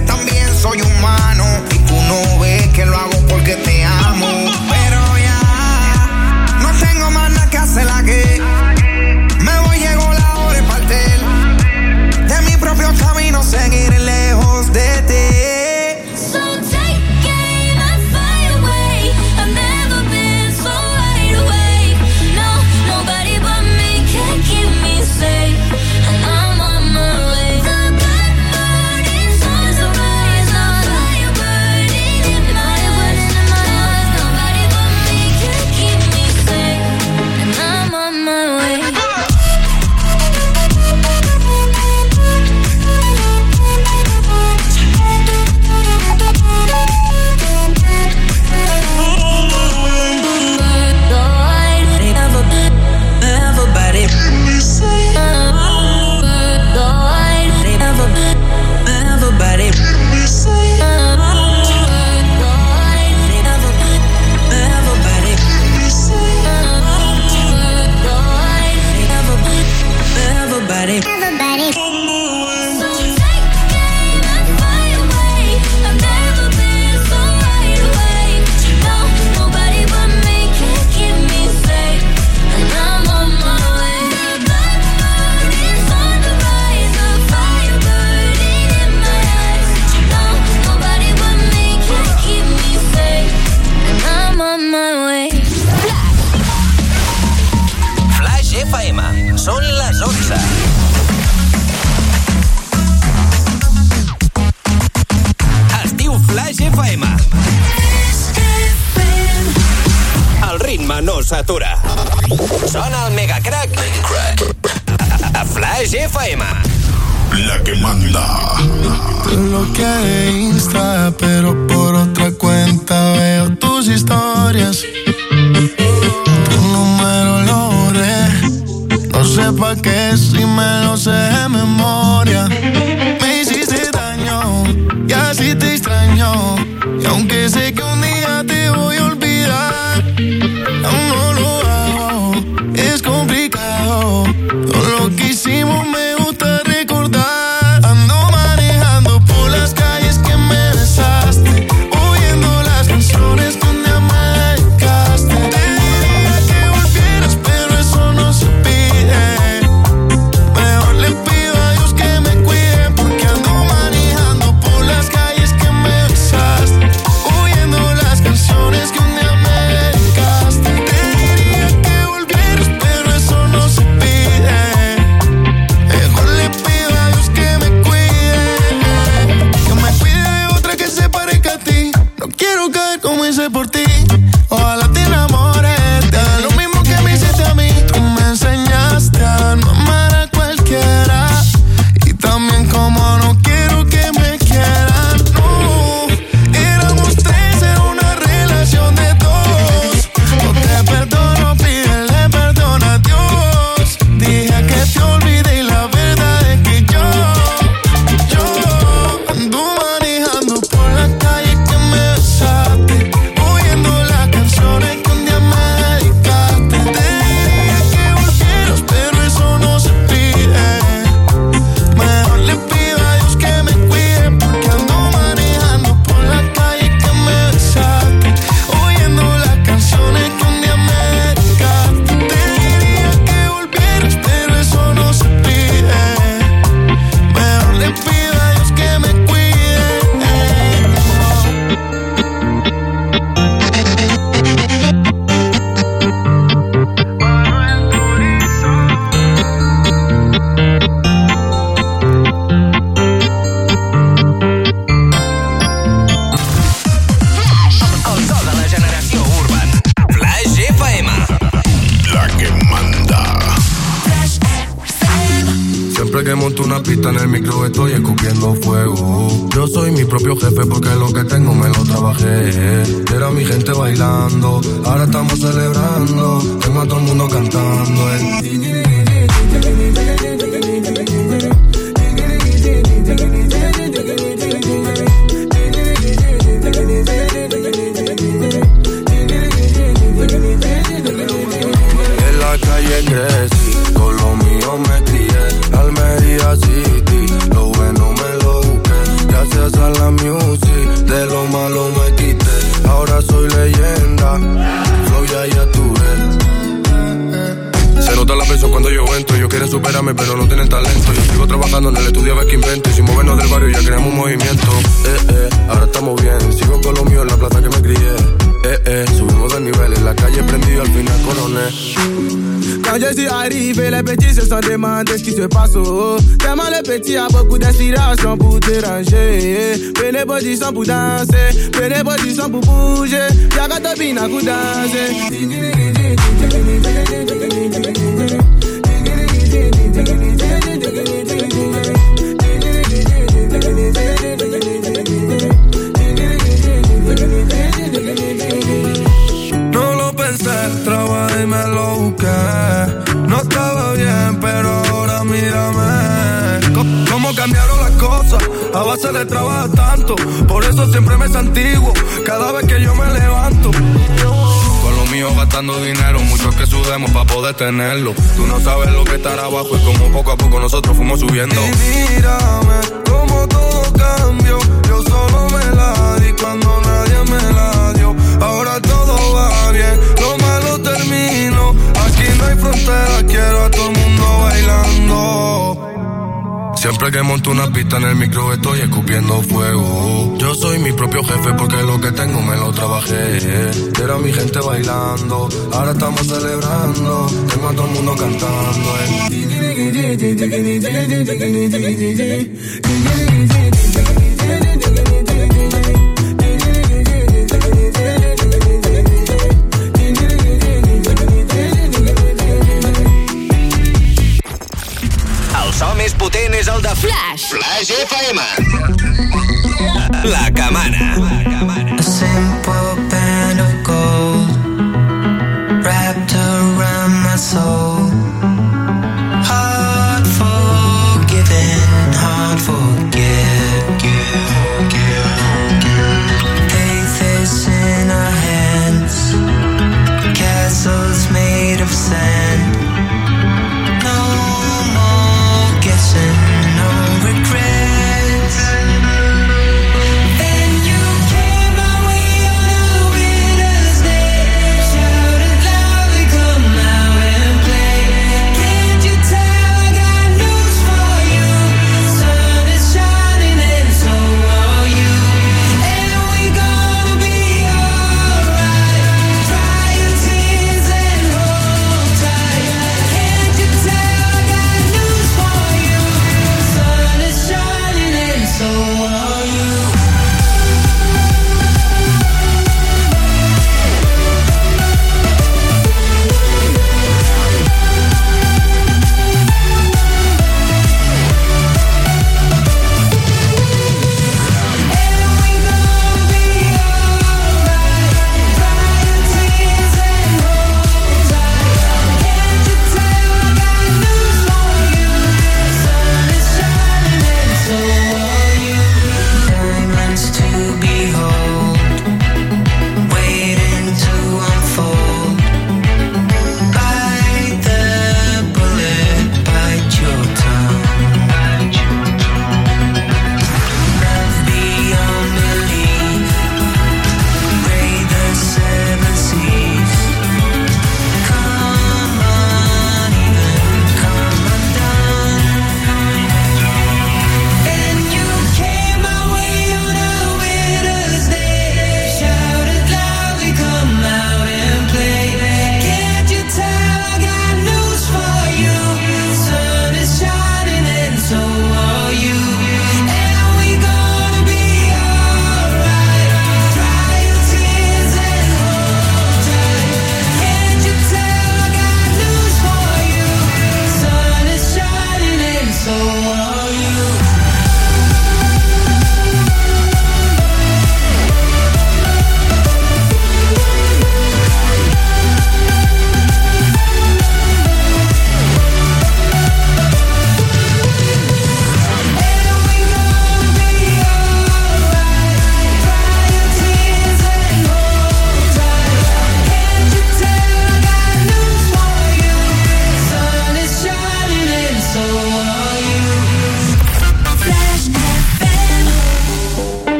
también soy humano. Y tú no ves que lo hago porque te amo. Pero ya, no tengo más nada que hacer la que. Me voy, llegó la hora de partir. De mi propio camino seguiré. Satura. Sona Mega Crack. crack. A, Flash FM. La que manda. Te bloqueé Insta, pero por otra cuenta veo tus historias. Tu número lo. No sé pa' qué si me lo sé de memoria tambourine Tú no sabes lo que estará abajo y como poco a poco nosotros fuimos subiendo. Que monto una pista en el micro estoy escupiendo fuego. Yo soy mi propio jefe porque lo que tengo me lo trabajé. Era mi gente bailando, ahora estamos celebrando. Tengo a todo el mundo cantando. Eh.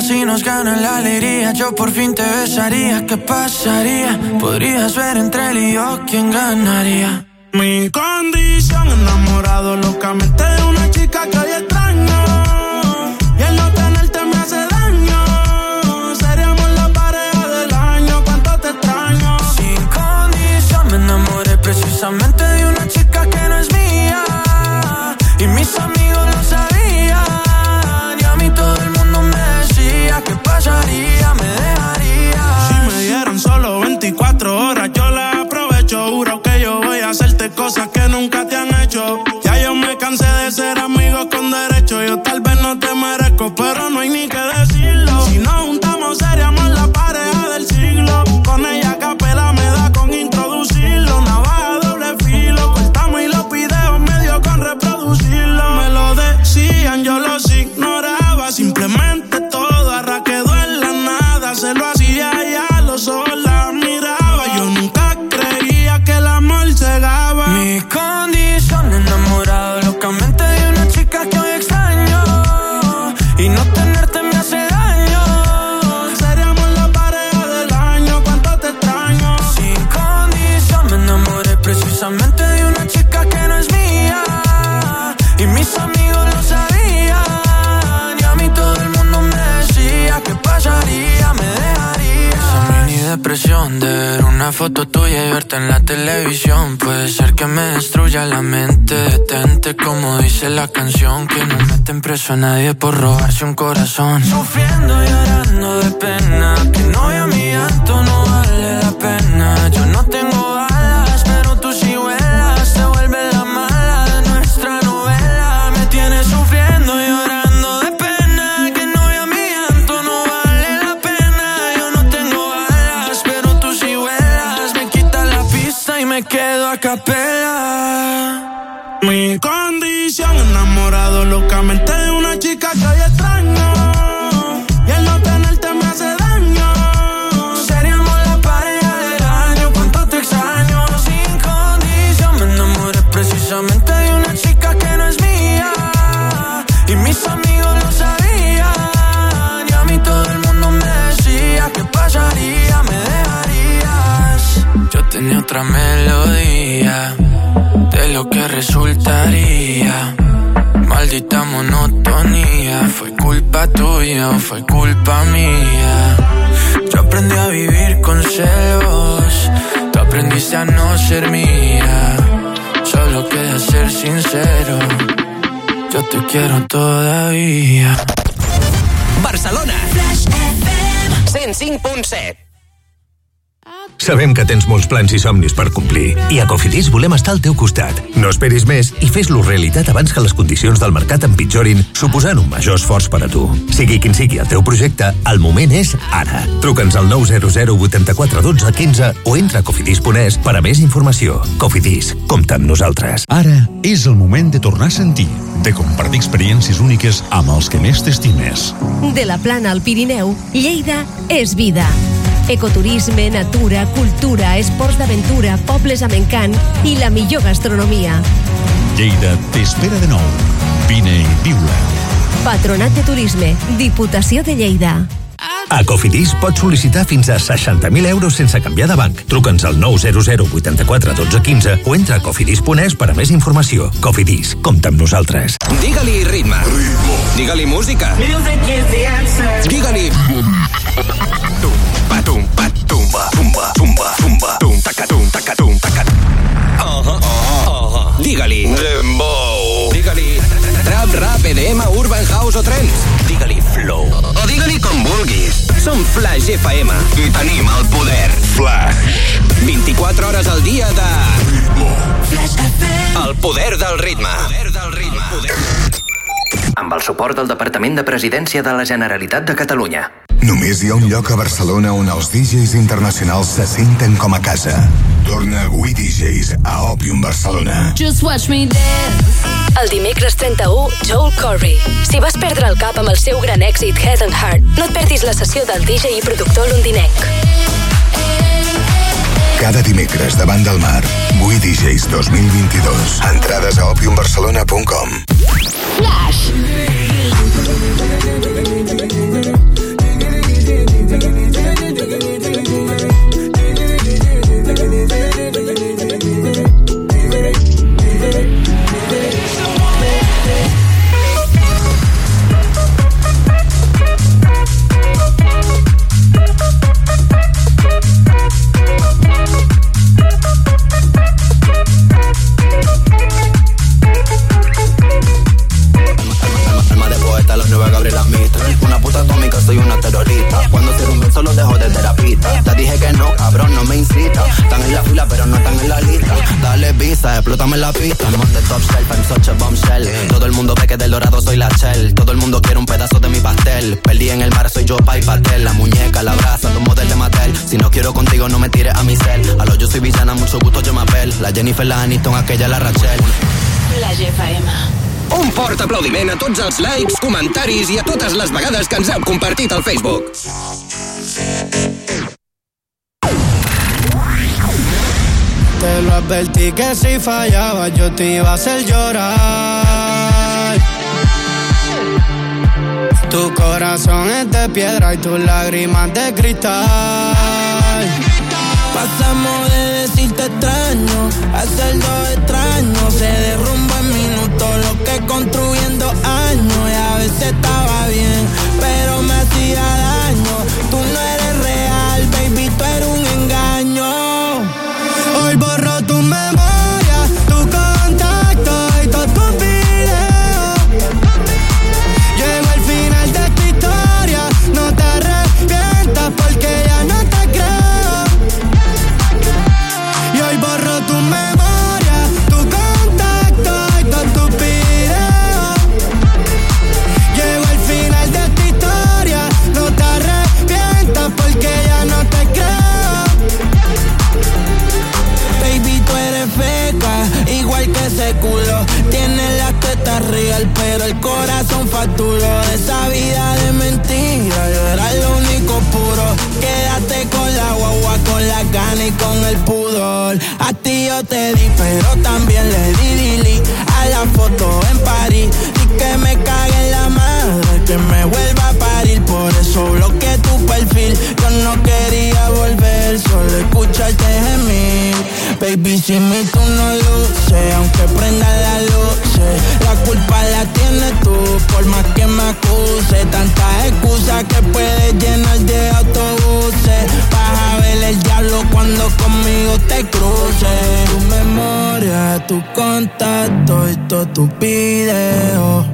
si nos ganan la alegría Yo por fin te besaría, ¿qué pasaría? Podrías ver entre él y yo quién ganaría Mi condición, enamorado locamente de una chica que hay foto tuya y verte en la televisión. Puede ser que me destruya la mente. Detente como dice la canción Que no meten preso a nadie por robarse un corazón. Sufriendo y llorando de pena. Que no a mi llanto no vale la pena. capela. Mi condición, enamorado locamente lo que resultaría. Maldita monotonía, fue culpa tuya o fue culpa mía. Yo aprendí a vivir con celos, tú aprendiste a no ser mía. Solo queda ser sincero, yo te quiero todavía. Barcelona. Flash FM. 105.7. Sabem que tens molts plans i somnis per complir i a Cofidis volem estar al teu costat. No esperis més i fes-lo realitat abans que les condicions del mercat empitjorin, suposant un major esforç per a tu. Sigui quin sigui el teu projecte, el moment és ara. Truca'ns al 900 84 12 15 o entra a cofidis.es per a més informació. Cofidis, compta amb nosaltres. Ara és el moment de tornar a sentir, de compartir experiències úniques amb els que més t'estimes. De la plana al Pirineu, Lleida és vida. Ecoturisme, natura, cultura, esports d'aventura, pobles amb encant i la millor gastronomia. Lleida t'espera de nou. Vine i viu-la. Patronat de Turisme, Diputació de Lleida. A Cofidis pots sol·licitar fins a 60.000 euros sense canviar de banc. Truca'ns al 900 84 12 15 o entra a cofidis.es per a més informació. Cofidis, compta amb nosaltres. Digue-li ritme. Digue-li música. Digue-li... Tumba, tumba, tumba, tumba, tumba, tumba, tum, taca, tum, taca, tum, taca. Uh-huh. Uh-huh. Digue-li... Dembow. Digue-li... Trap, rap, EDM, urban house o trends. Digue-li flow. O digue-li com vulguis. Som Flash FM i tenim el poder. Flash. 24 hores al dia de... El poder del ritme. El poder del ritme. Amb el suport del Departament de Presidència de la Generalitat de Catalunya. Només hi ha un lloc a Barcelona on els DJs internacionals se senten com a casa. Torna We DJs a Opium Barcelona. Just watch me dance. El dimecres 31, Joel Corey. Si vas perdre el cap amb el seu gran èxit Head and Heart, no et perdis la sessió del DJ i productor londinenc. Cada dimecres davant del mar, We DJs 2022. Entrades a opiumbarcelona.com. Flash. Nueve Gabriela Una puta atómica, soy una terrorista. Cuando cierro un beso lo dejo de terapista. Te dije que no, cabrón, no me incita. Están en la fila, pero no están en la lista. Dale visa, explótame la pista. I'm on the top shelf, I'm such a bombshell. Todo el mundo ve que del dorado soy la shell. Todo el mundo quiere un pedazo de mi pastel. Perdí en el mar, soy yo, pa' y pastel La muñeca, la brasa, tu modelo de Mattel. Si no quiero contigo, no me tires a mi cel. A lo yo soy villana, mucho gusto, yo me apel. La Jennifer, la Aniston, aquella, la Rachel. Flash FM. Un fort aplaudiment a tots els likes, comentaris i a totes les vegades que ens heu compartit al Facebook. Te lo advertí que si fallaba yo te iba a hacer llorar. Tu corazón es de piedra y tus lágrimas de cristal. Pasamos de decirte extraño a ser dos extraños. Se derrumba construyendo años. Y a veces estaba A ti yo te di, pero también le di dili a la foto en París. Y que me cague en la madre, que me vuelva a parir. Por eso bloqueé tu perfil. Yo no quería volver, solo escucharte gemir. Baby, si mi tú no luce, aunque prenda la luz, la culpa la tienes tú, por más que me acuse. Tantas excusas que puedes llenar de autobuses. Vas a ver el diablo cuando conmigo te cruces. Tu memoria, tu contacto y todo tu video.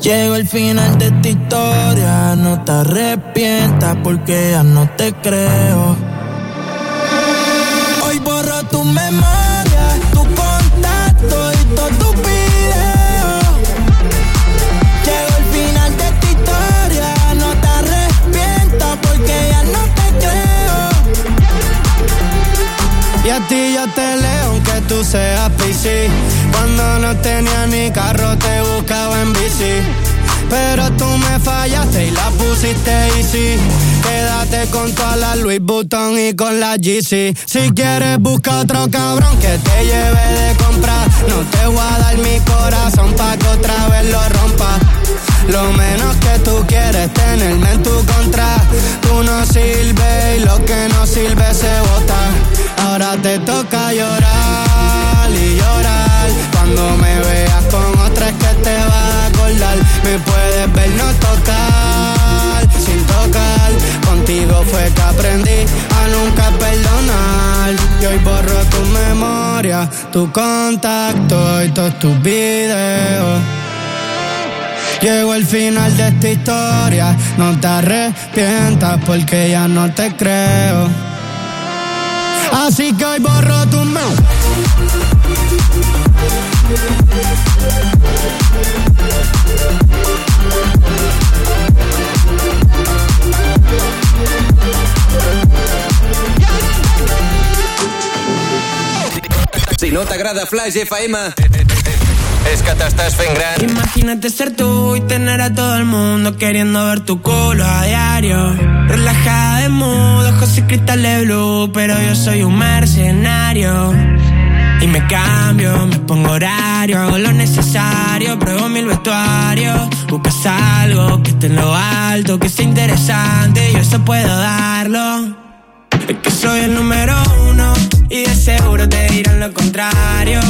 Llego al final de esta historia, no te arrepientas porque ya no te creo. Seas PC. Cuando no tenía ni carro te buscaba en bici. Pero tú me fallaste y la pusiste easy. Quédate con toda la Louis Vuitton y con la GC. Si quieres busca otro cabrón que te lleve de comprar. No te voy a dar mi corazón pa' que otra vez lo rompa. Lo menos que tú quieres tenerme en tu contra. Tú no sirves y lo que no sirve se bota. Ahora te toca llorar y llorar. Cuando me veas con otra que te vas a acordar. Me puedes ver no tocar, sin tocar. Contigo fue que aprendí a nunca perdonar. Y hoy borro tu memoria, tu contacto y todos tus videos. Llego al final de esta historia, no te arrepientas porque ya no te creo. Así que hoy borro tu memoria. Si no t'agrada Flash FM, és que t'estàs fent gran. Imagínate ser tú y tener a todo el mundo queriendo ver tu culo a diario. Relajada de mood, ojos y cristales blue, pero yo soy un mercenario. Y me cambio, me pongo horario, hago lo necesario, pruebo mil vestuarios. Buscas algo que esté en lo alto, que sea interesante, yo eso puedo darlo. Es que soy el número uno y de seguro te dirán lo contrario.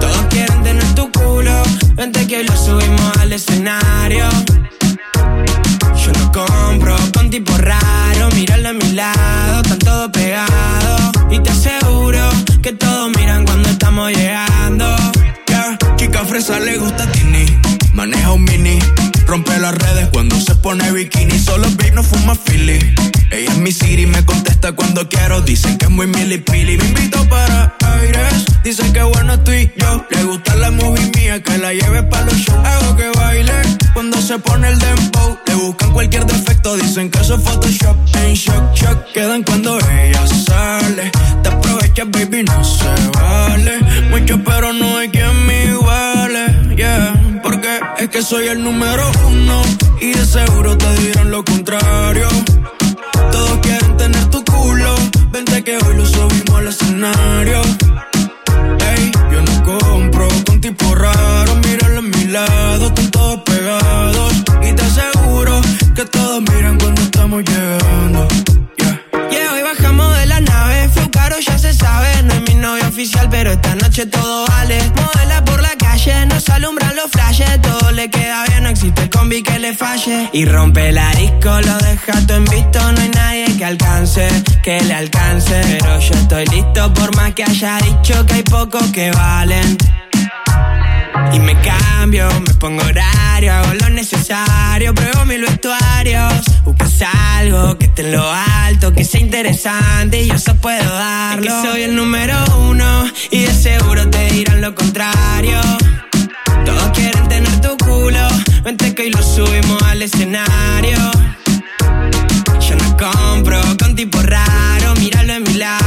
Todos quieren tener tu culo, vente que lo subimos al escenario. Yo lo compro con tipo raro, míralo a mi lado, están todos pegados. Y te aseguro que todos miran cuando estamos llegando. Yeah, chica fresa le gusta Tini, maneja un mini, rompe las redes cuando se pone bikini, solo babe no fuma Philly. Ella es mi city, me contesta cuando quiero, dicen que es muy milipili. Me invito para aires, dicen que bueno estoy yo. Le gusta la movie mía, que la lleve para los shows. Hago que baile cuando se pone el dembow. Le buscan cualquier defecto, dicen que eso es Photoshop. En shock, shock, quedan cuando ella sale. Te aprovechas, baby, no se vale. Mucho, pero no hay quien me iguale. Yeah, porque es que soy el número uno. Y de seguro te dirán lo contrario. Todos quieren tener tu culo. Vente que hoy lo subimos al escenario. Ey, yo no compro con tipo raro. Míralo a mi lado, están todos pegados. Y te aseguro que todos miran cuando estamos llegando. Yeah, hoy bajamos de la caro, ya se sabe. No es mi novia oficial, pero esta noche todo vale. Modela por la calle, nos alumbran los flashes. Todo le queda bien, no existe el combi que le falle. Y rompe la disco, lo deja todo en visto. No hay nadie que alcance, que le alcance. Pero yo estoy listo, por más que haya dicho que hay pocos que valen. Y me cambio, me pongo horario, hago lo necesario, pruebo mil vestuarios. Buscas algo que esté en lo alto, que sea interesante y yo eso puedo darlo. Es que soy el número uno y de seguro te dirán lo contrario. Todos quieren tener tu culo, vente que hoy lo subimos al escenario. Yo no compro con tipo raro, míralo a mi lado,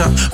up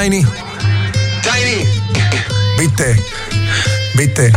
Tiny. Tiny. Viste. Viste.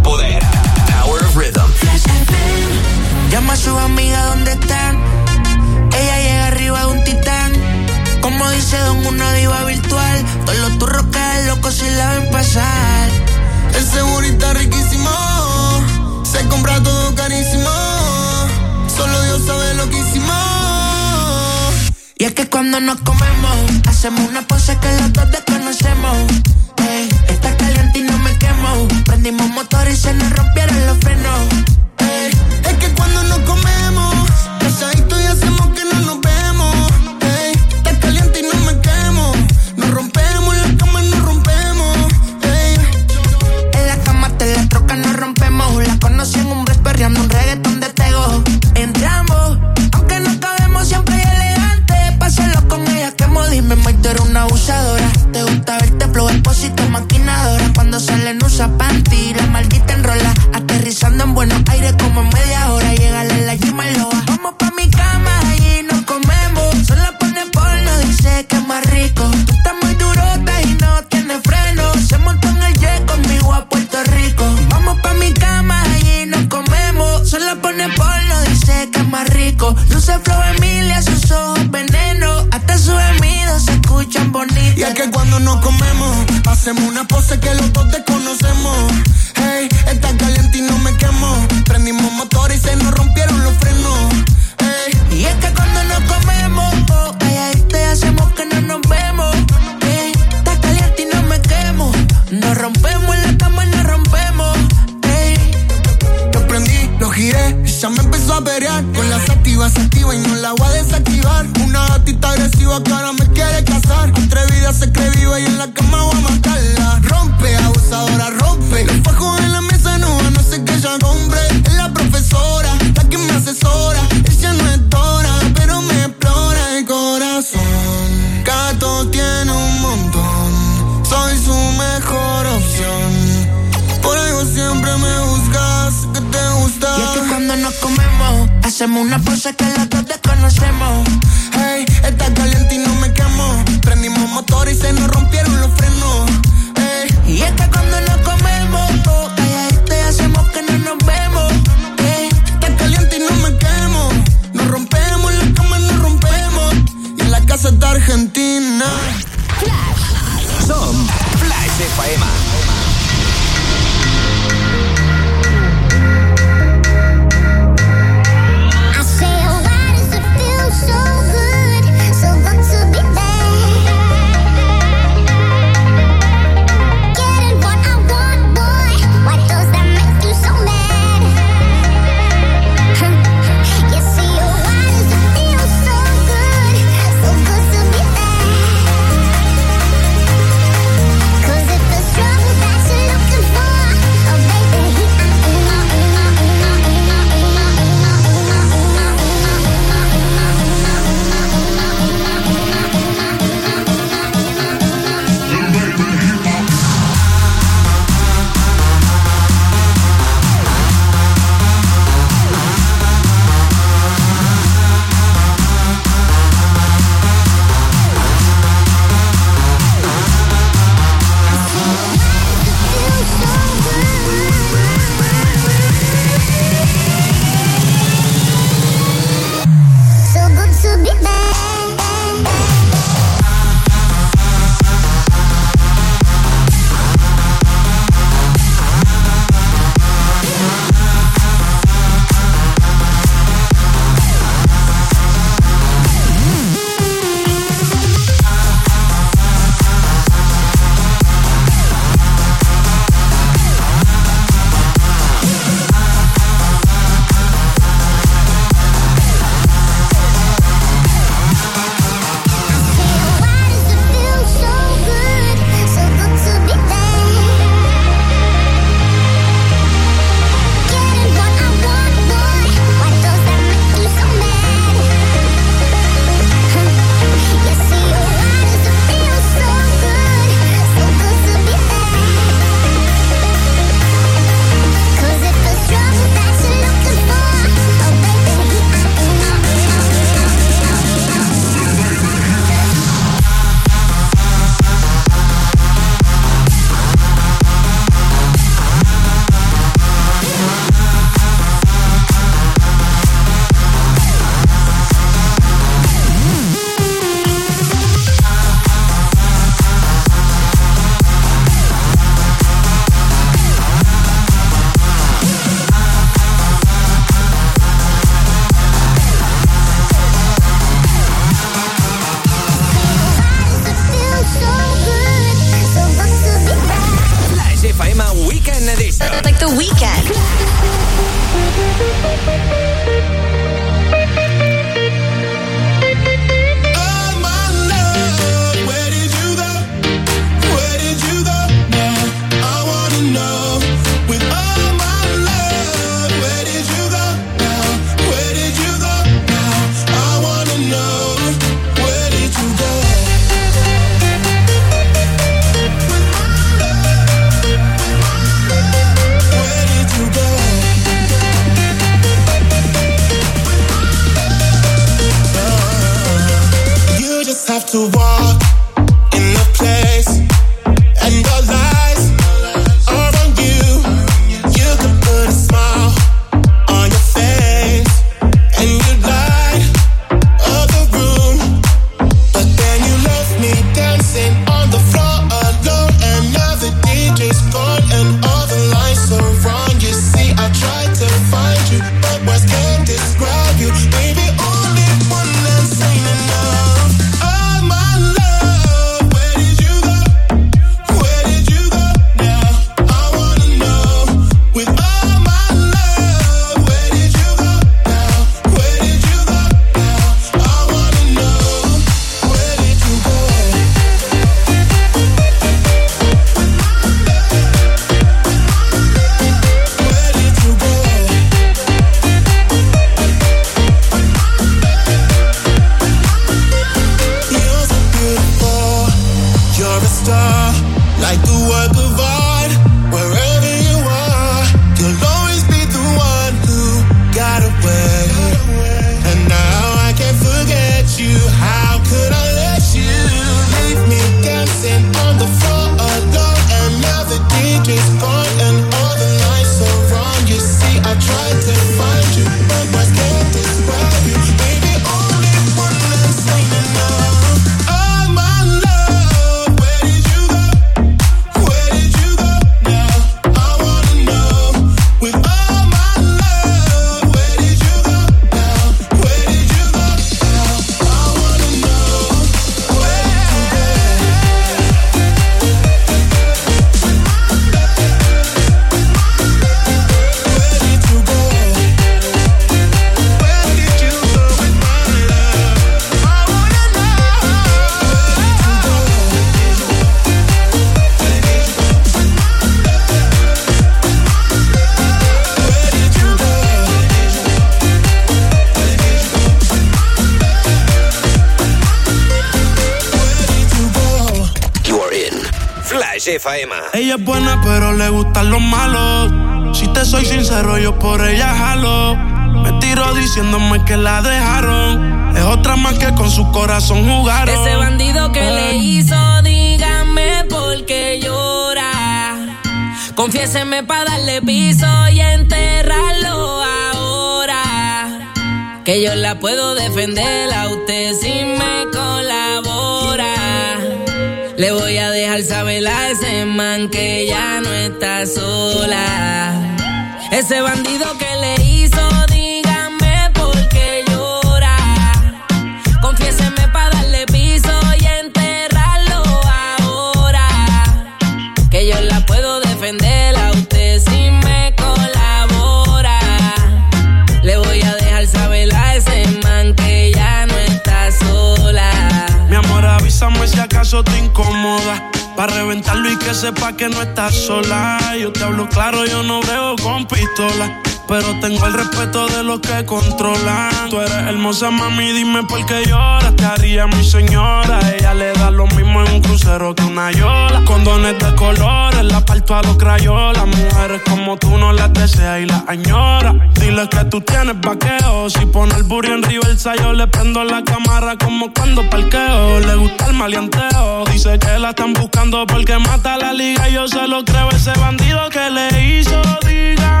Que controlan. Tú eres hermosa, mami, dime por qué lloras. Te haría mi señora. Ella le da lo mismo en un crucero que una yola. Condones de colores, la parto a los crayolas. Mujeres como tú no las deseas y las añora. Dile que tú tienes vaqueo. Si pone el burro en reversa, yo le prendo la cámara como cuando parqueo. Le gusta el maleanteo. Dice que la están buscando porque mata la liga. Yo se lo creo, ese bandido que le hizo. Dígame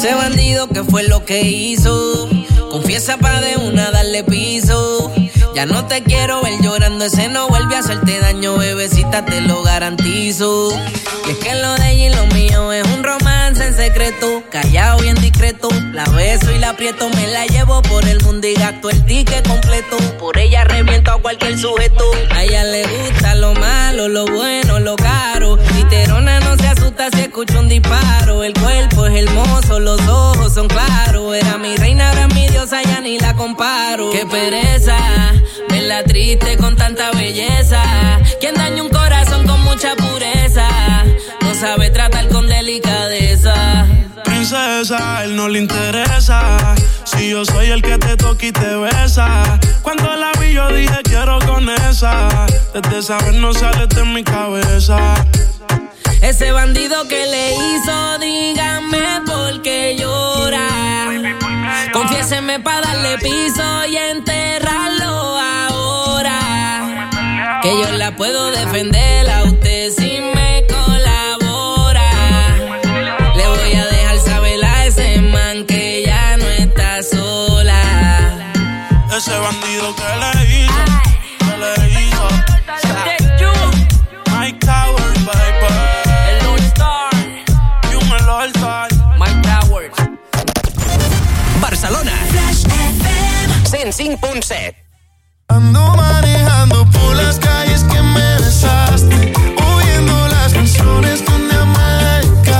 ese bandido que fue lo que hizo. Confiesa pa' de una darle piso. Ya no te quiero ver llorando, ese no vuelve a hacerte daño, bebecita, te lo garantizo. Y es que lo de ella y lo mío es un romance en secreto, callado y en discreto. La beso y la aprieto, me la llevo por el mundo y gasto el ticket completo. Por ella reviento a cualquier sujeto. A ella le gusta lo malo, lo bueno, lo caro. Literona no se se escuchó un disparo. El cuerpo es hermoso, los ojos son claros. Era mi reina, ahora mi diosa, ya ni la comparo. Qué pereza, verla triste con tanta belleza. Quien daña un corazón con mucha pureza, no sabe tratar con delicadeza. Princesa, él no le interesa. Si yo soy el que te toca y te besa. Cuando la vi, yo dije quiero con esa. Desde saber no sale de mi cabeza. Ese bandido que le hizo, dígame por qué llora. Confiéseme para darle piso y enterrarlo ahora. Que yo la puedo defender a usted si me colabora. Le voy a dejar saber a ese man que ya no está sola. Ese bandido que le hizo. Ando manejando calles que me oyendo las canciones me que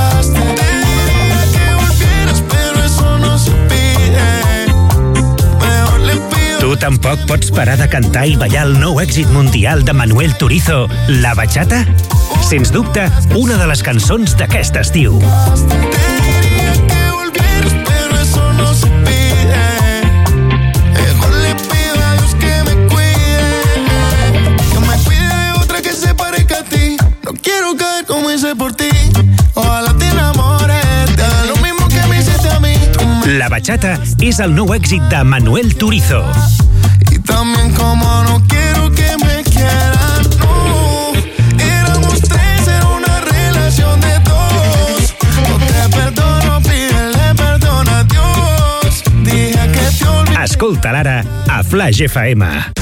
pero eso no Tu tampoc pots parar de cantar i ballar el nou èxit mundial de Manuel Turizo, La Bachata? Sens dubte, una de les cançons d'aquest estiu. bachata es el nou èxit de Manuel Turizo. Y también como no quiero que me quieran, no. Éramos tres, en una relación de dos. No te perdono, pídele perdón a Dios. Dije que te olvidé. Escolta l'ara a Flash FM.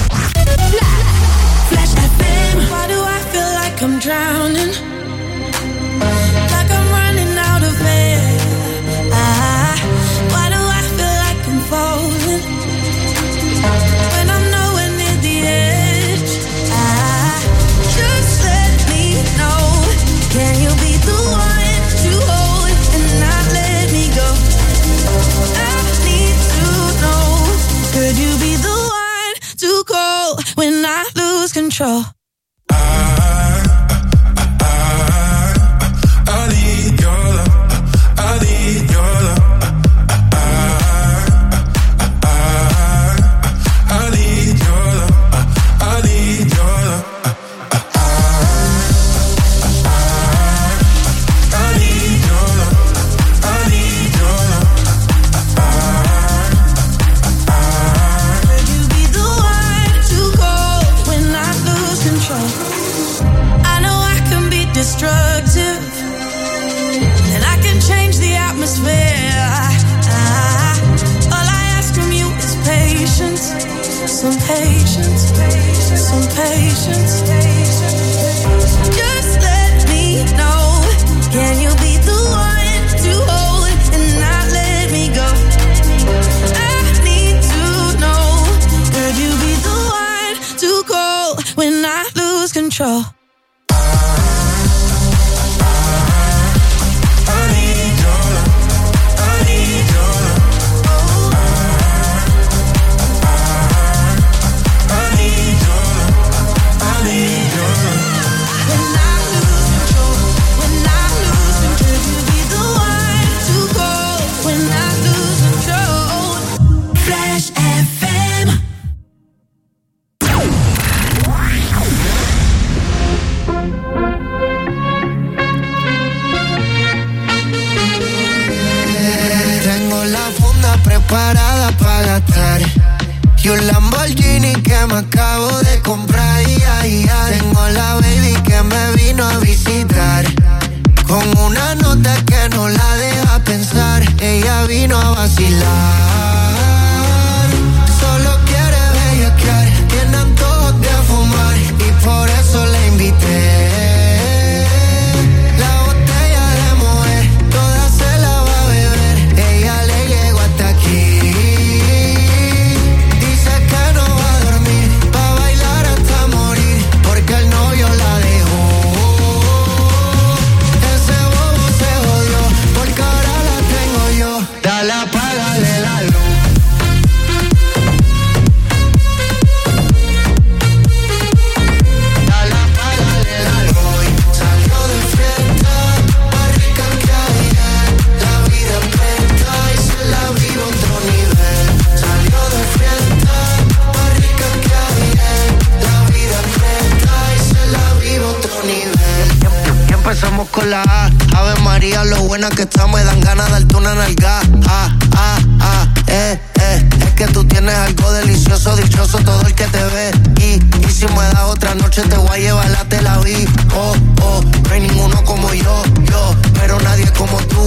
que está, me dan ganas de darte una nalga. Ah, ah, ah, eh, eh. Es que tú tienes algo delicioso, dichoso todo el que te ve. Y, y si me das otra noche, te voy a llevar a la vi. Oh, oh, no hay ninguno como yo, yo. Pero nadie como tú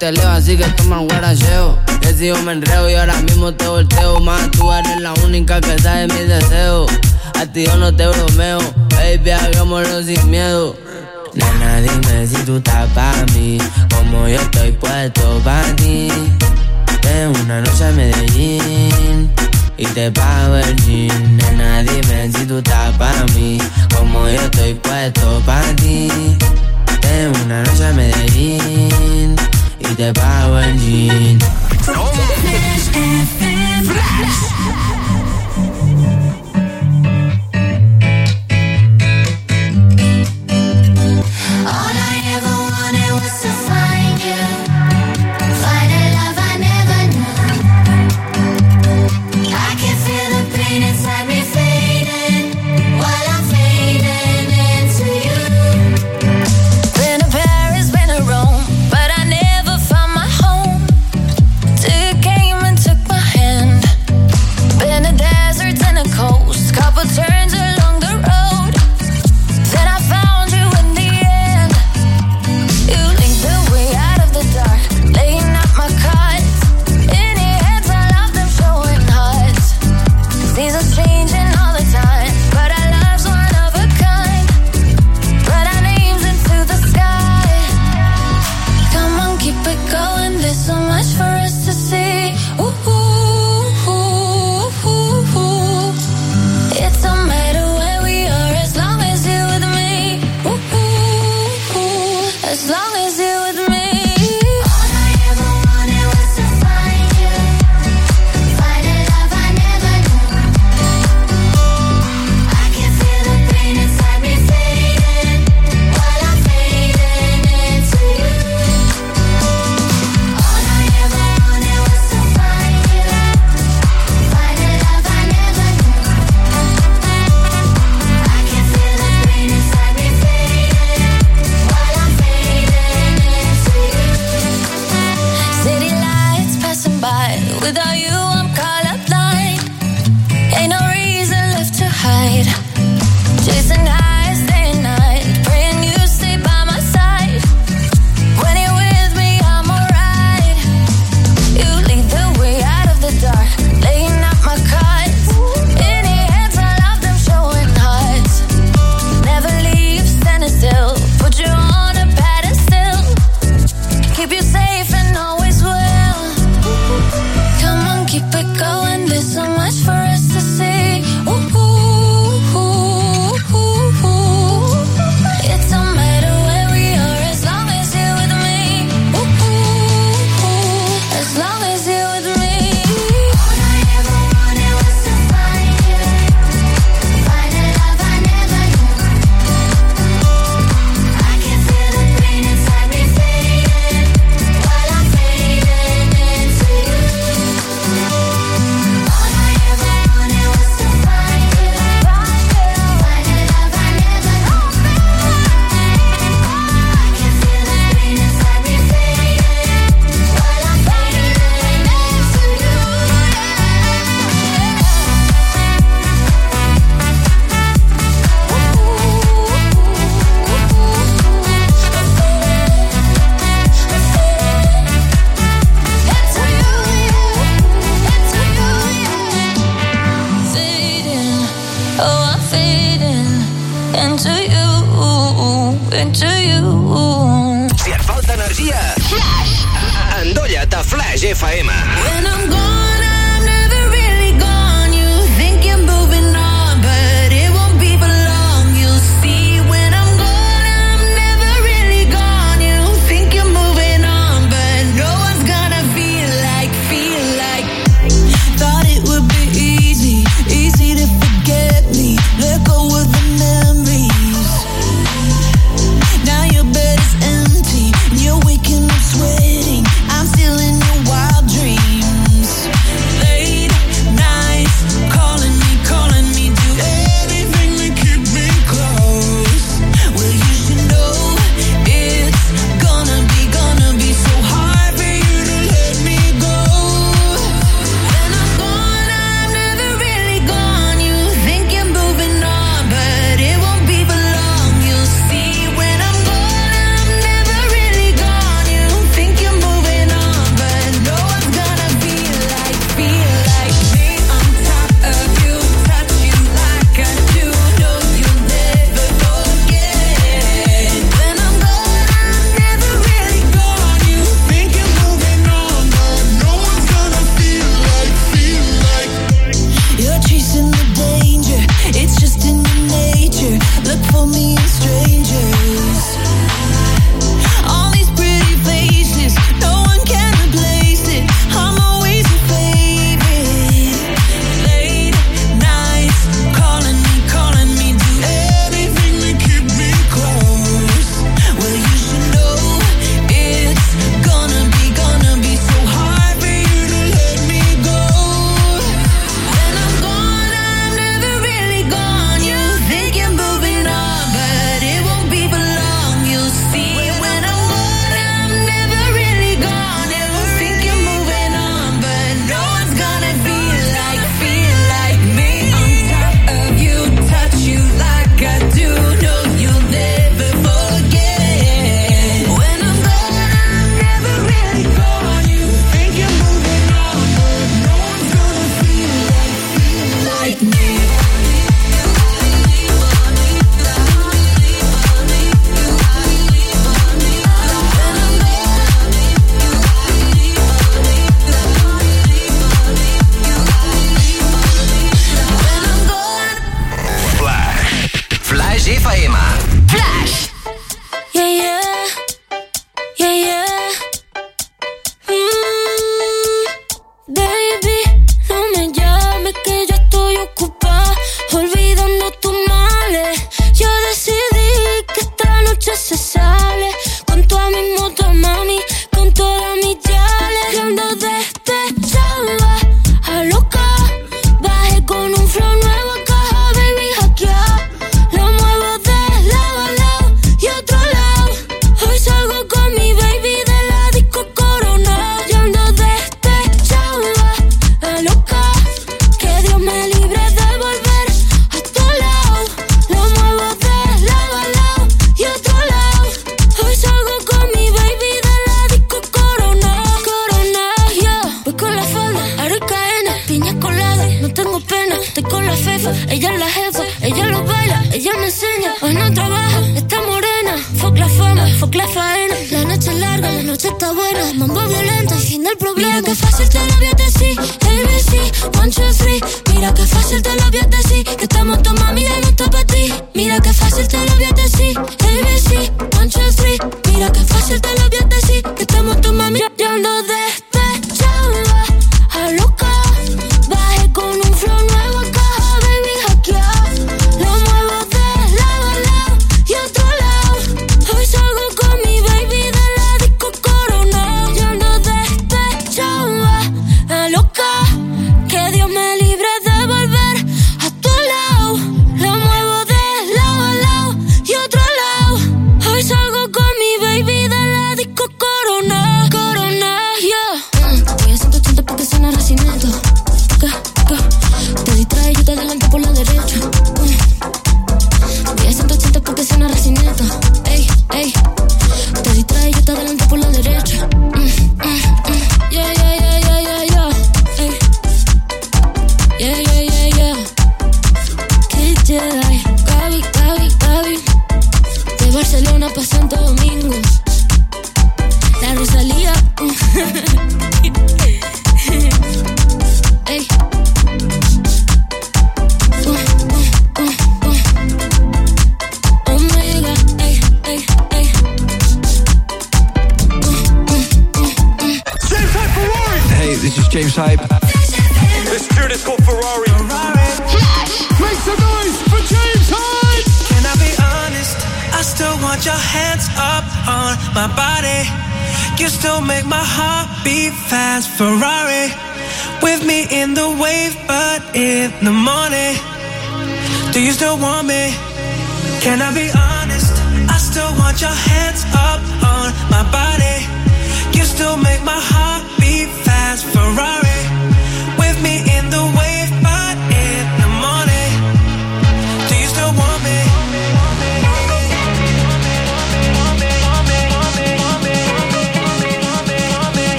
te leo, así que toma guaracheo. Que si me enreo y ahora mismo te volteo. Más tú eres la única que sabe mis deseos. A ti yo no te bromeo, baby, hagámoslo sin miedo. Nena, dime si tú estás para mí, como yo estoy puesto para ti. Ven una noche a Medellín y te pago el jean. Nena, dime si tú estás para mí, como yo estoy puesto para ti. Ven una noche a Medellín Flash FM. Flash.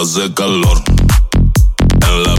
Hace calor. En la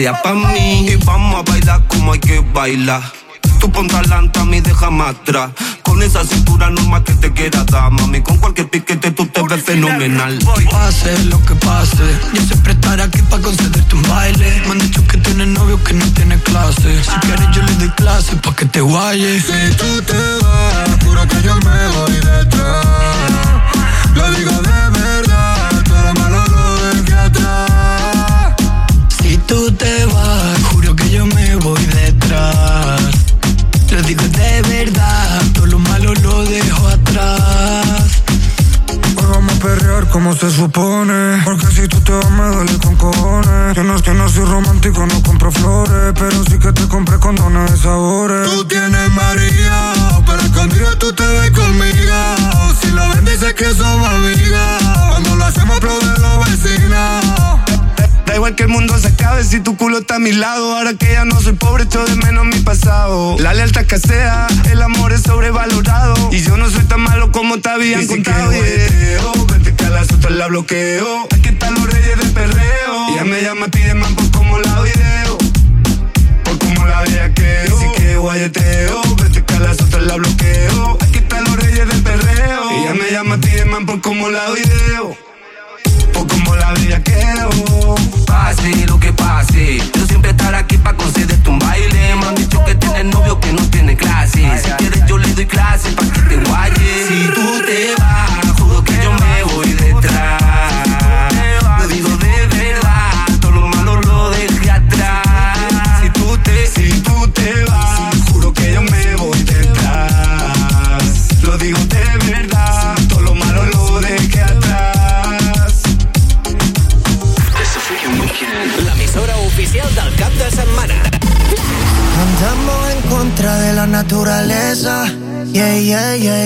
sea pa' mí. Y vamos a bailar como hay que bailar. Tú ponte adelante, a mí déjame atrás. Con esa cintura normal que te quiera dar, mami. Con cualquier piquete tú te ves fenomenal. Pase lo que pase, yo siempre estaré aquí para concederte un baile. Me han dicho que tienes novio que no tiene clase. Si quieres yo le doy clase pa' que te guayes. Si tú te vas, juro que yo me voy detrás. Lo digo de verdad, tú te vas, juro que yo me voy detrás. Lo digo de verdad, todo lo malo lo dejo atrás. Hoy vamos a perrear como se supone. Porque si tú te vas, me duele con cojones. Yo no es que no soy romántico, no compro flores. Pero sí que te compré condones de sabores. Tú tienes María, pero escondido tú te ves conmigo. Si lo ven, dice que somos amigas. Que el mundo se acabe si tu culo está a mi lado. Ahora que ya no soy pobre, echo de menos mi pasado. La lealtad escasea, el amor es sobrevalorado. Y yo no soy tan malo como te habían contado. yeah. Vente que a otras la bloqueo.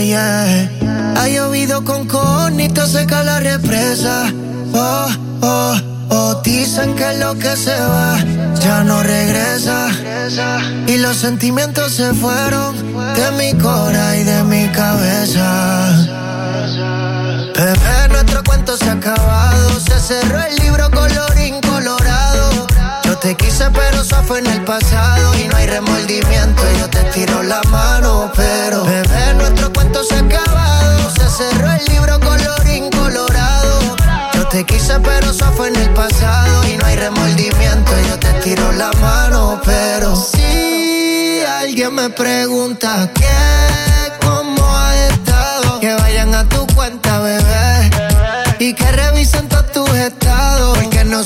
Yeah. Ha llovido con conito, seca la represa. Oh, oh, oh. Dicen que lo que se va ya no regresa. Y los sentimientos se fueron de mi cora y de mi cabeza. Bebé, nuestro cuento se ha acabado. Se cerró el libro colorado. Quise, pero eso fue en el pasado. Y no hay remordimiento. Yo te tiro la mano, pero. Bebé, nuestro cuento se ha acabado. Se cerró el libro colorín colorado. Yo te quise, pero eso fue en el pasado. Y no hay remordimiento. Yo te tiro la mano, pero. Si alguien me pregunta qué, cómo ha estado, que vayan a tu cuenta, bebé.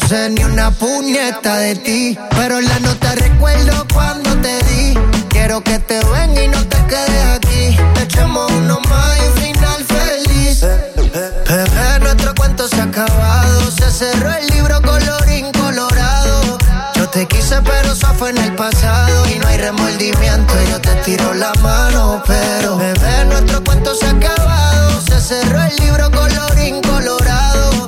Sé ni una puñeta de ti. Pero la nota recuerdo cuando te di. Quiero que te venga y no te quedes aquí. Te echemos uno más y un final feliz. Bebé, nuestro cuento se ha acabado. Se cerró el libro colorín colorado. Yo te quise, pero eso fue en el pasado. Y no hay remordimiento. Yo te tiro la mano, pero. Bebé, nuestro cuento se ha acabado. Se cerró el libro colorín colorado.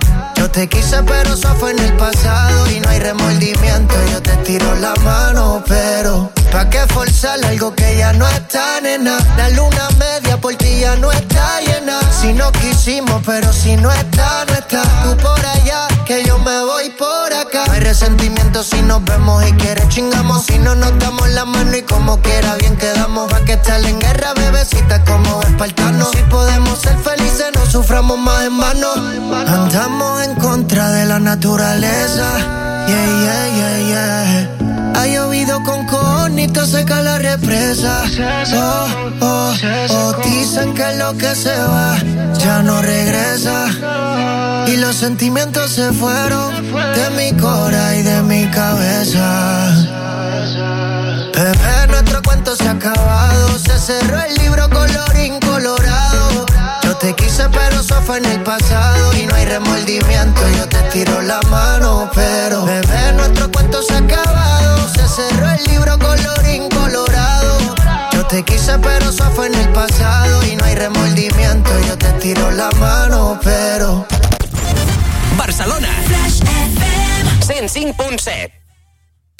Te quise, pero eso fue en el pasado. Y no hay remordimiento. Yo te tiro la mano, pero. ¿Pa' qué forzar algo que ya no está, nena? La luna media por ti ya no está llena. Si no quisimos, pero si no está, no está. Tú por allá, que yo me voy por acá. hay resentimiento si nos vemos y quieres chingamos. Si no nos damos la mano y como quiera bien quedamos. Va que estar en guerra, bebecita, como espartanos. Si podemos ser felices, suframos más en vano. Andamos en contra de la naturaleza. Yeah, yeah, yeah, yeah. Ha llovido con conito, seca la represa. Oh, oh, oh, dicen que lo que se va ya no regresa. Y los sentimientos se fueron de mi cora y de mi cabeza. Bebé, nuestro cuento se ha acabado. Se cerró el libro colorín colorado. Yo te quise, pero eso fue en el pasado. Y no hay remordimiento. Yo te tiro la mano, pero bebé, nuestro cuento se ha acabado. Se cerró el libro colorín colorado. Yo te quise, pero eso fue en el pasado. Y no hay remordimiento. Yo te tiro la mano, pero. Barcelona. Flash FM. 105.7.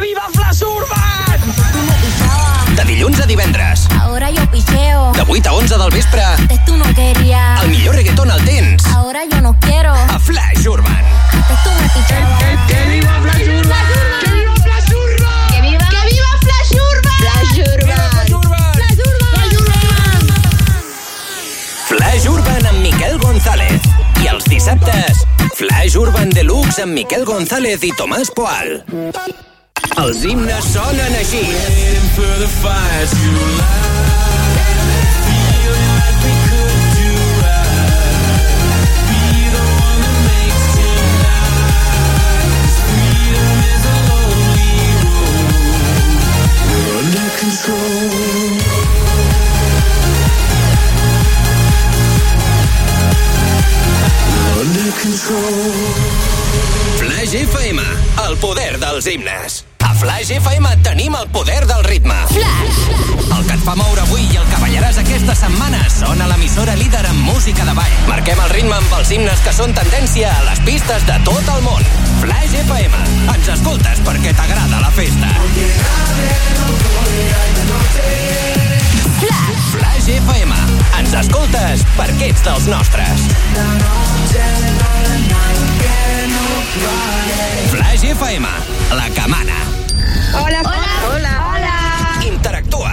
Viva Flash Urban! De dilluns a divendres. Ahora yo picheo. De 8 a 11 del vespre. Antes tú no querías. El millor reggaeton al tens. Ahora yo no quiero. A Flash Urban. Antes tú me pichabas. ¡Que viva Flash Urban! ¡Que viva Flash Urban! ¡Que viva! ¡Que viva Flash Urban! Flash Urban. Flash Urban. Flash Urban amb Miquel González. I els dissabtes, Flash Urban Deluxe amb Miquel González i Tomàs Poal. Els himnes sonen així. Flash FM, el poder dels himnes. Flash FM tenim el poder del ritme. Flash. El que et fa moure avui i el que ballaràs aquesta setmana són a l'emissora líder en música de ball. Marquem el ritme amb els himnes que són tendència a les pistes de tot el món. Flash FM. Ens escoltes perquè t'agrada la festa. Flash. Flash FM. Ens escoltes perquè ets dels nostres. Flash FM. La que mana. Hola, hola, hola, hola. Interactua.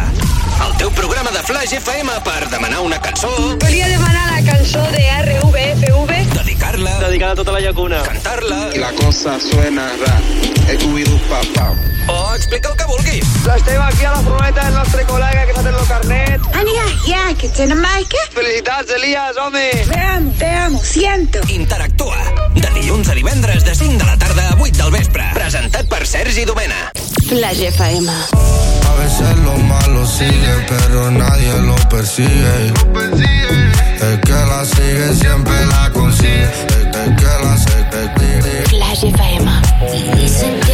El teu programa de Flash FM per demanar una cançó, Volia demanar la cançó de RVFV. dedicar-la, Dedicada a tota la llacuna. cantar-la Y la cosa suena ra. Scooby-Doo, papá. o explicar el que vulguis. Estem aquí a la furgoneta del nostre col·lega que s'ha tret el carnet. Amiga, ya, que te nomás que. Felicitats, Elias, home! Te amo, te amo, siento. Interactua. De dilluns a divendres de 5 de la tarda a 8 del vespre. Presentat per Sergi Domena. Flash FM. A veces lo malo sigue, pero nadie lo persigue. El que la sigue siempre la consigue. El, que la sigue. Flash FM.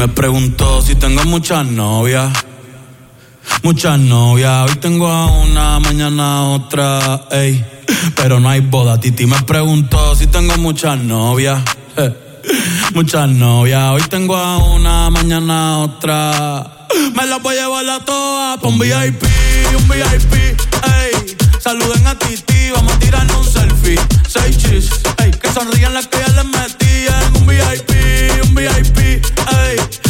Me preguntó si tengo muchas novias. Muchas novias, hoy tengo a una, mañana a otra, ey. Pero no hay boda, Titi me preguntó si tengo muchas novias. eh. Muchas novias, hoy tengo a una, mañana a otra. Me las voy a llevar a todas pa' un VIP, un VIP, ey. Saluden a Titi, vamos a tirarnos un selfie. Seis chis, ey. Que sonrían las que ya les metí en un VIP, un VIP, ey.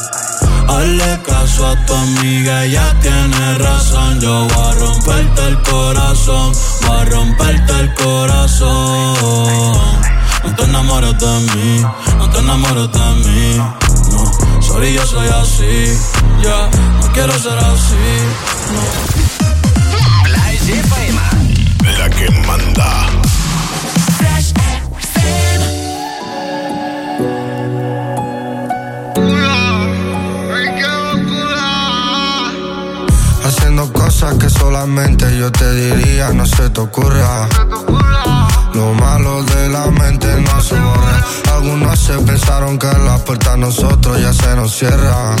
Hazle caso a tu amiga, ella tiene razón. Yo voy a romperte el corazón, voy a romperte el corazón. No te enamores de mí, no te enamores de mí. No, sorry, yo soy así. Ya, no quiero ser así. No. La que manda. Cosas que solamente yo te diría, no se te ocurra. Lo malo de la mente no se borra. Algunos se pensaron que la puerta a nosotros ya se nos cierra.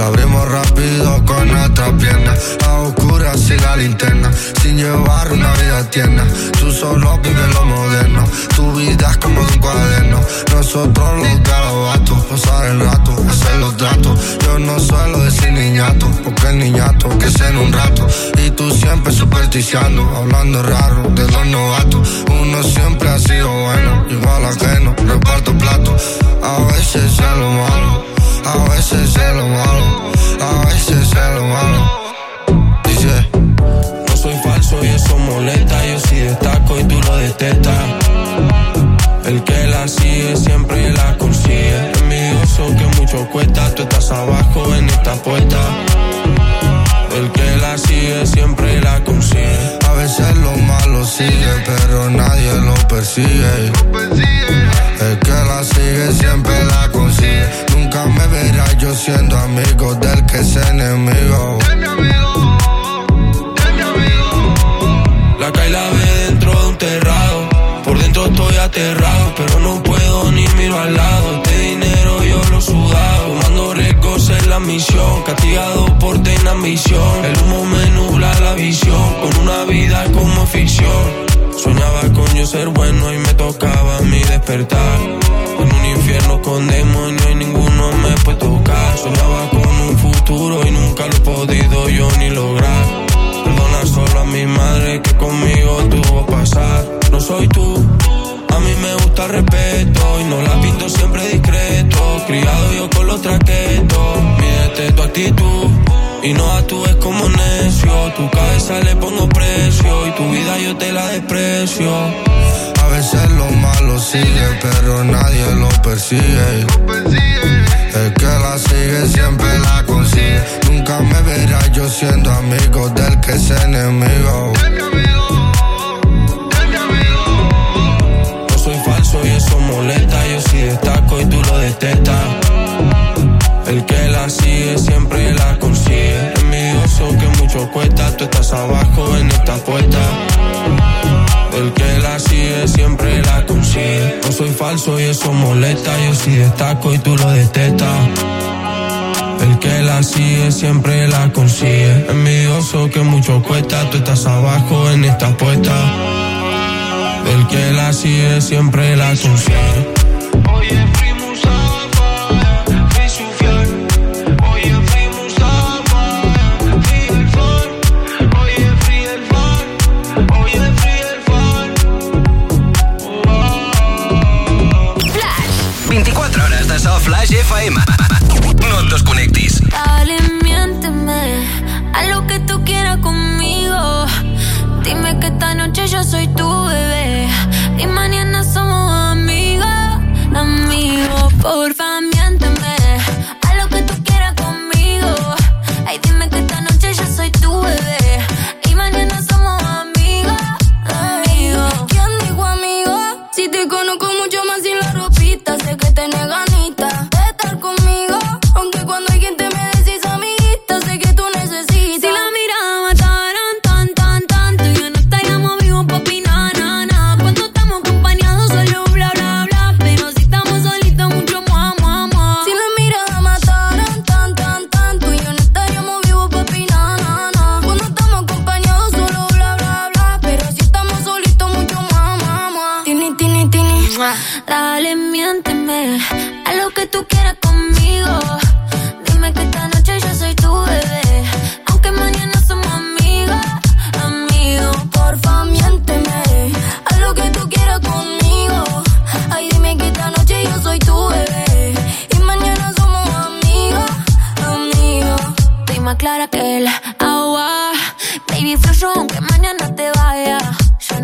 La abrimos rápido con nuestra pierna. A oscuras sin la linterna. Sin llevar una vida tierna. Tú solo vives lo moderno. Tu vida es como un cuaderno. Nosotros los garabatos. Pasar el rato, hacer los tratos. Yo no suelo decir niñato. Porque el niñato que es en un rato. Y tú siempre supersticiando. Hablando raro de los novatos. Uno siempre ha sido bueno. Igual ajeno. Reparto plato. A veces es lo malo. A veces es lo malo, a veces es lo malo. Dice, No soy falso y eso molesta. Yo sí destaco y tú lo detestas. El que la sigue siempre la consigue. Envidioso que mucho cuesta. Tú estás abajo en esta puerta. El que la sigue siempre la consigue. Veces lo malo sigue, pero nadie lo persigue. El que la sigue siempre la consigue. Nunca me verás yo siendo amigo del que es enemigo. La cae la ve dentro de un terrado. Por dentro estoy aterrado, pero no puedo ni miro al lado. castigado por tener ambición. El humo me nubla la visión, con una vida como ficción. Soñaba con yo ser bueno y me tocaba mi despertar. En un infierno con demonios y ninguno me puede tocar. Soñaba con un futuro y nunca lo he podido yo ni lograr. Perdona solo a mi madre que conmigo tuvo que pasar. No soy tú respeto y no la pinto siempre discreto. Criado yo con los traquetos, mídete tu actitud y no actúes como necio. Tu cabeza le pongo precio y tu vida yo te la desprecio. A veces lo malo sigue, pero nadie lo persigue. El que la sigue siempre la consigue. Nunca me verás yo siendo amigo del que es enemigo. Molesta. Yo sí destaco y tú lo detestas. El que la sigue siempre la consigue. Envidioso que mucho cuesta. Tú estás abajo en esta puerta. El que la sigue siempre la consigue. No soy falso y eso molesta. Yo sí destaco y tú lo detestas. El que la sigue siempre la consigue. Envidioso que mucho cuesta. Tú estás abajo en esta puerta. El que la sigue siempre la consigue. Oye, free Mustafa, free Sufyan. Oye, free Mustafa, free el fan. Oye, free el fan. Oye, free el fan. 24 hores de so Flash FM. No et desconnectis. Dale, miénteme a lo que tú quieras conmigo. Dime que esta noche yo soy tu bebé amigos.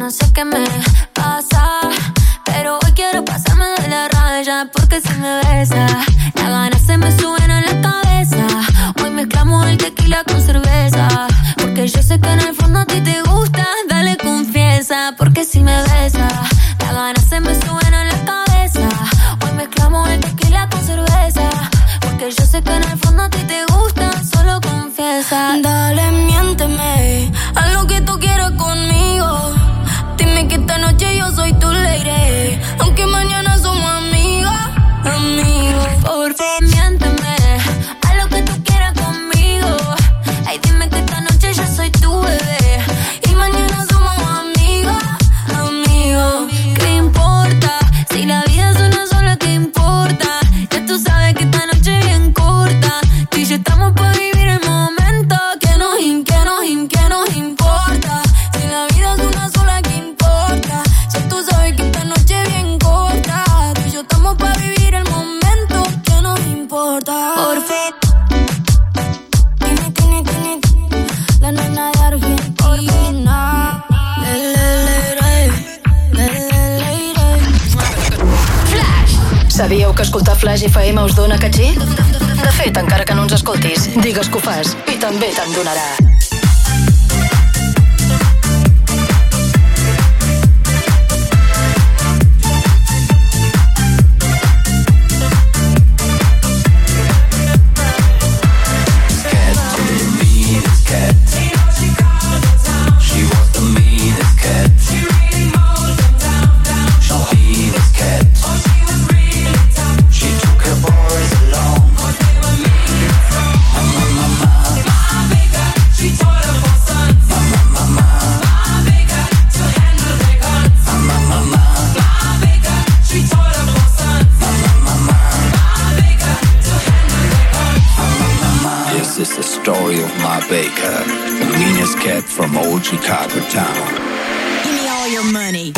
No sé qué me pasa. Pero hoy quiero pasarme de la raya porque si me besa, las ganas se me suben a la cabeza. Hoy mezclamos el tequila con cerveza, porque yo sé que en el fondo a ti te gusta. Dale confianza, porque si me besa, que escoltar Flash FM us dona catxí? De fet, encara que no ens escoltis, digues que ho fas i també te'n donarà. Is the story of my baker, the meanest cat from old Chicago town. Give me all your money.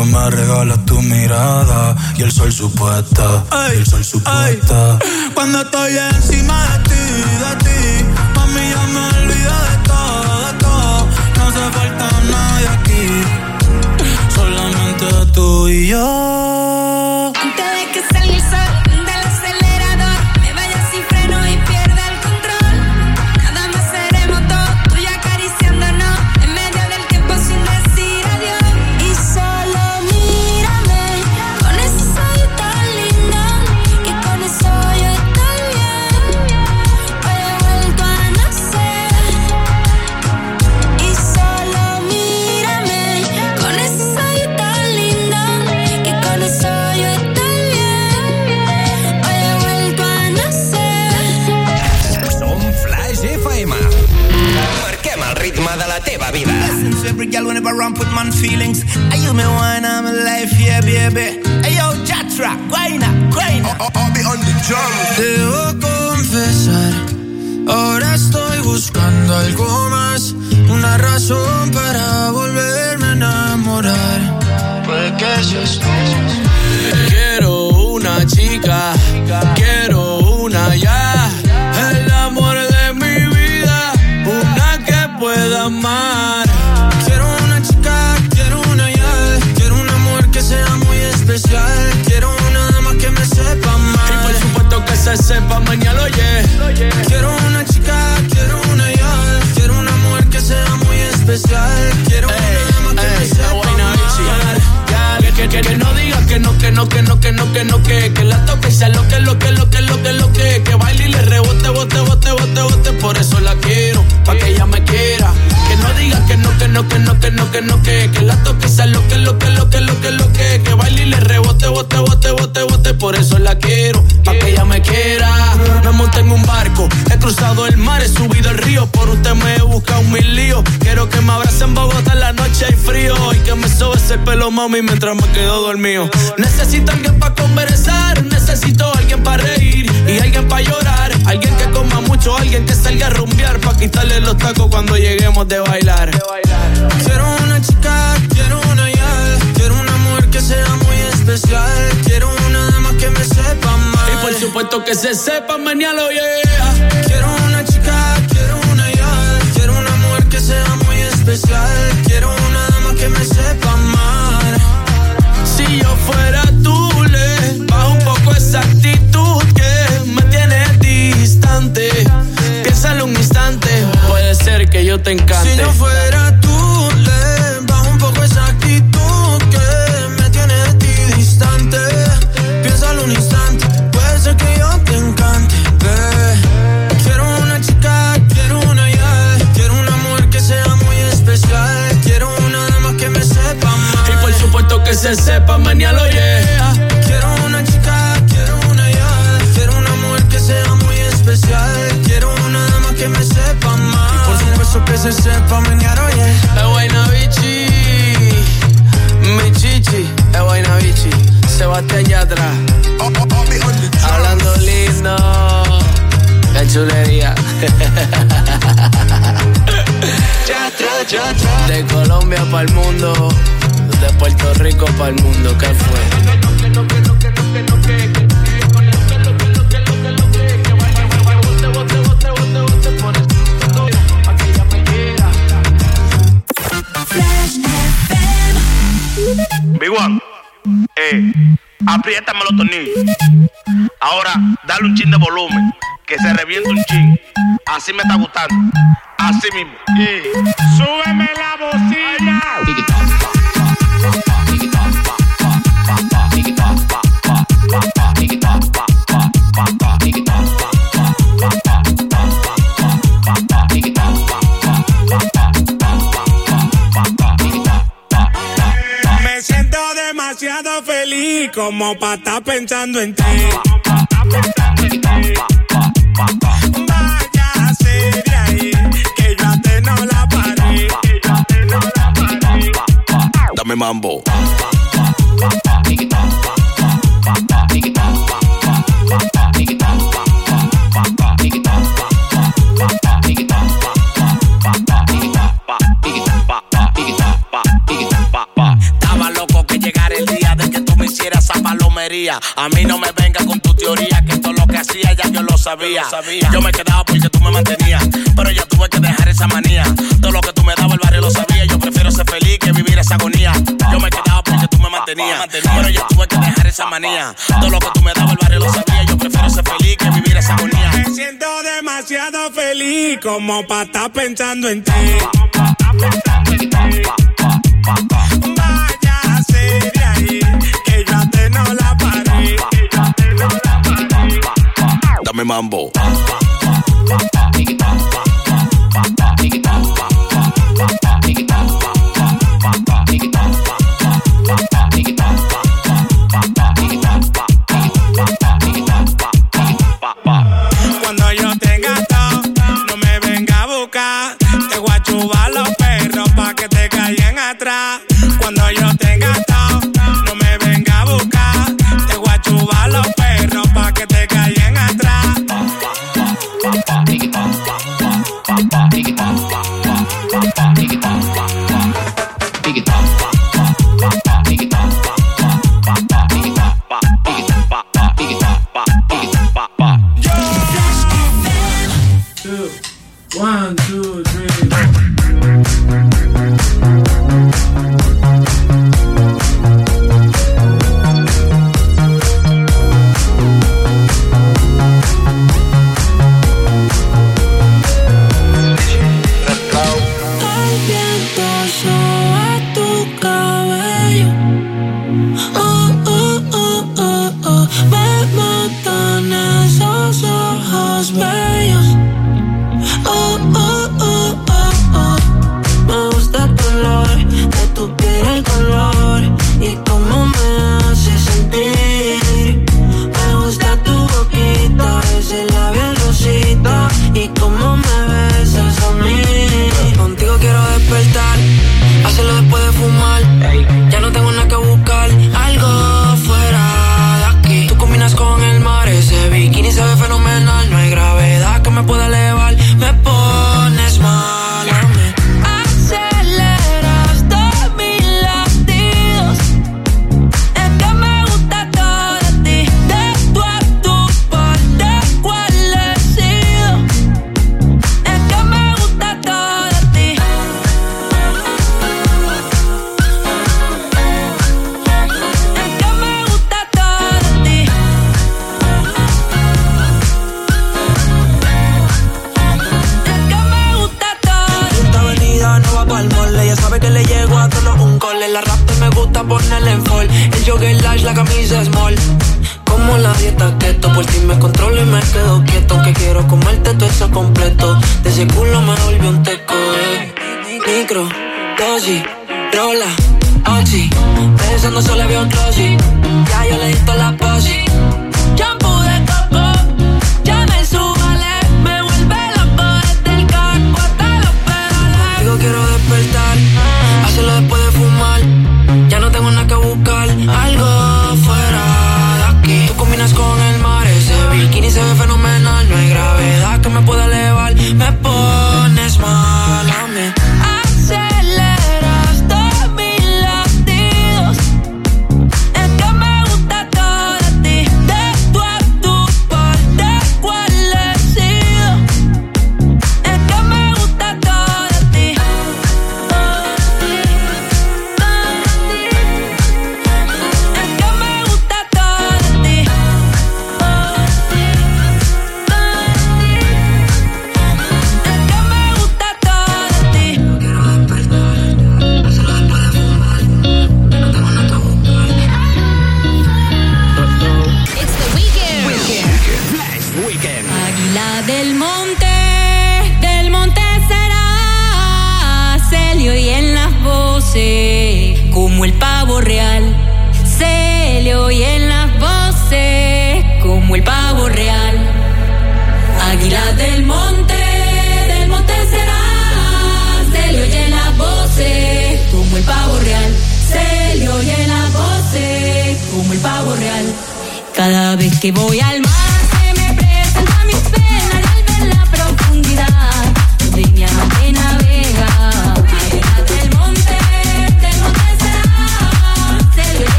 Como cuando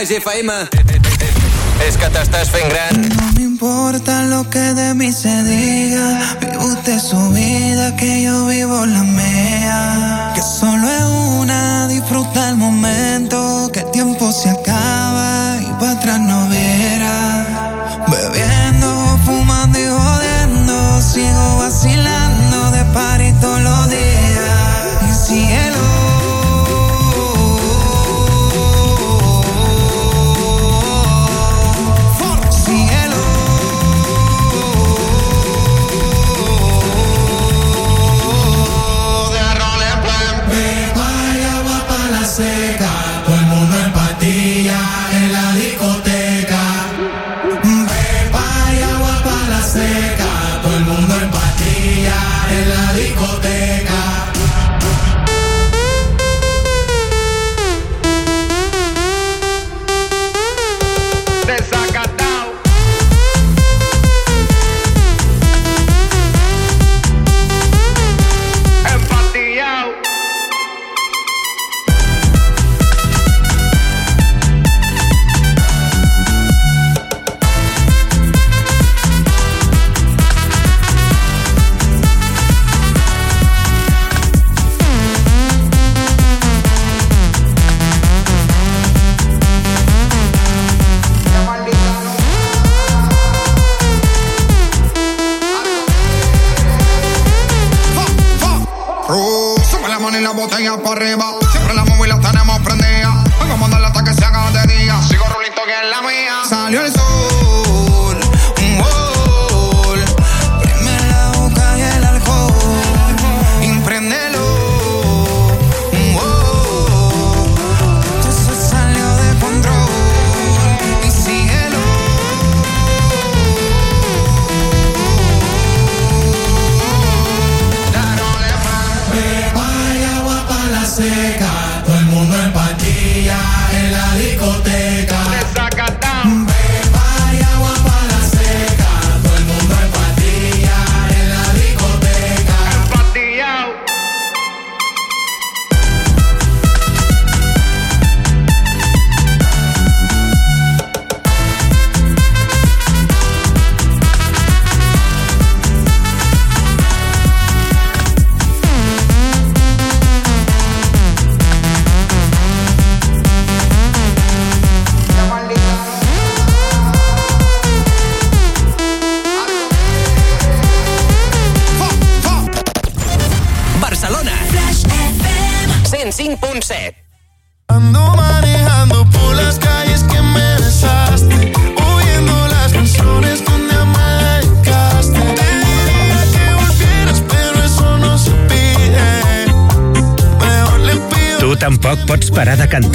Rise FM.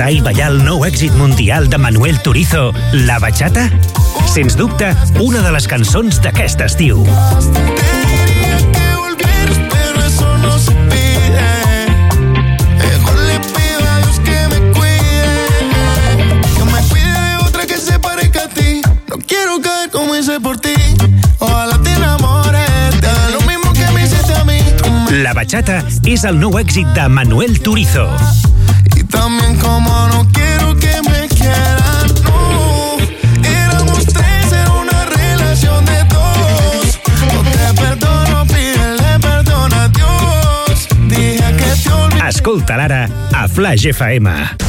bachata i ballar el nou èxit mundial de Manuel Turizo, La Bachata? Sens dubte, una de les cançons d'aquest estiu. La bachata és el nou èxit de Manuel Turizo. también como no quiero que me quieran. No, éramos tres en una relación de dos. No te perdono, pídele perdón a Dios. Dije que te olvidé. Escolta l'ara a Flash FM.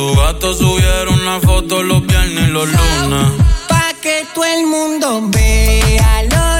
tu gato subiera una foto los viernes y los lunes. Pa' que todo el mundo vea lo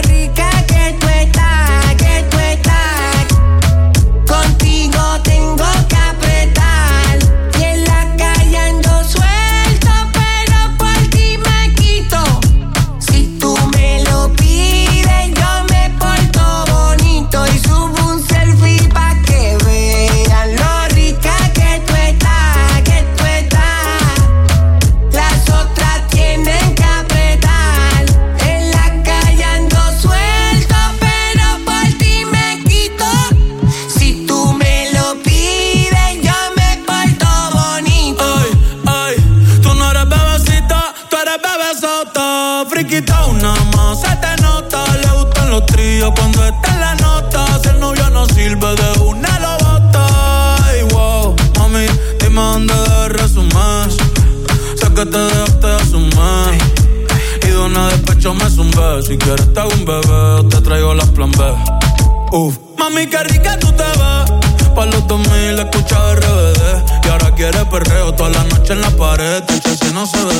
Si quieres te hago un bebé, te traigo las plan B. Uf. Mami, qué rica tú te ves. Pa' los 2000 escucha RBD. Y ahora quieres perreo toda la noche en la pared. Tu si no se ve.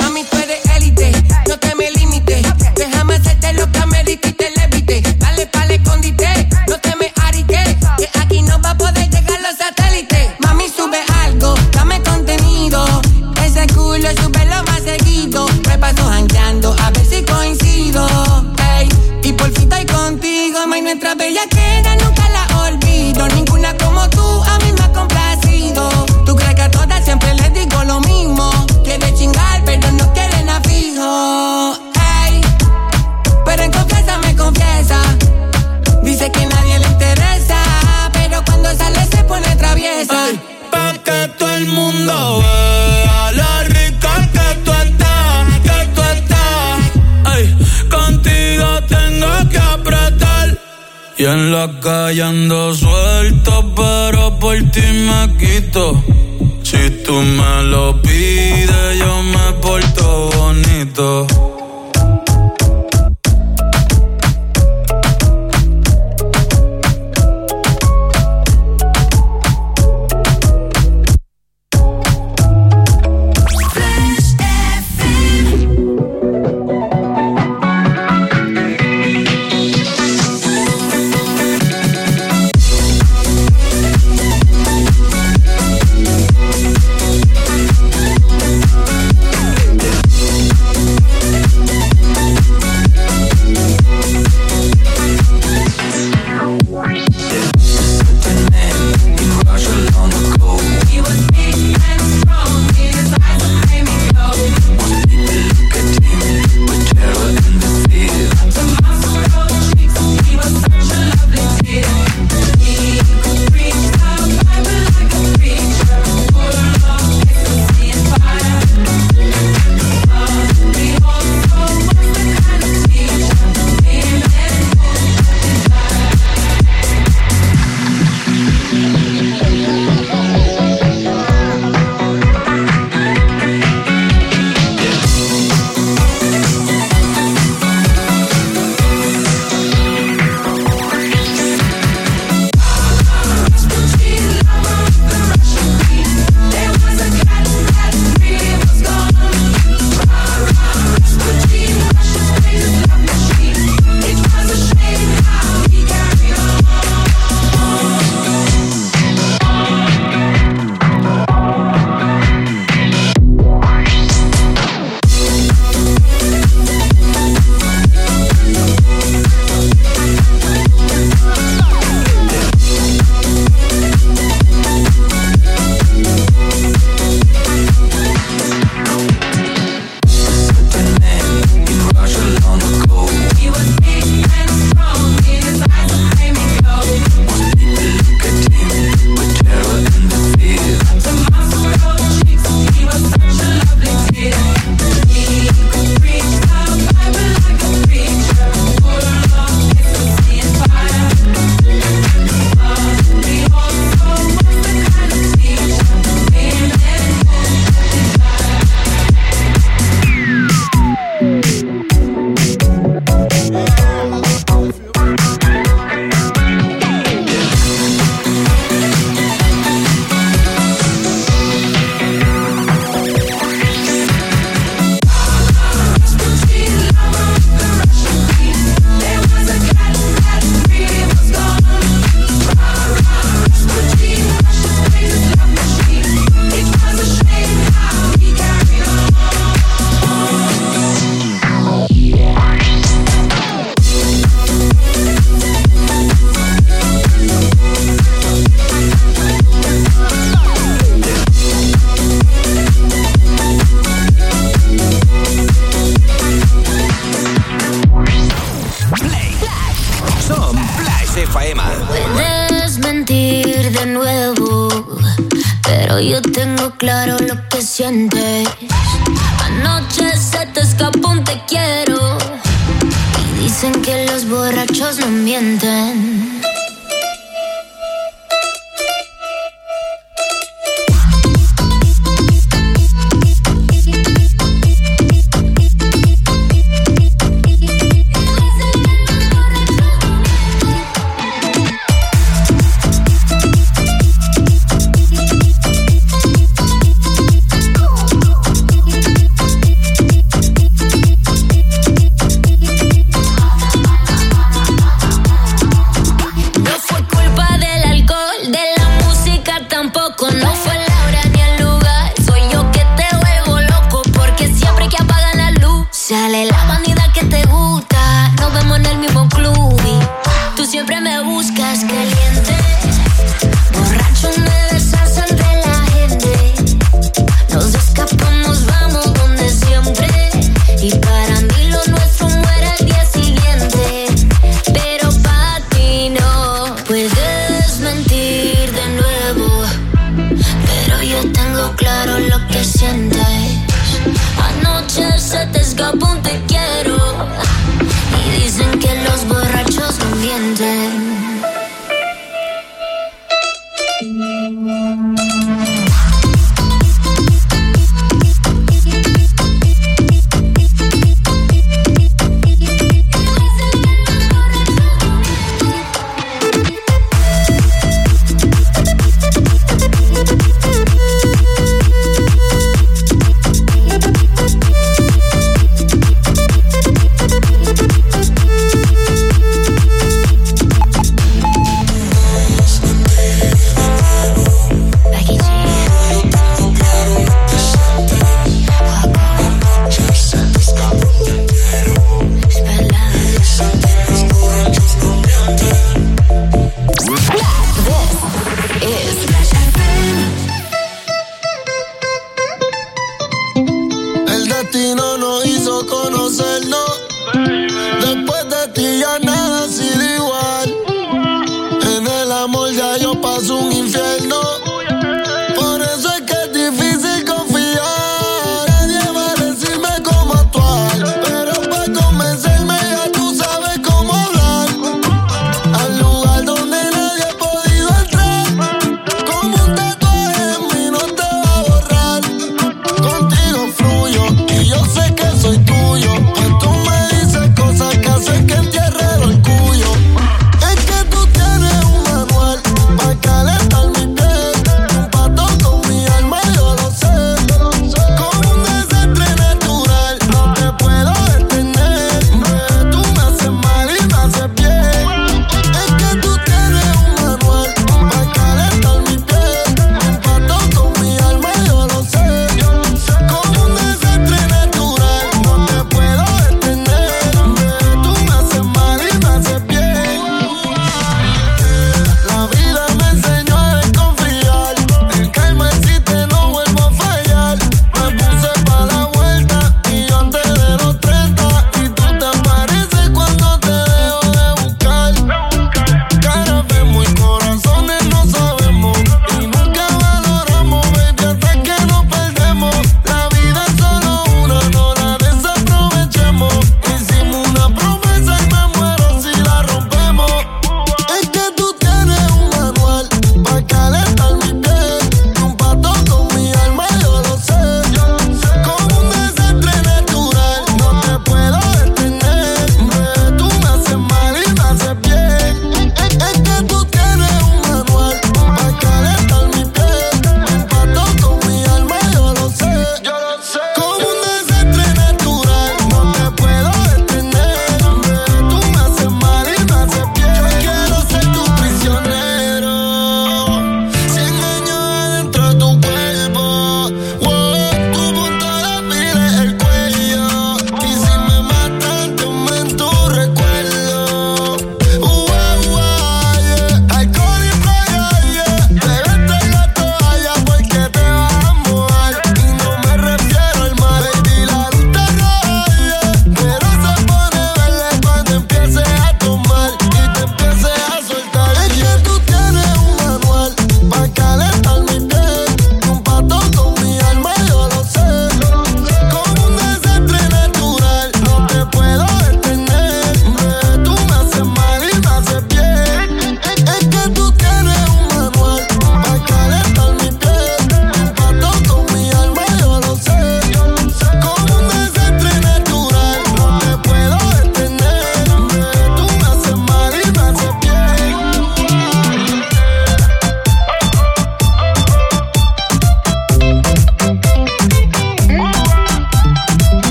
Mami, tú eres élite, no te me limites. Okay. Déjame hacerte lo que amerita y levite. Dale pa'l escondite, no te me ariques. Que aquí no va a poder llegar los satélites. Mami, sube algo, dame contenido. Ese culo sube lo más seguido. Me paso entra bem aqui. Y en la calle ando suelto, pero por ti me quito. Si tú me lo pides, yo me porto bonito.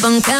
Keep.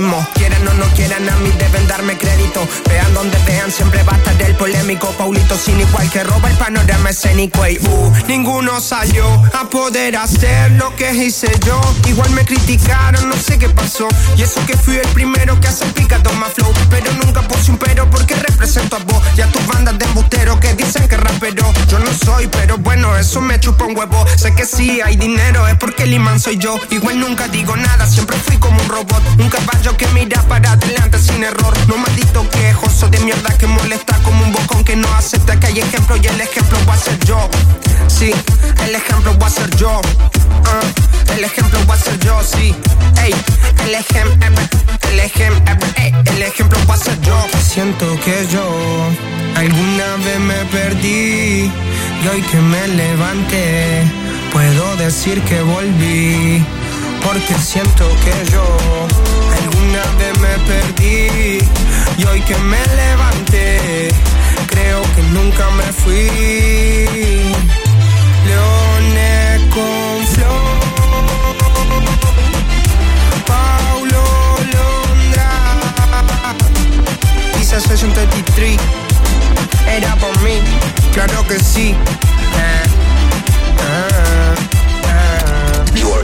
máximo. escénico y uh, ninguno salió a poder hacer lo que hice yo. Igual me criticaron, no sé qué pasó. Y eso que fui el primero que hace pica toma flow. Pero nunca puse un pero porque represento a vos y a tus bandas de embusteros que dicen que rapero. Yo no soy, pero bueno, eso me chupa un huevo. Sé que sí hay dinero, es porque el imán soy yo. Igual nunca digo nada, siempre fui como un robot. Un caballo que mira para adelante sin error. No maldito quejoso de mierda que molesta como un bocón que no acepta que hay ejemplo y el ejemplo va a ser yo. Sí, el ejemplo voy a ser yo. Uh, el ejemplo voy a ser yo, sí. Ey, el ejemplo, el ejemplo, ey, el ejemplo voy a ser yo. Siento que yo alguna vez me perdí y hoy que me levanté puedo decir que volví. Porque siento que yo alguna vez me perdí y hoy que me levanté creo que nunca me fui. Leones con flor. Paulo Londra. Quizás 63. Era por mí, claro que sí. Eh,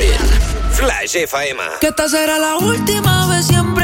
in Flash FM. Que esta será la última vez siempre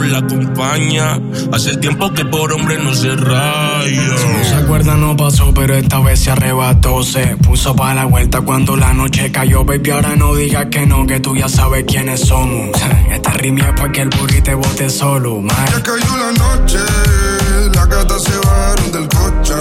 la acompaña. Hace tiempo que por hombre no se raya. Si no se acuerda no pasó, pero esta vez se arrebató. Se puso para la vuelta cuando la noche cayó. Baby, ahora no digas que no, que tú ya sabes quiénes somos. Esta rima es pa' que el burrito te bote solo. man. Ya cayó la noche, las gatas se bajaron del coche,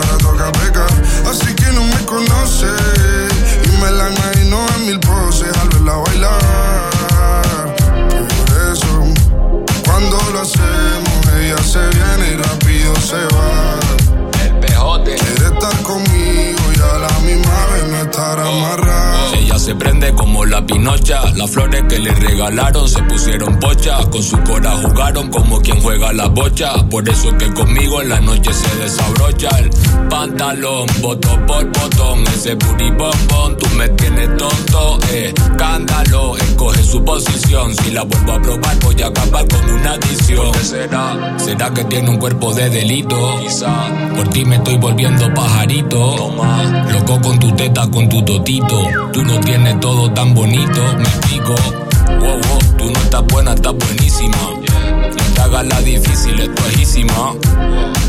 se prende como la pinocha. Las flores que le regalaron se pusieron pocha. Con su cora jugaron como quien juega la bocha. Por eso es que conmigo en la noche se desabrocha el pantalón. Botón por botón, ese booty bombón. Tú me tienes tonto, eh. Cándalo, escoge su posición. Si la vuelvo a probar, voy a acabar con una adicción. ¿Qué será? ¿Será que tiene un cuerpo de delito? Quizá. Por ti me estoy volviendo pajarito. Toma. Loco con tu teta, con tu totito. Tú no tienes todo tan bonito, me explico. Wow, wow, tú no estás buena, estás buenísima. No te hagas la difícil, es.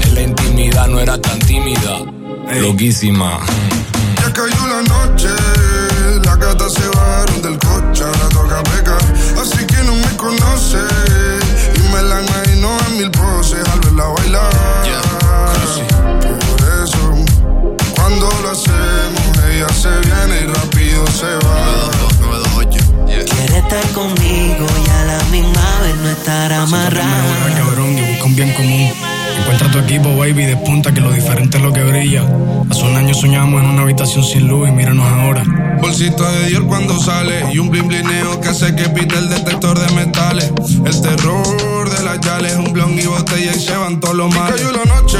En la intimidad no era tan tímida. Loquísima. Ya cayó la noche, las gatas se bajaron del coche, ahora toca pecar. Así que no me conoce y me la imagino en mil poses al verla bailar. Por eso, cuando lo hacemos, ella se viene y rápido se va. Quiere estar conmigo y a la misma vez no estar amarrada. Mejora, cabrón, y busca un bien común. Encuentra tu equipo, baby, despunta que lo diferente es lo que brilla. Hace un año soñamos en una habitación sin luz y míranos ahora. Bolsito de Dior cuando sale y un blin blineo que hace que pite el detector de metales. El terror de las yales, un blon y botella y se van todos los males. Y cayó la noche,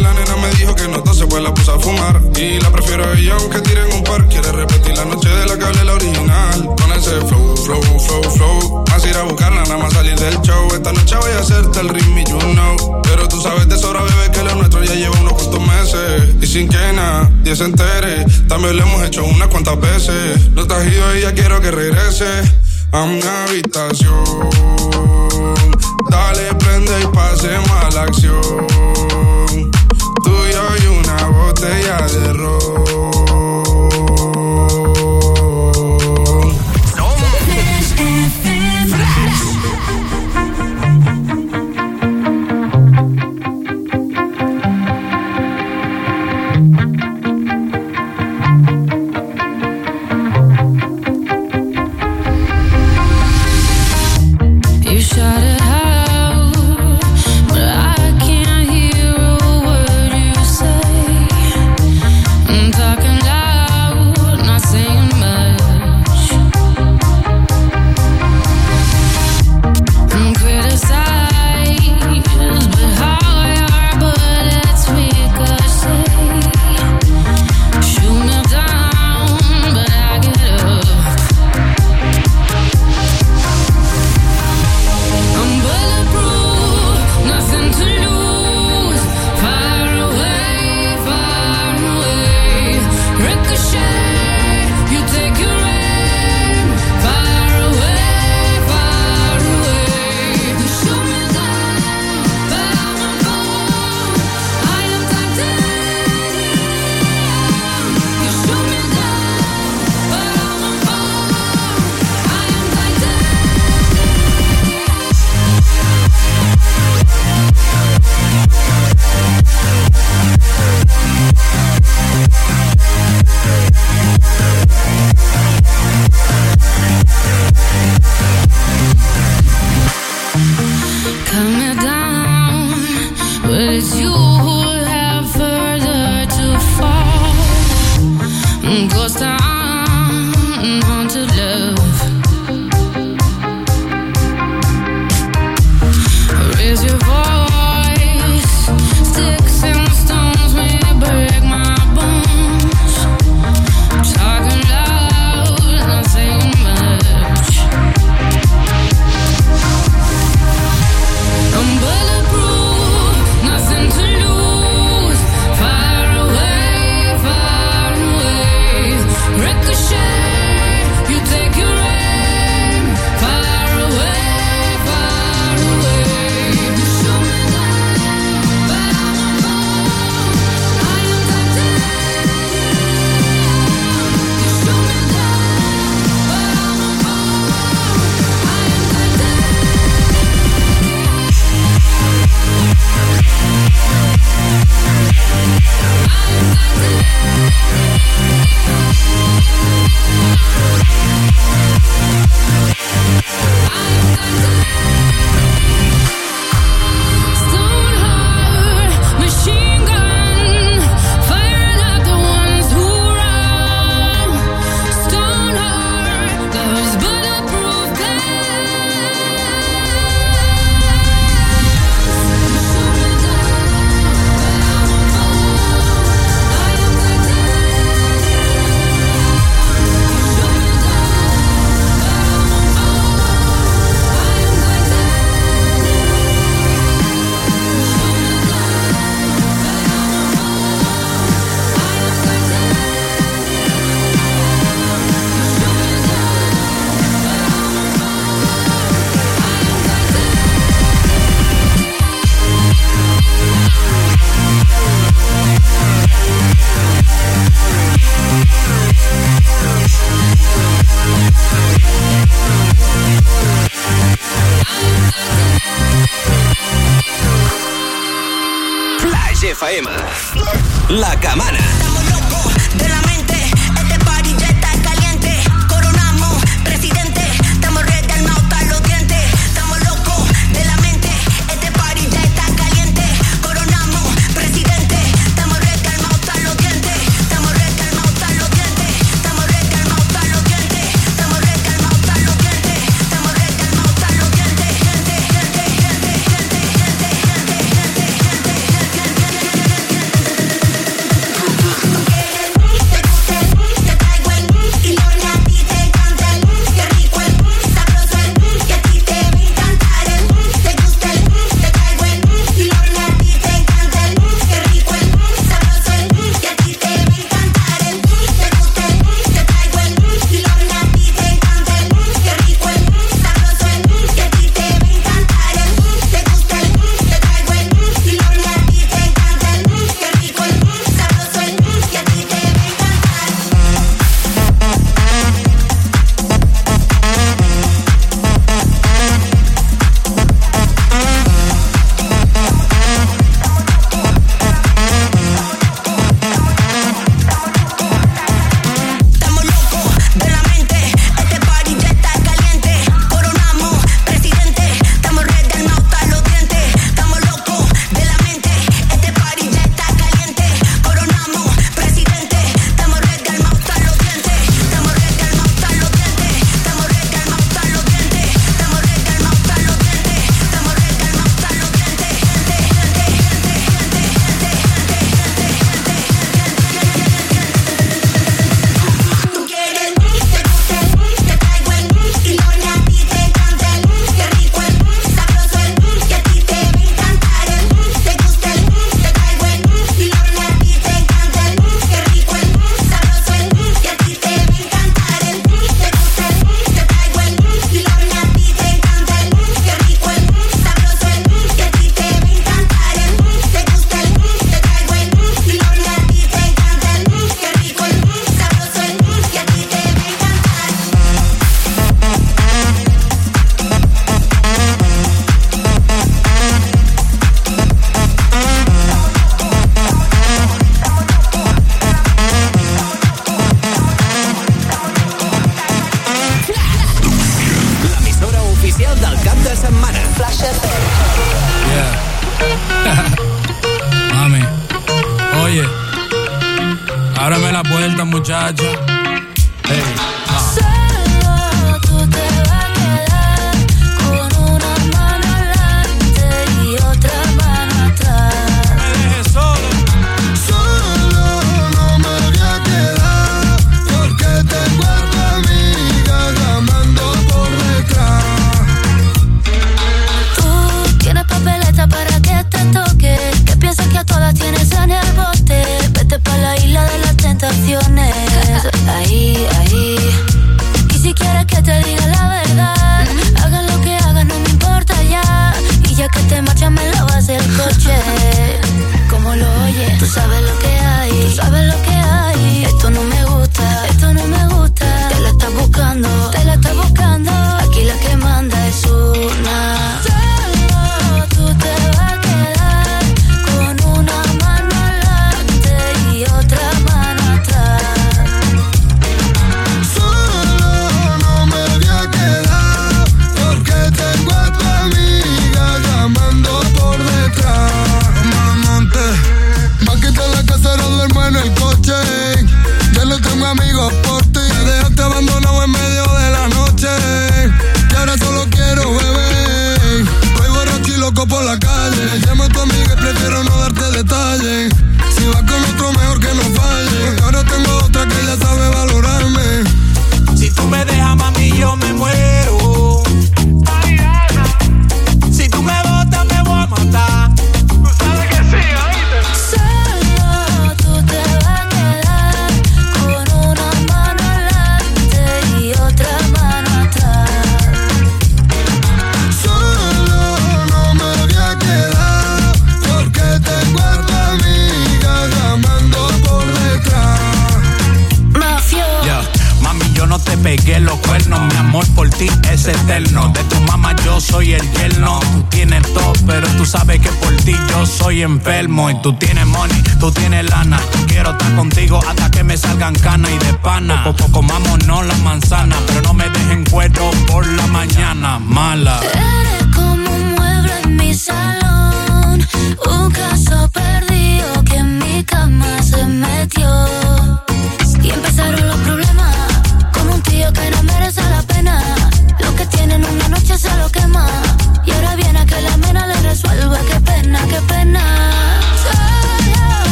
la nena me dijo que no tose pues la puse a fumar. Y la prefiero a ella aunque tiren un par. Quiere repetir la noche de la que hablé la original. Con ese flow, flow, flow, flow. Más ir a buscarla, nada más salir del show. Esta noche voy a hacerte el ritmo y you know. Pero Tú sabes de sobra, bebé, que lo nuestro ya lleva unos cuantos meses. Y sin que nadie se entere, también lo hemos hecho unas cuantas veces. No te has ido y ya quiero que regrese a mi habitación. Dale, prende y pasemos a la acción. Tú y yo y una botella de ron.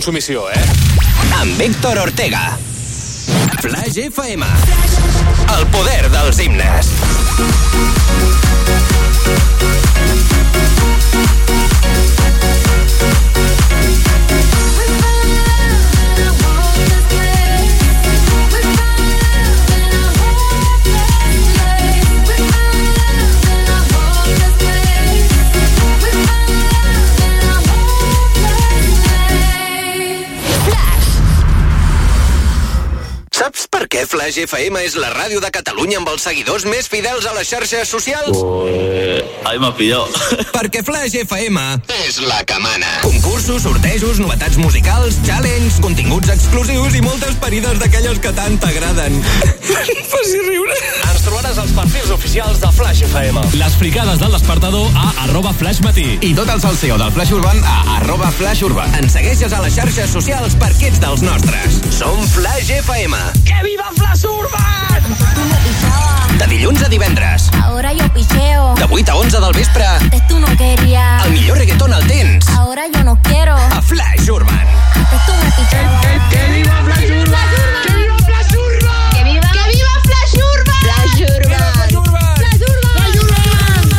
consumició, eh? Amb Víctor Ortega. Flash FM. què Flash FM és la ràdio de Catalunya amb els seguidors més fidels a les xarxes socials? Ué, ai, m'ha pillat. Perquè Flash FM és la que mana. Concursos, sortejos, novetats musicals, challenges, continguts exclusius i moltes parides d'aquelles que tant t'agraden. Faci riure. Ens trobaràs als perfils oficials de Flash FM. Les fricades del despertador a arroba Flash Matí. I tot el salseo del Flash Urban a arroba Flash Urban. Ens segueixes a les xarxes socials perquè ets dels nostres. Som Flash FM. Que viva Xamfles Urbans! De dilluns a divendres. Ahora yo picheo. De 8 a 11 del vespre. Antes tú no quería. El millor reggaeton al temps. Ahora yo no quiero. A Flash Urban. Antes tú me. Que, que, que viva Flash Urban! Que viva Flash Urban! Que viva, Flash Urban! Flash Urban! Flash Urban! Flash Urban!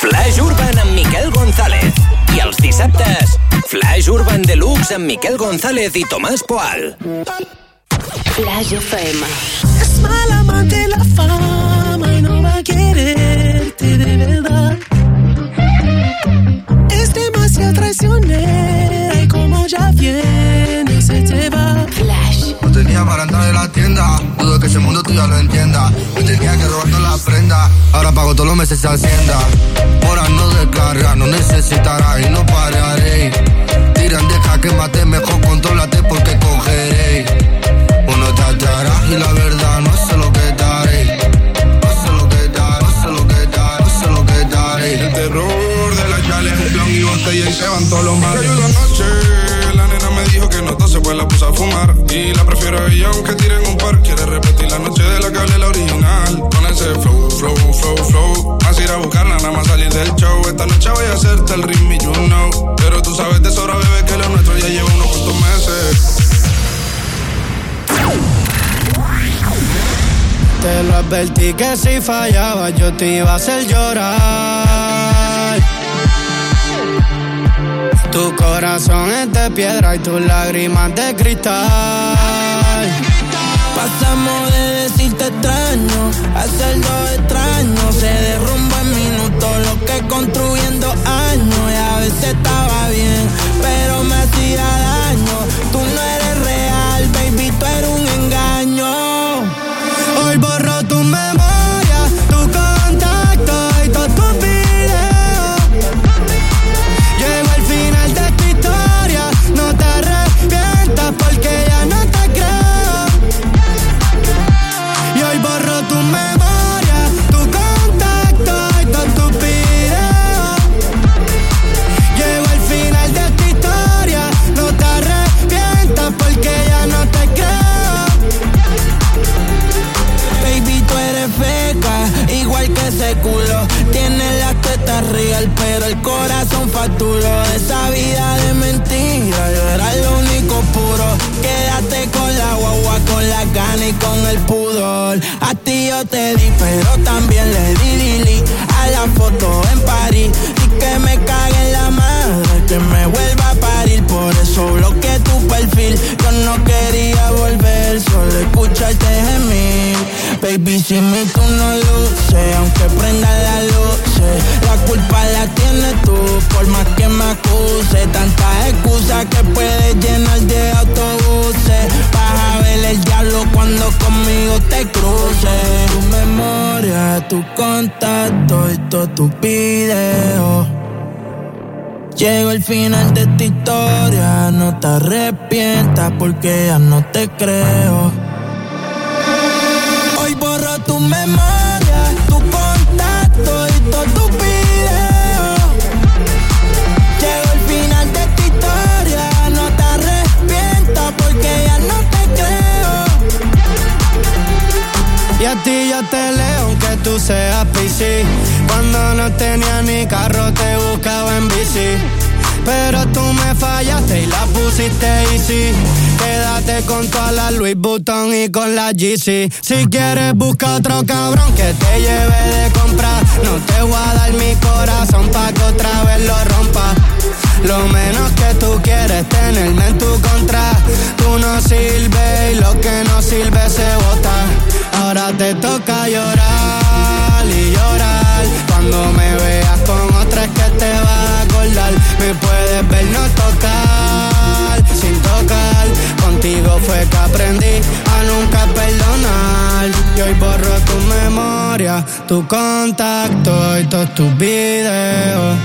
Flash Urban amb Miquel González. I els dissabtes, Flash Urban Deluxe amb Miquel González i Tomàs Poal. Mm. Flash FM. Es mala amante la fama y no va a quererte de verdad. Es demasiado traicionera y como ya viene se te va. Flash. No tenía para entrar en la tienda, dudo que ese mundo tú ya lo entienda. Me tenía que robar todas las prendas, ahora pago todos los meses esa hacienda. Ahora no descarga, no necesitará y no pararé. Tiran, deja que mate, mejor contrólate porque cogeré. Y la verdad no sé lo que daré. No sé lo que daré, no sé lo que daré, no sé lo que daré. El terror de la chale, un blon y botella y se van todos los males. Cayó la noche, la nena me dijo que no tose, pues la puse a fumar. Y la prefiero a ella aunque tiren un par. Quiere repetir la noche de la hablé la original. Con ese flow, flow, flow, flow. Más ir a buscarla, nada más salir del show. Esta noche voy a hacerte el ritmo you know. Pero tú sabes de sobra, bebé, que lo nuestro ya lleva unos cuantos meses. Te lo advertí que si fallaba yo te iba a hacer llorar. Tu corazón es de piedra y tus lágrimas de cristal. Pasamos de decirte extraño a ser dos extraños. Se derrumba en minutos lo que construyendo años. Y a veces estaba bien, con el pudor. A ti yo te di, pero también le di Lili a la foto en París. Y que me cague la madre, que me vuelva a parir. Por eso bloqueé tu perfil. Yo no quería volver, solo escucharte gemir. Baby, si mi tú no luces, aunque prenda la luz, la culpa la tienes tú, por más que me acuse. Tantas excusas que puedes llenar de autobuses. Vas a ver el diablo cuando conmigo te cruces. Tu memoria, tu contacto y todos tus videos. Llego al final de esta historia, no te arrepientas porque ya no te creo. Hoy borro tu memoria, tu contacto y todos tus videos. Llego al final de esta historia, no te arrepientas porque ya no te creo. Y a ti yo te leo aunque tú seas PC. No tenía ni carro te buscaba en bici. Pero tú me fallaste y la pusiste easy. Quédate con toda la Louis Vuitton y con la GC. Si quieres busca otro cabrón que te lleve de comprar. No te voy a dar mi corazón pa' que otra vez lo rompa. Lo menos que tú quieres tenerme en tu contra. Tú no sirves y lo que no sirve se bota. Ahora te toca llorar y llorar. Cuando me veas con otra es que te vas a acordar. Me puedes ver no tocar, sin tocar. Contigo fue que aprendí a nunca perdonar. Y hoy borro tu memoria, tu contacto y todos tus videos.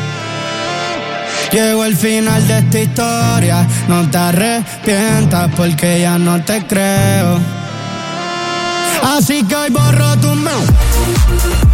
Llego al final de esta historia, no te arrepientas porque ya no te creo. Así que hoy borro tu memoria.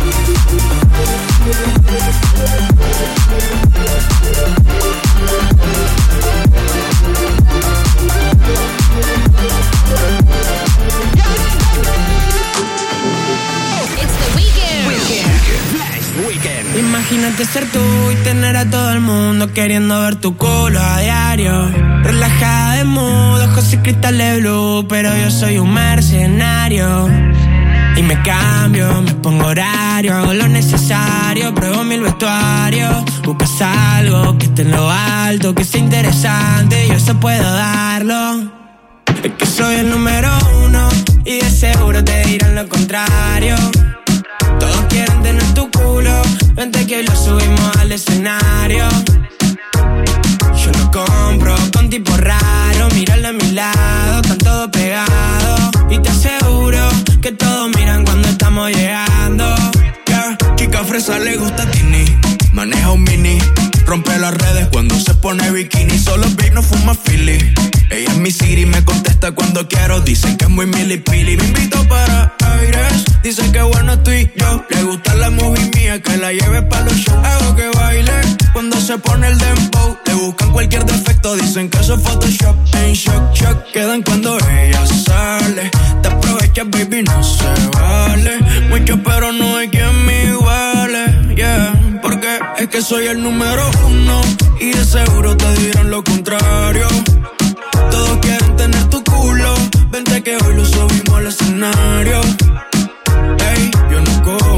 Imagínate ser tú y tener a todo el mundo queriendo ver tu culo a diario. Relajada de modo, ojos y cristales blue, pero yo soy un mercenario. Y me cambio, me pongo horario, hago lo necesario, pruebo mil vestuarios. Buscas algo que esté en lo alto, que sea interesante, yo eso puedo darlo. Es que soy el número uno y de seguro te dirán lo contrario. Todos quieren tener tu culo, vente que hoy lo subimos al escenario. Yo no compro con tipo raro, míralo a mi lado, están todos pegados. Y te aseguro que todos miran cuando estamos llegando. Yeah, chica fresa le gusta Tini, maneja un mini. Rompe las redes cuando se pone bikini. Solo Big no fuma Philly. Ella es mi Siri, me contesta cuando quiero. Dicen que es muy milipili. Me invito para aires. Dicen que bueno estoy yo. Le gusta la movie mía, que la lleve para los shows. Hago que baile cuando se pone el dembow. Le buscan cualquier defecto, dicen que eso es Photoshop. En shock, shock, quedan cuando ella sale. Te aprovechas, baby, no se vale. Mucho, pero no hay quien me iguale. Yeah, porque es que soy el número uno. Y de seguro te dirán lo contrario. Todos quieren tener tu culo. Vente que hoy lo subimos al escenario. Ey, yo no compro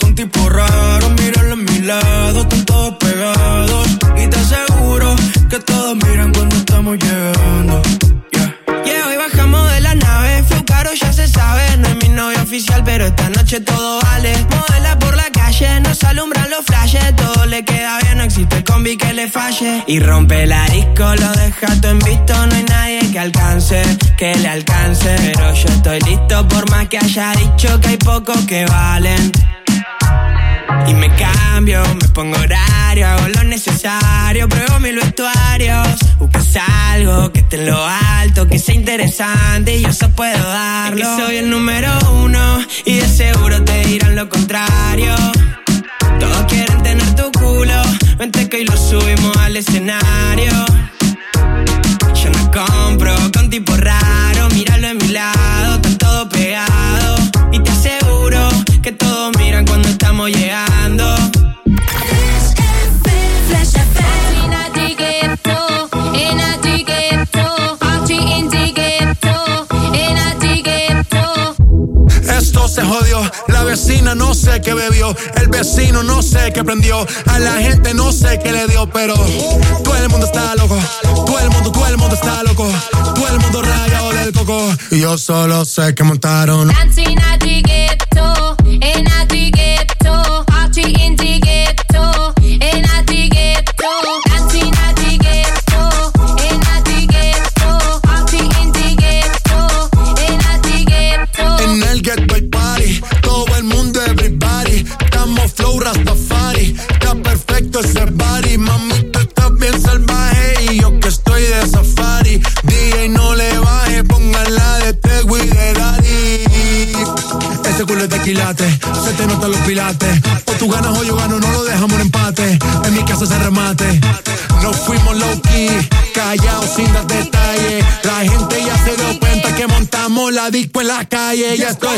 con tipo raro. Míralo a mi lado, están todos pegados. Y te aseguro que todos miran cuando estamos llegando. Yeah, hoy bajamos de la nave, fue caro, ya se sabe. No es mi novio oficial, pero esta noche todo vale. Modela por la calle, nos alumbran los flashes. Todo le queda bien, no existe el combi que le falle. Y rompe la disco, lo deja todo en visto. No hay nadie que alcance, que le alcance. Pero yo estoy listo, por más que haya dicho que hay pocos que valen. Y me cambio, me pongo horario, hago lo necesario, pruebo mil vestuarios. Buscas algo que esté en lo alto, que sea interesante y yo eso puedo darlo. Es que soy el número uno y de seguro te dirán lo contrario. Todos quieren tener tu culo, vente que hoy lo subimos al escenario. Yo no compro con tipo raro, míralo en mi lado, la vecina no sé qué bebió, el vecino no sé qué prendió, a la gente no sé qué le dio, pero todo el mundo está loco, todo el mundo, todo el mundo está loco, todo el mundo rayado del coco, y yo solo sé que montaron. Se te notan los pilates, o tú ganas o yo gano, no lo dejamos en empate, en mi casa se remate, nos fuimos low key, callados sin dar detalles, la gente ya se dio cuenta que montamos la disco en la calle, ya esto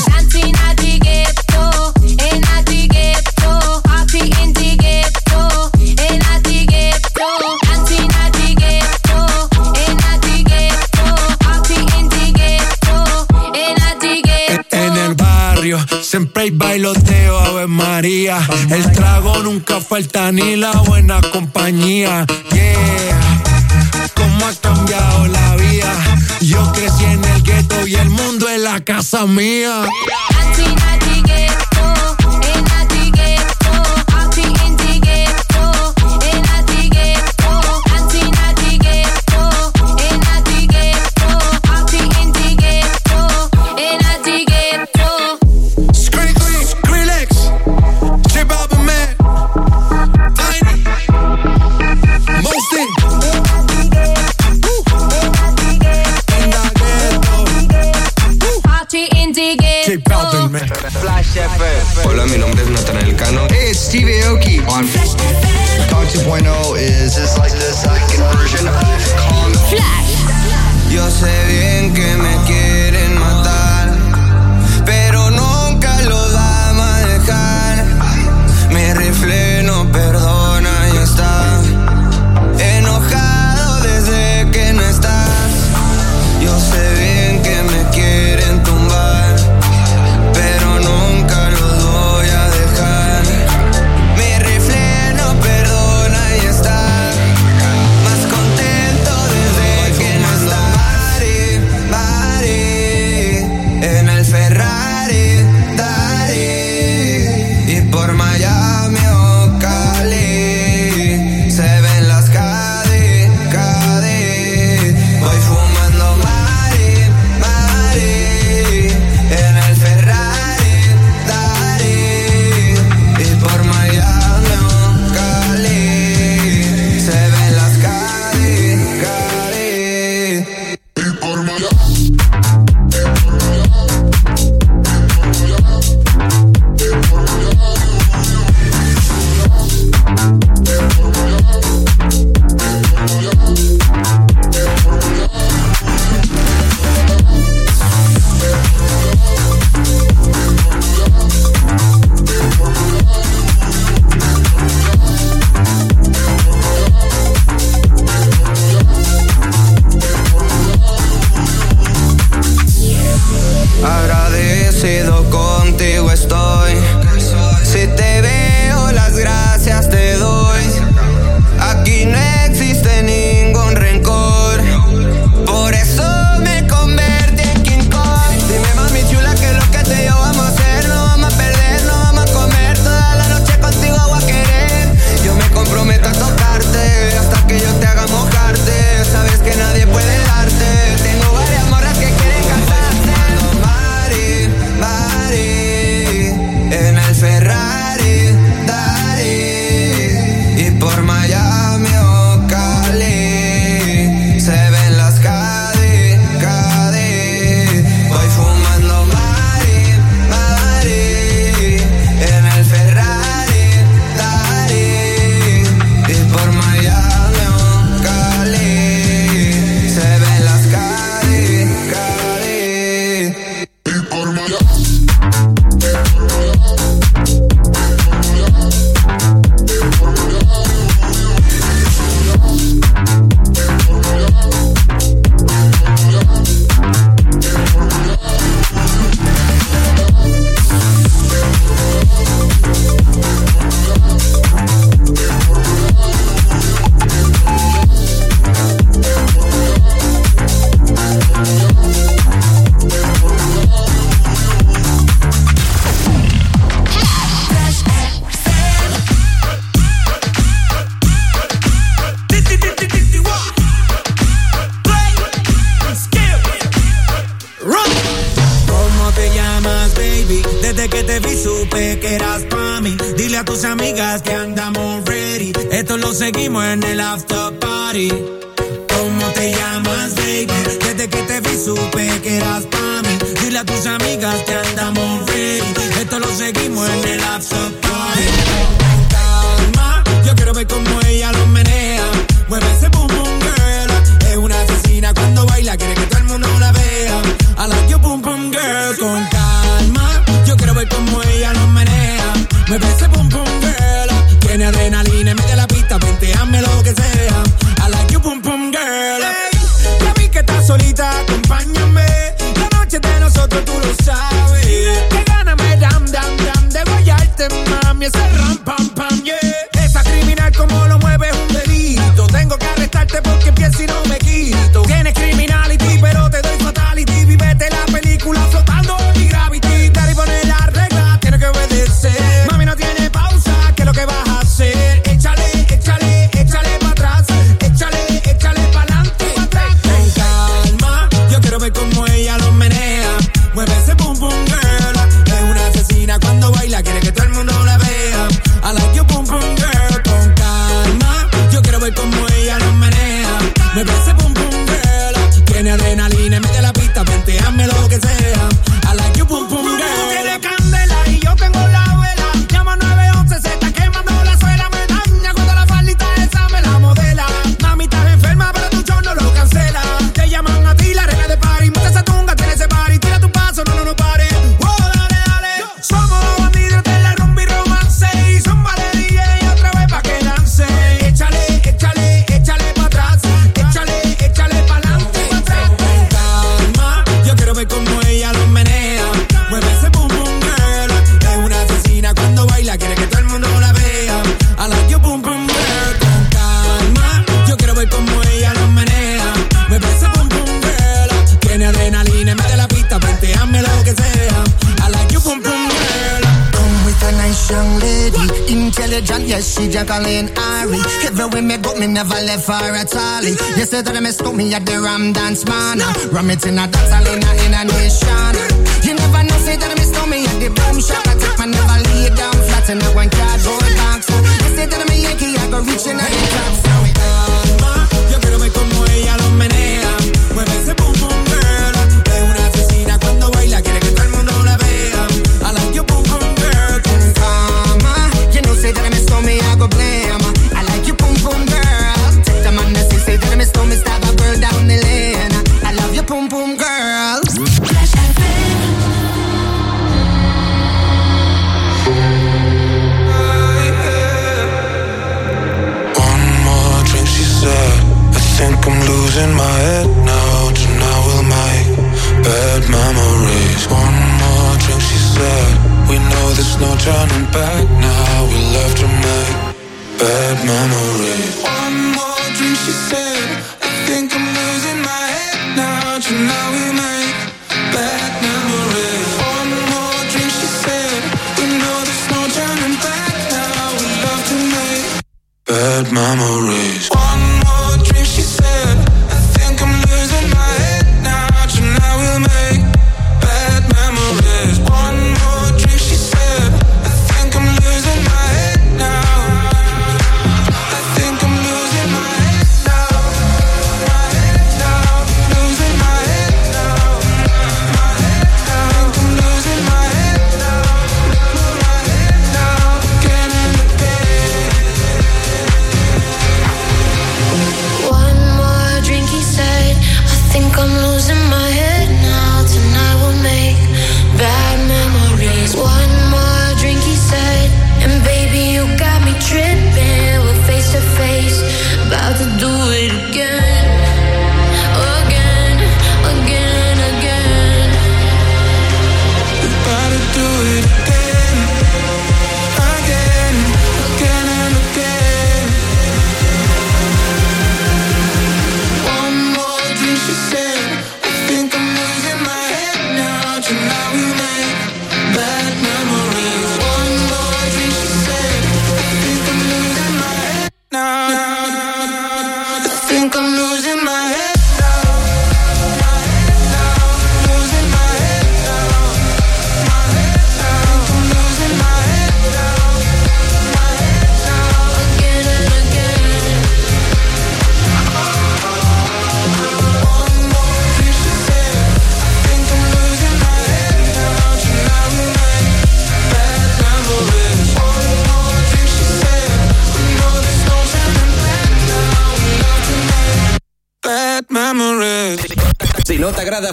siempre hay bailoteo, Ave María. El trago nunca falta ni la buena compañía. Yeah, cómo ha cambiado la vida. Yo crecí en el gueto y el mundo es la casa mía. Hola, mi nombre es Natanael Cano. Hey, it's Steve Aoki on Flash FM. Talk 2.0 is just like the second version of Calm. Flash. Yo sé bien que me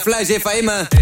Flash FM,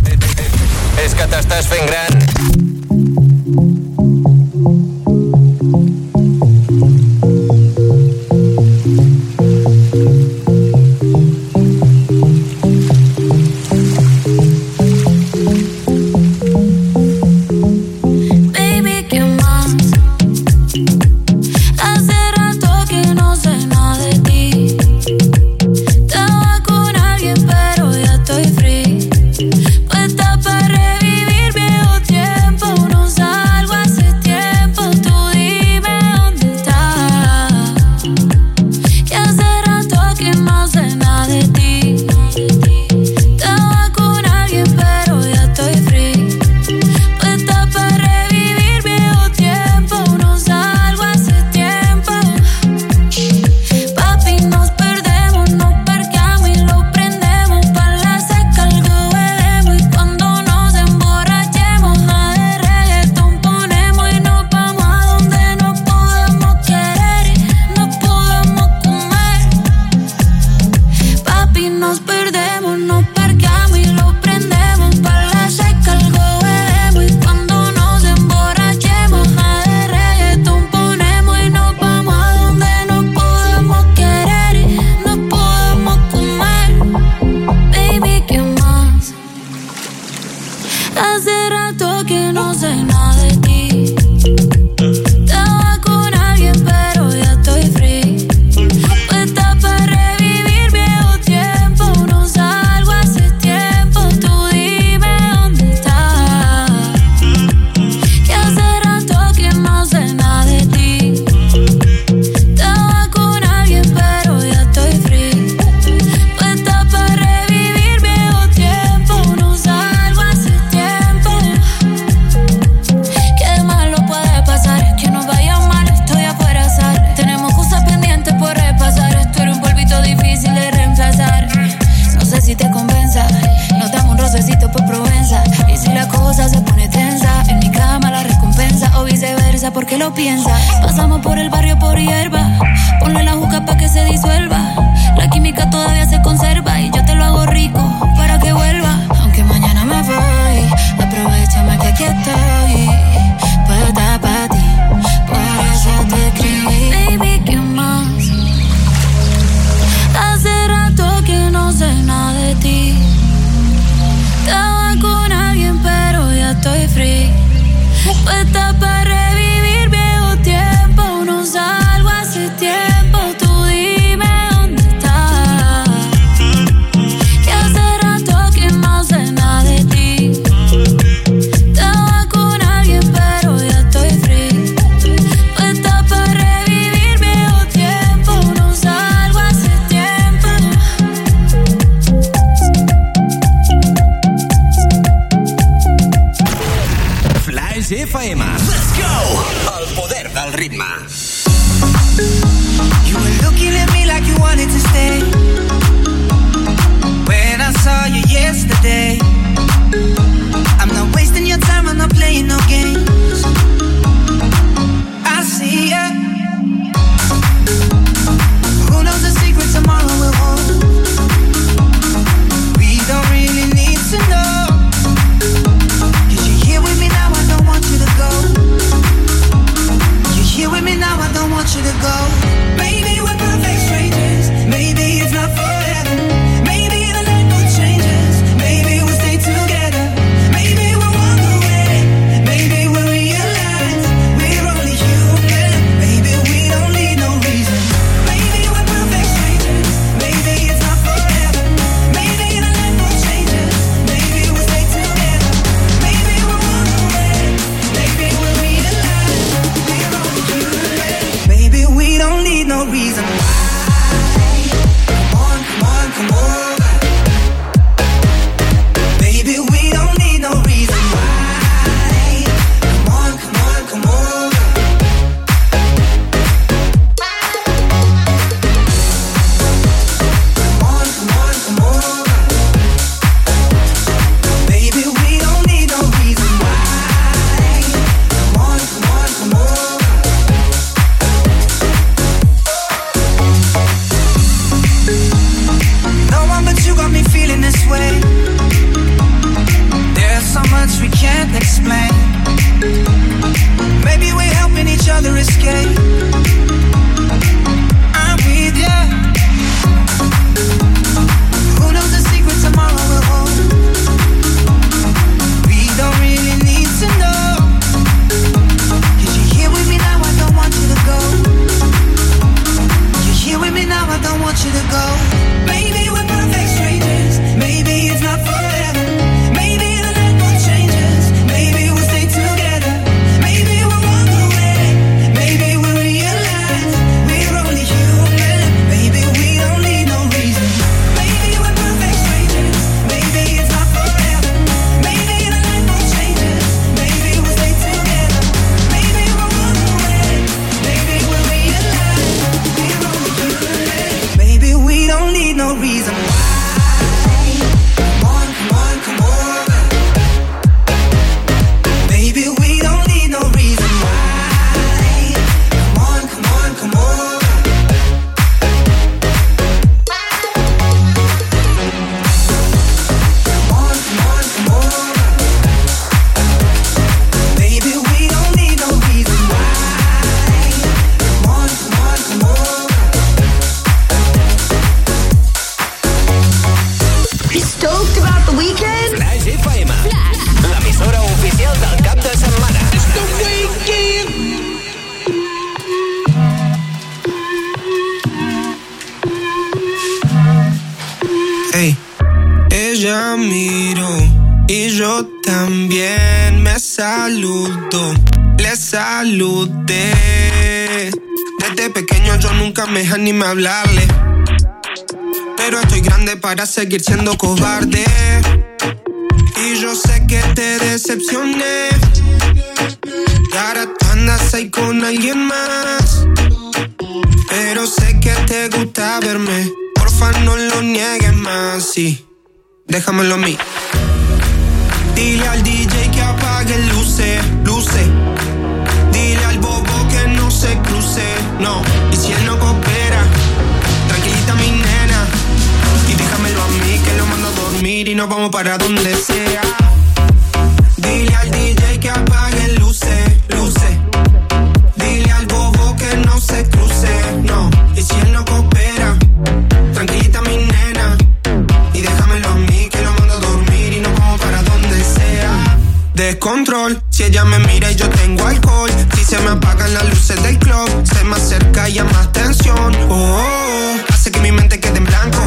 Descontrol, si ella me mira y yo tengo alcohol. Si se me apagan las luces del club, se me acerca y llama atención. Oh, oh, oh, hace que mi mente quede en blanco.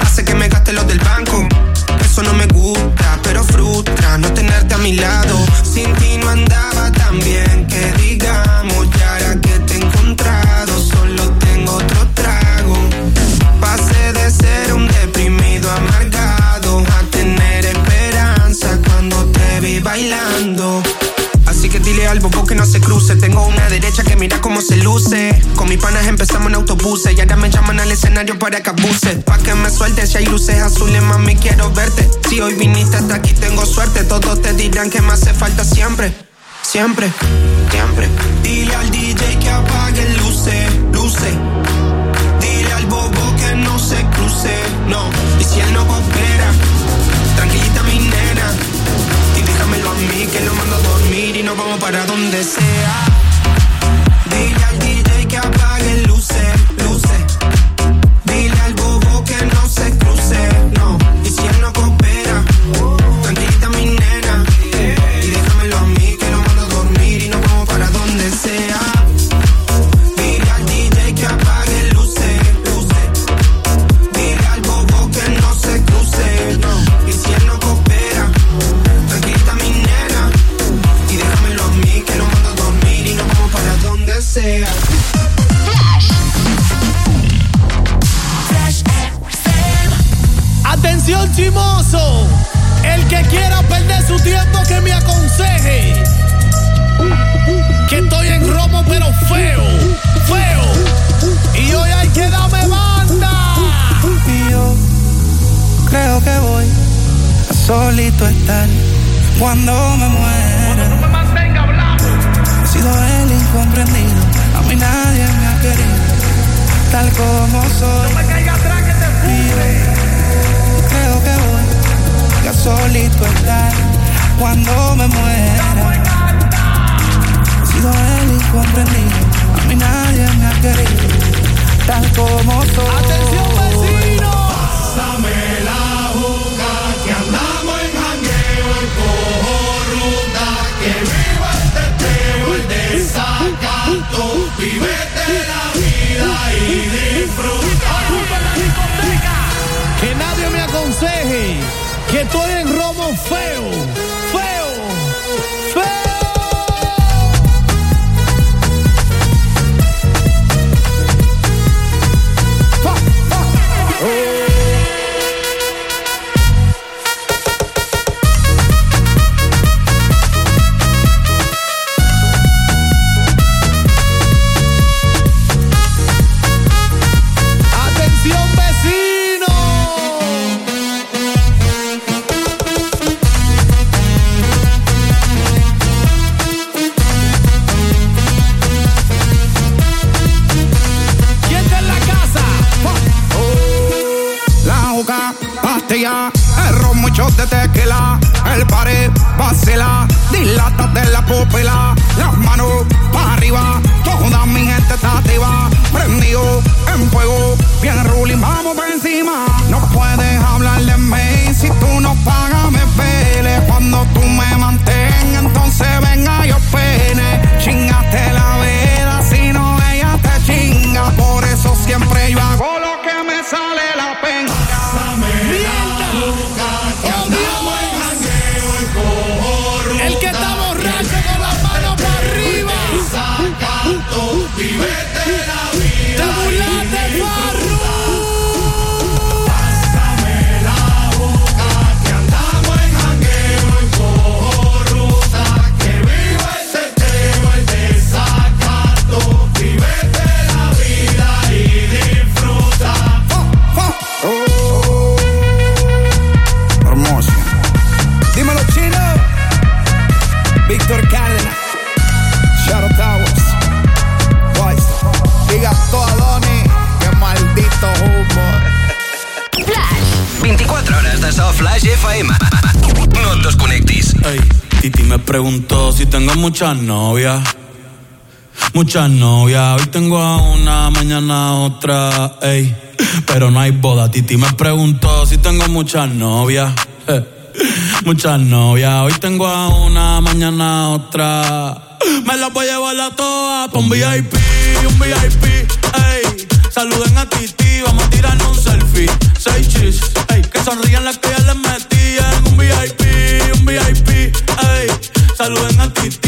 Hace que me gaste los del banco. Eso no me gusta, pero frustra no tenerte a mi lado. Sin ti no andaba Tengo una derecha que mira cómo se luce. Con mis panas empezamos en autobuses. Y ahora me llaman al escenario para que abuse. Pa' que me sueltes. Si hay luces azules, mami, quiero verte. Si hoy viniste hasta aquí, tengo suerte. Todos te dirán que me hace falta siempre. Siempre, siempre. Dile al DJ que apague luces, luces. Dile al bobo que no se cruce, no. Y si él no coopera. Y mí que lo mando a dormir y nos vamos para donde sea. Dile al DJ que apague luces, luces. Chimoso, el que quiera perder su tiempo que me aconseje. Que estoy en romo pero feo, feo. Y hoy hay que darme banda. Y yo creo que voy a solito estar cuando me muera. He sido el incomprendido, a mí nadie me ha querido, tal como soy. Y yo solito estar cuando me muera. He sido el incomprendido, a mí nadie me ha querido, tal como soy. ¡Atención, vecino! Pásame la juca, que andamos en jangueo, en cojo ruta, que viva el teteo, el desacato, vivete la vida y disfruta. ¡Que nadie me aconseje! que tú eres feo, feo, feo. Muchas novias. Muchas novias, hoy tengo a una, mañana a otra, ey. Pero no hay boda. Titi me preguntó si tengo muchas novias. eh. Muchas novias, hoy tengo a una, mañana a otra. Me las voy a llevar a todas pa' un VIP, un VIP, ey. Saluden a Titi, vamos a tirarnos un selfie. Seis chis, ey. Que sonrían las que ya les metían. Un VIP, un VIP, ey. Saluden a Titi,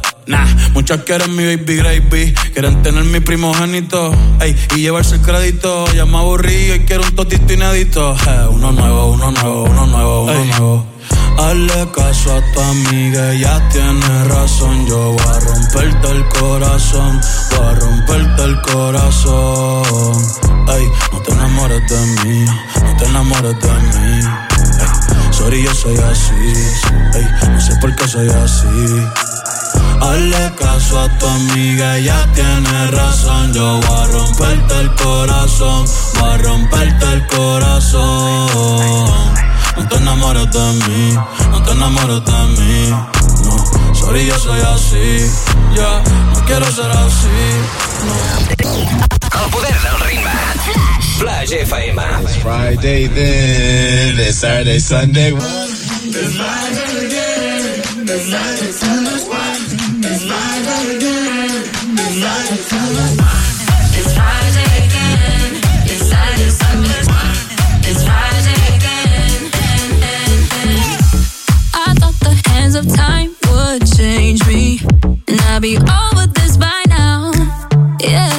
Nah, muchas quieren mi baby gravy, quieren tener mi primogénito, ey, y llevarse el crédito. Ya me aburrí y quiero un totito inédito. Eh, uno nuevo, uno nuevo, uno nuevo, uno nuevo. Hazle caso a tu amiga, ella tiene razón. Yo voy a romperte el corazón, voy a romperte el corazón. Ey, no te enamores de mí, no te enamores de mí. Ey, sorry, yo soy así, ey, no sé por qué soy así. Hazle caso a tu amiga, ella tiene razón. Yo voy a romperte el corazón, voy a romperte el corazón. No te enamores de mí, no te enamores de mí. No, sorry, yo soy así. Ya, no quiero ser así. El poder del ritme. Flash FM. Friday then, then Saturday, Sunday. of time would change me, and I'd be over this by now. Yeah.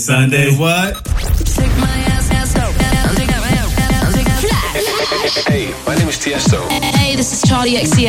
Sunday. What? Hey, my name is Tiesto. Hey, this is Charlie XCX.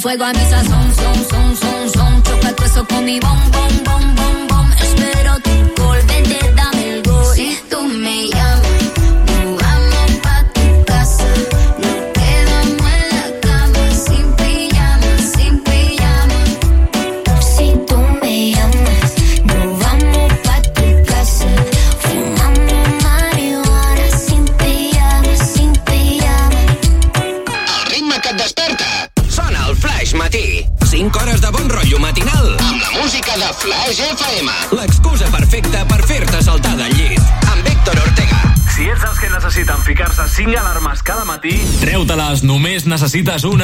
Fuego a mi només necessites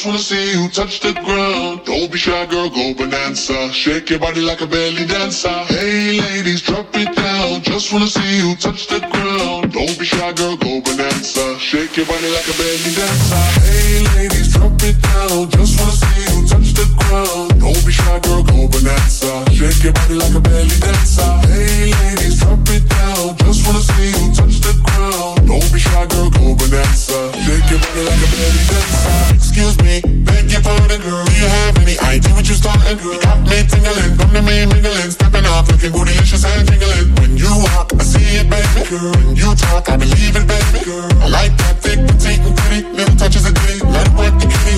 Just wanna see you touch the ground. Don't be shy, girl, go bonanza. Shake your body like a belly you got me tingling. Come to me mingling, stepping off, and jingling. When you walk, I see it, baby, girl. When you talk, I believe it, baby, girl. I like that thick, petite, the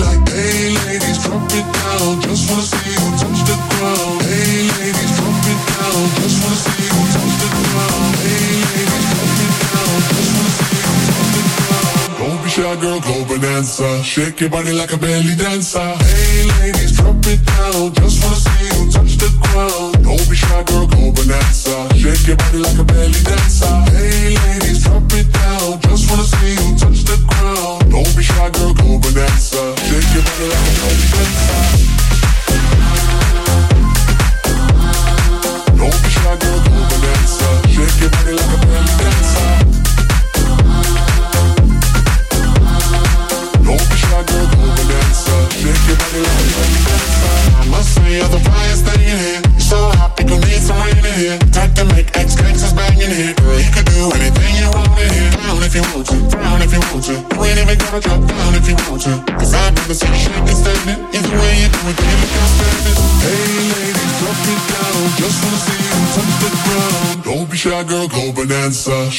like, hey, ladies, drop it down. Just wanna see you touch the ground. Hey, ladies, drop it down. Just wanna see you touch the ground. Hey, ladies, drop it down. Just wanna see touch the ground. Don't be shy, girl, go. Shake your body like a belly dancer. Hey, ladies, drop it down. Body like a belly dancer.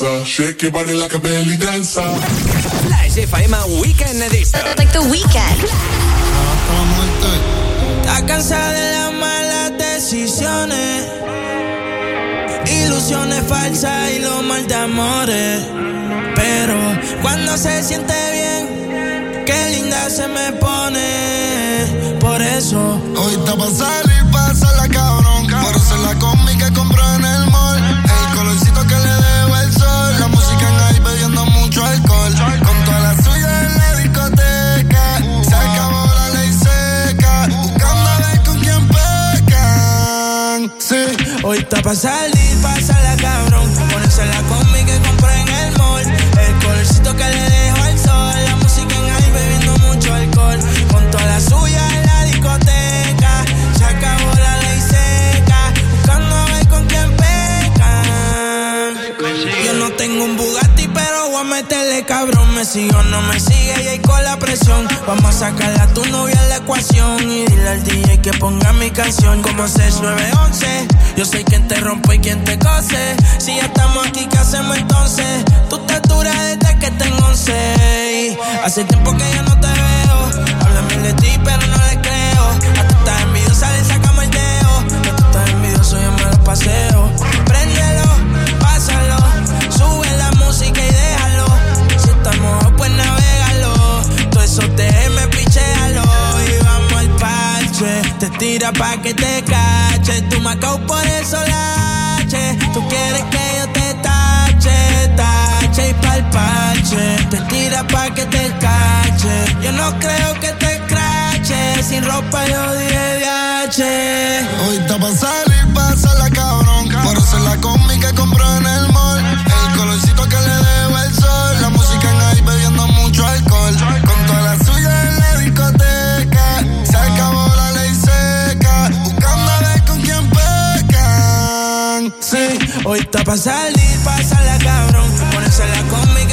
bonanza. Shake your body like a belly dancer. La SFM Weekend Edition. Like the weekend. Está cansada de las malas decisiones, ilusiones falsas y los mal de amores. Pero cuando se siente bien, qué linda se me pone. Por eso, Hoy está pa' salir, pásala cabrón. Por la combi hoy está pa' salir, pásala cabrón. Ponerse la combi Me sigue no me sigue y ahí con la presión. Vamos a sacarle a tu novia la ecuación. Y dile al DJ que ponga mi canción como 6911. Yo soy quien te rompe y quien te cose. Si ya estamos aquí, ¿qué hacemos entonces? Tú te duras desde que tengo 11. Hace tiempo que ya no te veo. Háblame de ti, pero no le creo. A tú estás envidiosa, le sacamos el dedo. A tú estás envidioso, yo me lo paseo. Préndelo, tira pa' que te cache. Tú me por eso lache. Tú quieres que yo te tache, tache y pa'l parche. Te tira pa' que te cache. Yo no creo que te crache. Sin ropa yo dije. Hoy está pa' salir, pásala cabrón. Hoy está pa' salir, pásala cabrón. Ponerse la combi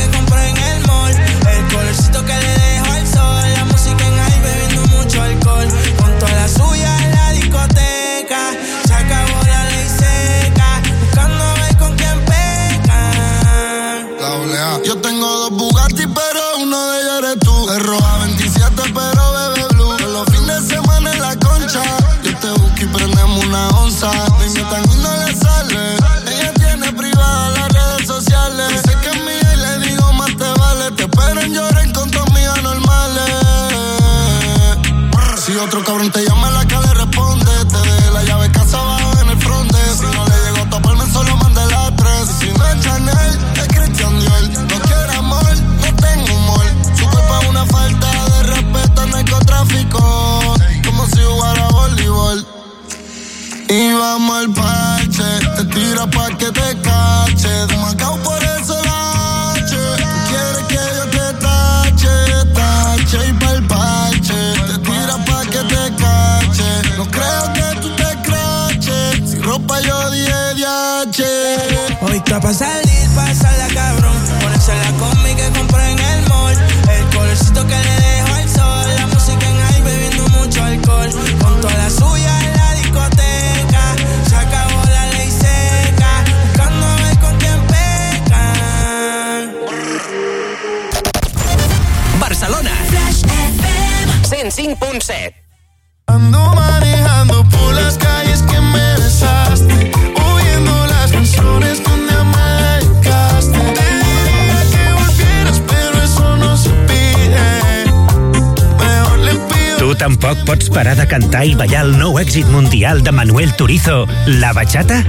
Tampoc pots parar de cantar i ballar el nou èxit mundial de Manuel Turizo, La Bachata?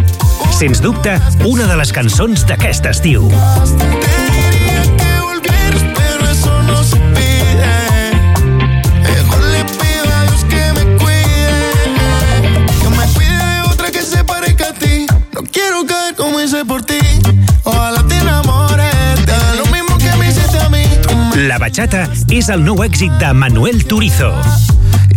Sens dubte, una de les cançons d'aquest estiu. bachata es el nou èxit de Manuel Turizo.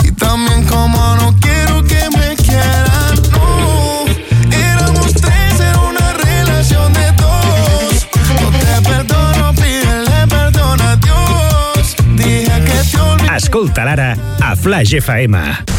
Y también como no quiero que me quieran, no. Éramos tres en una relación de dos. No te perdono, pídele perdón a Dios. Dije que te olvidé. Escolta l'ara a Flash FM.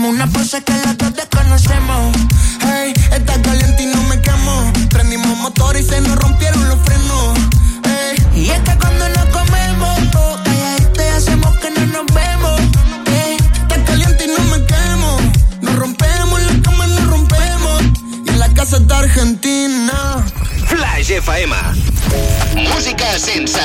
Hacemos una pausa que las dos desconocemos. Hey, está caliente y no me quemo. Prendimos motor y se nos rompieron los frenos. Hey, y es que cuando nos comemos, oh, te hacemos que no nos vemos. Hey, está caliente y no me quemo. Nos rompemos, la cama nos rompemos. Y en la casa está Argentina. Flash FM. Música sense.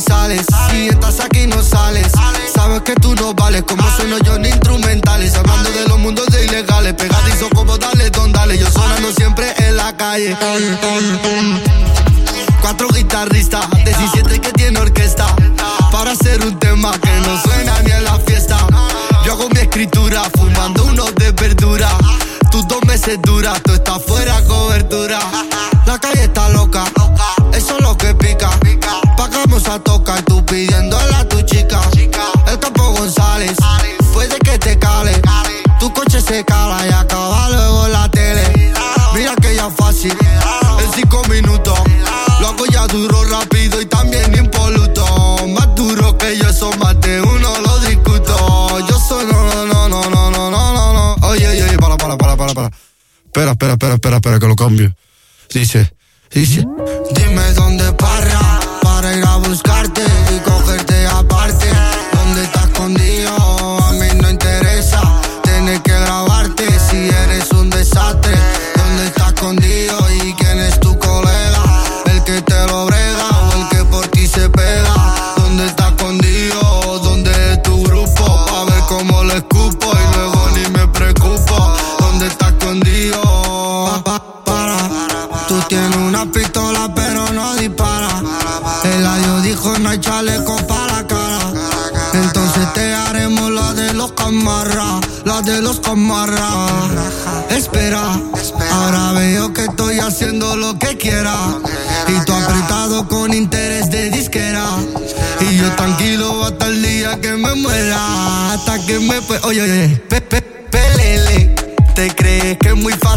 Si estás aquí no sales, sabes que tú no vales. Como sueno yo ni instrumentales. Hablando de los mundos de ilegales. Pegadizo como dale, don dale. Yo sonando siempre en la calle. Cuatro guitarristas, 17 que tiene orquesta. Para hacer un tema que no suena ni en la fiesta. Yo hago mi escritura, fumando unos de verdura. Tus dos meses duras, tú estás fuera cobertura. La calle está loca a tocar, tú pidiéndole a tu chica. El campo González fue de que te cale. Tu coche se cala y acaba luego la tele. Mira que ya fácil, en cinco minutos. Lo hago ya duro, rápido y también impoluto. Más duro que yo, eso más de uno lo discuto. Yo soy no, no, no, no, no, no, no, no. Oye, oye, para, para, para, para, para. Espera, espera, espera, espera, espera, que lo cambio. Dice, dice. Dime dónde buscarte. haciendo lo que quiera. Y tú apretado con interés de disquera. Y yo tranquilo hasta el día que me muera. Hasta que me. fue. Oye, oye, pe, pelele. Te crees que es muy fácil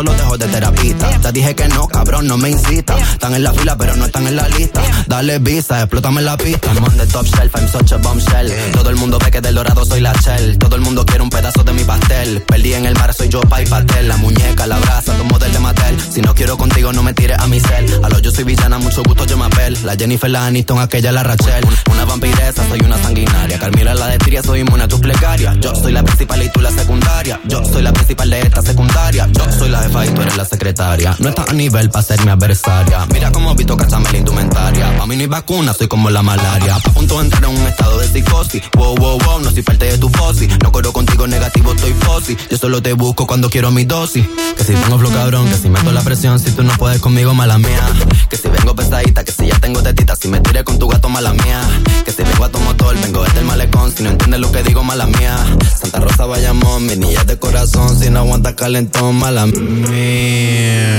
Cuando cierro un beso, lo dejo de terapista. Te dije que no, cabrón, no me incita. Están en la fila, pero no están en la lista. Dale visa, explótame la pista. I'm on the top shelf, I'm such a bombshell. Todo el mundo ve que del dorado soy la shell. Todo el mundo quiere un pedazo de mi pastel. Perdí en el mar, soy yo, pa' y pastel. La muñeca, la brasa, tu modelo de Mattel. Si no quiero contigo, no me tires a mi cel. A lo yo soy villana, mucho gusto, yo me apel. La Jennifer, la Aniston, aquella, la Rachel. Una vampiresa, soy una sanguinaria. Carmila, la de Tiria, soy inmune a tus plegarias. Yo soy la principal y tú la secundaria. Yo soy la principal de esta secundaria. Yo soy la jefa y tú eres la secretaria. No estás a nivel para ser mi adversaria. Mira cómo Vito cachame la indumentaria. Pa' mí no hay vacuna, soy como la malaria. A punto de entrar en un estado de psicosis. Wow, wow, wow, no soy parte de tu fosi. No corro contigo negativo, estoy fosi. Yo solo te busco cuando quiero mi dosis. Que si tengo flow cabrón, que si meto la presión, si tú no puedes conmigo, mala mía. Que si vengo pesadita, que si ya tengo tetita, si me tiré con tu gato, mala mía. Que si vengo a tu motor, vengo desde el malecón, si no entiendes lo que digo, mala mía. Santa Rosa Bayamón, mi niña de corazón, si no aguanta calentón, mala mía.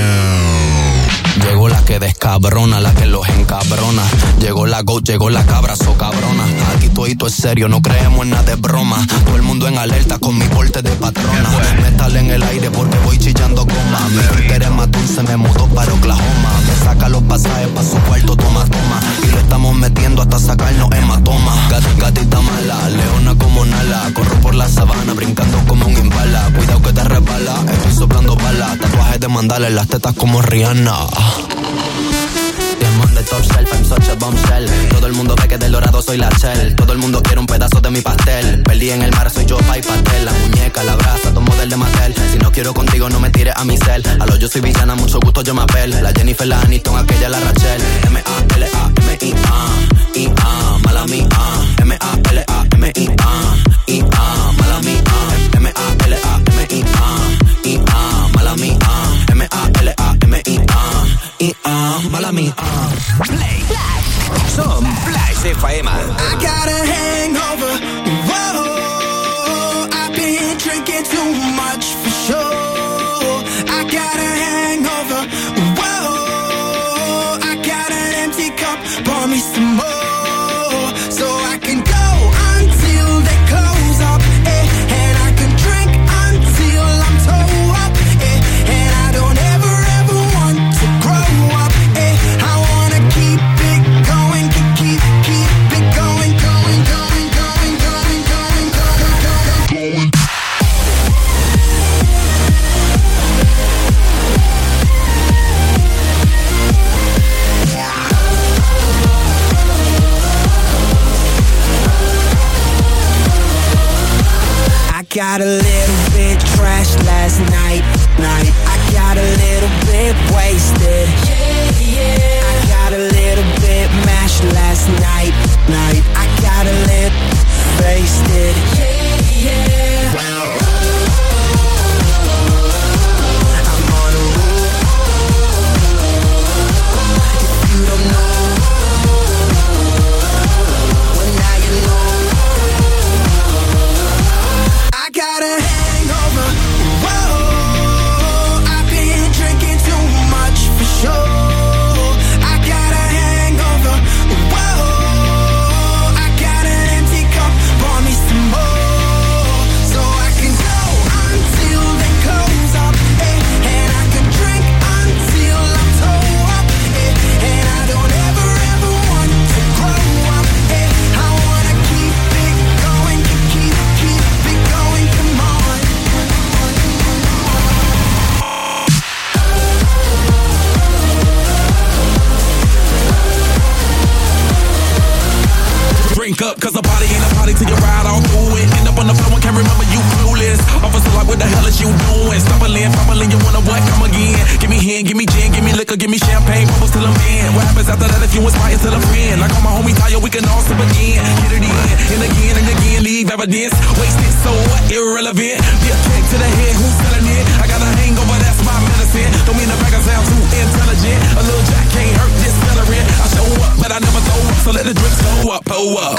Que descabrona, la que los encabrona. Llegó la go, llegó la cabra, so cabrona. Aquí todo es serio, no creemos en nada de broma. Todo el mundo en alerta con mi porte de patrona. Metal en el aire porque voy chillando goma. Mi Twitter es matón, se me mudó para Oklahoma. Me saca los pasajes pa' su cuarto, toma, toma. Y le estamos metiendo hasta sacarnos hematoma. Gat, gatita mala, leona como Nala. Corro por la sabana, brincando como un imbala. Cuidado que te resbala, estoy soplando balas. Tatuajes de mandala en las tetas como Rihanna de torcel, I'm such a bombshell. Todo el mundo ve que del dorado soy la shell. Todo el mundo quiere un pedazo de mi pastel. Perdí en el mar, soy yo, pa' y pastel. La muñeca, la brasa, tomo del de Mattel. Si no quiero contigo, no me tires a mi cel. A lo yo soy villana, mucho gusto yo me apel. La Jennifer, la Aniston, aquella, la Rachel. M-A-L-A-M-I-A, I-A, mala mía. M-A-L-A-M-I-A, I-A, mala mía. M-A-L-A-M-I-A, I-A, mala mía. M-A-L-A-M-I-A, i ah, mala mi ah. Play. Flash. Som Flash FM. I got a hangover got a little bit trashed last night, night. I got a little bit wasted. Yeah, yeah. I got a little bit mashed last night, night. I got a little wasted. Yeah, yeah. nowadays. Wasted, so what? Irrelevant. Dip back to the head, who's selling it? I got a hangover, that's my medicine. Don't mean the back sound too intelligent. A little jack can't hurt this celery. I show up, but I never throw up, so let the drips go up, oh up.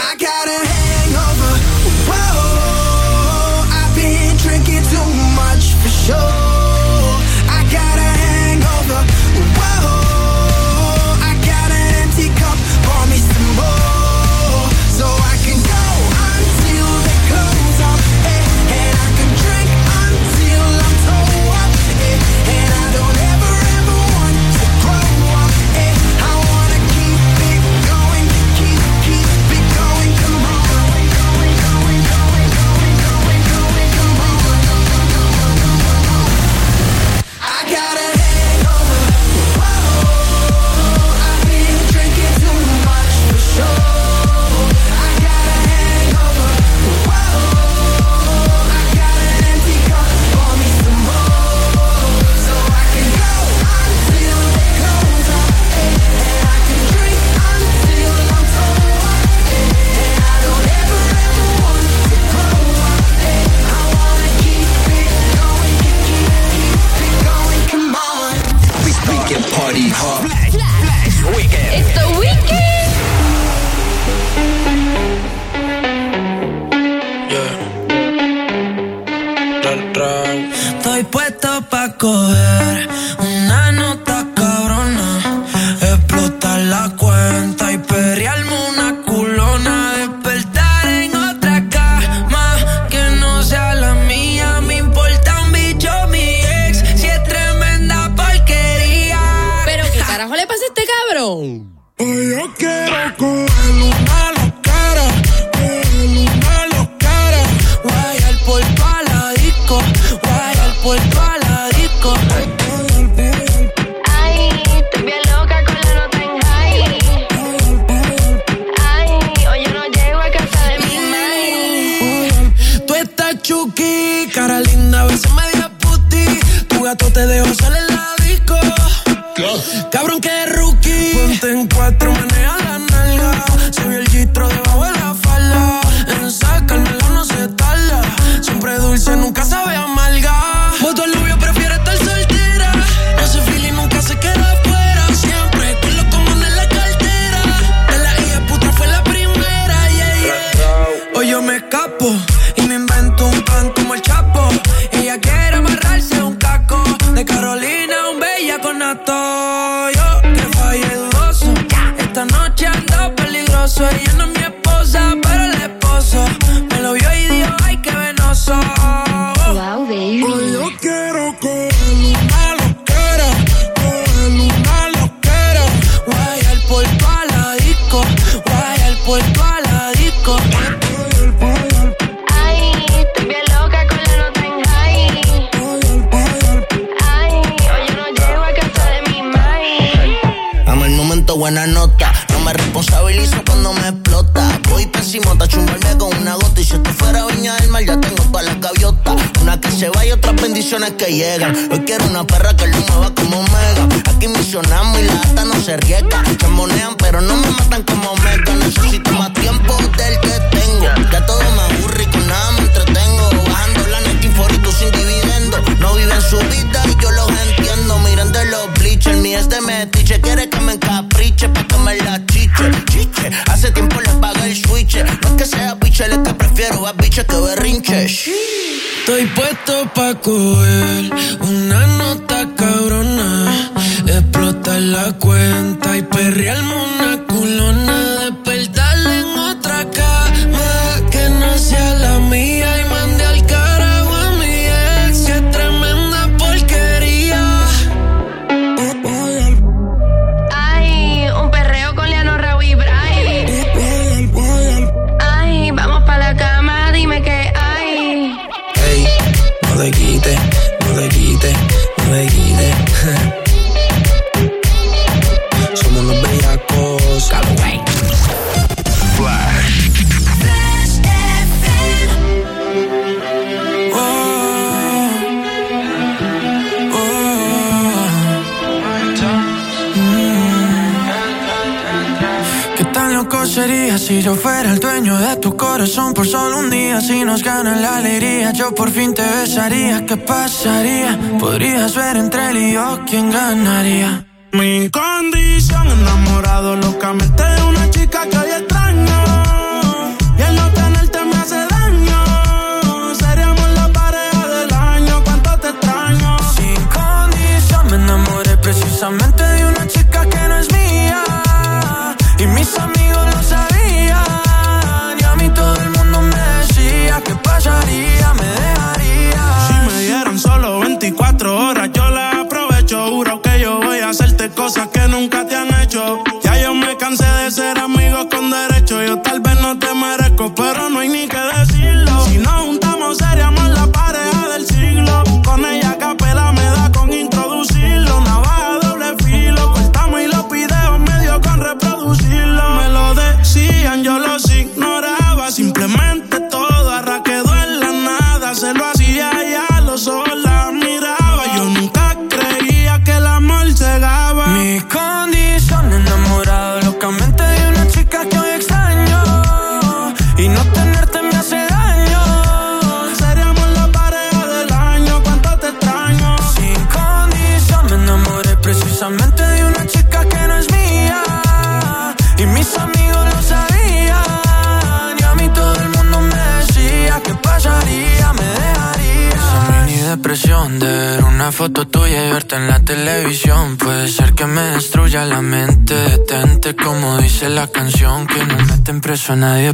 Nadie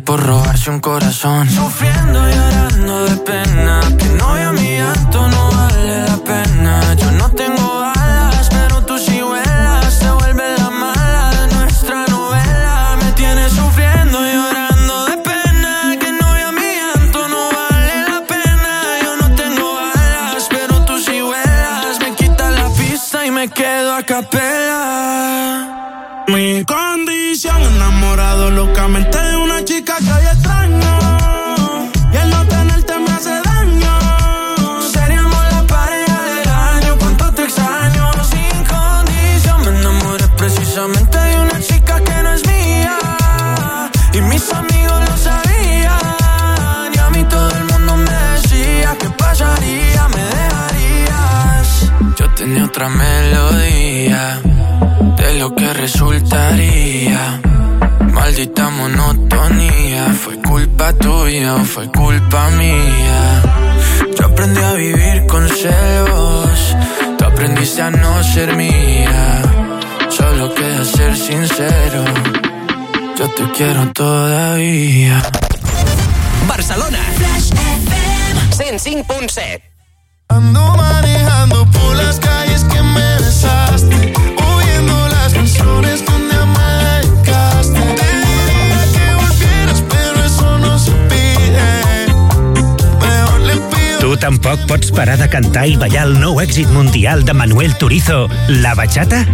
nou èxit mundial de Manuel Turizo, La Bachata?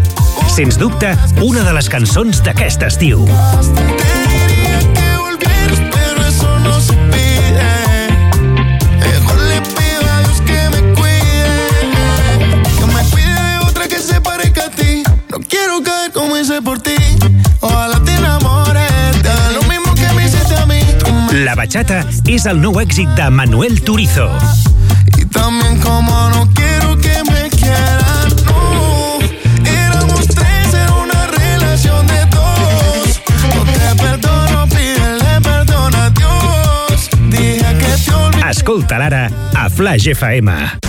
Sens dubte, una de les cançons d'aquest estiu. De quiero caer como hice por ti. Ojalá te enamores. Lo mismo que me hiciste a mí. Tú me- La Bachata és el nou èxit de Manuel Turizo. Escolta l'ara a Flash FM.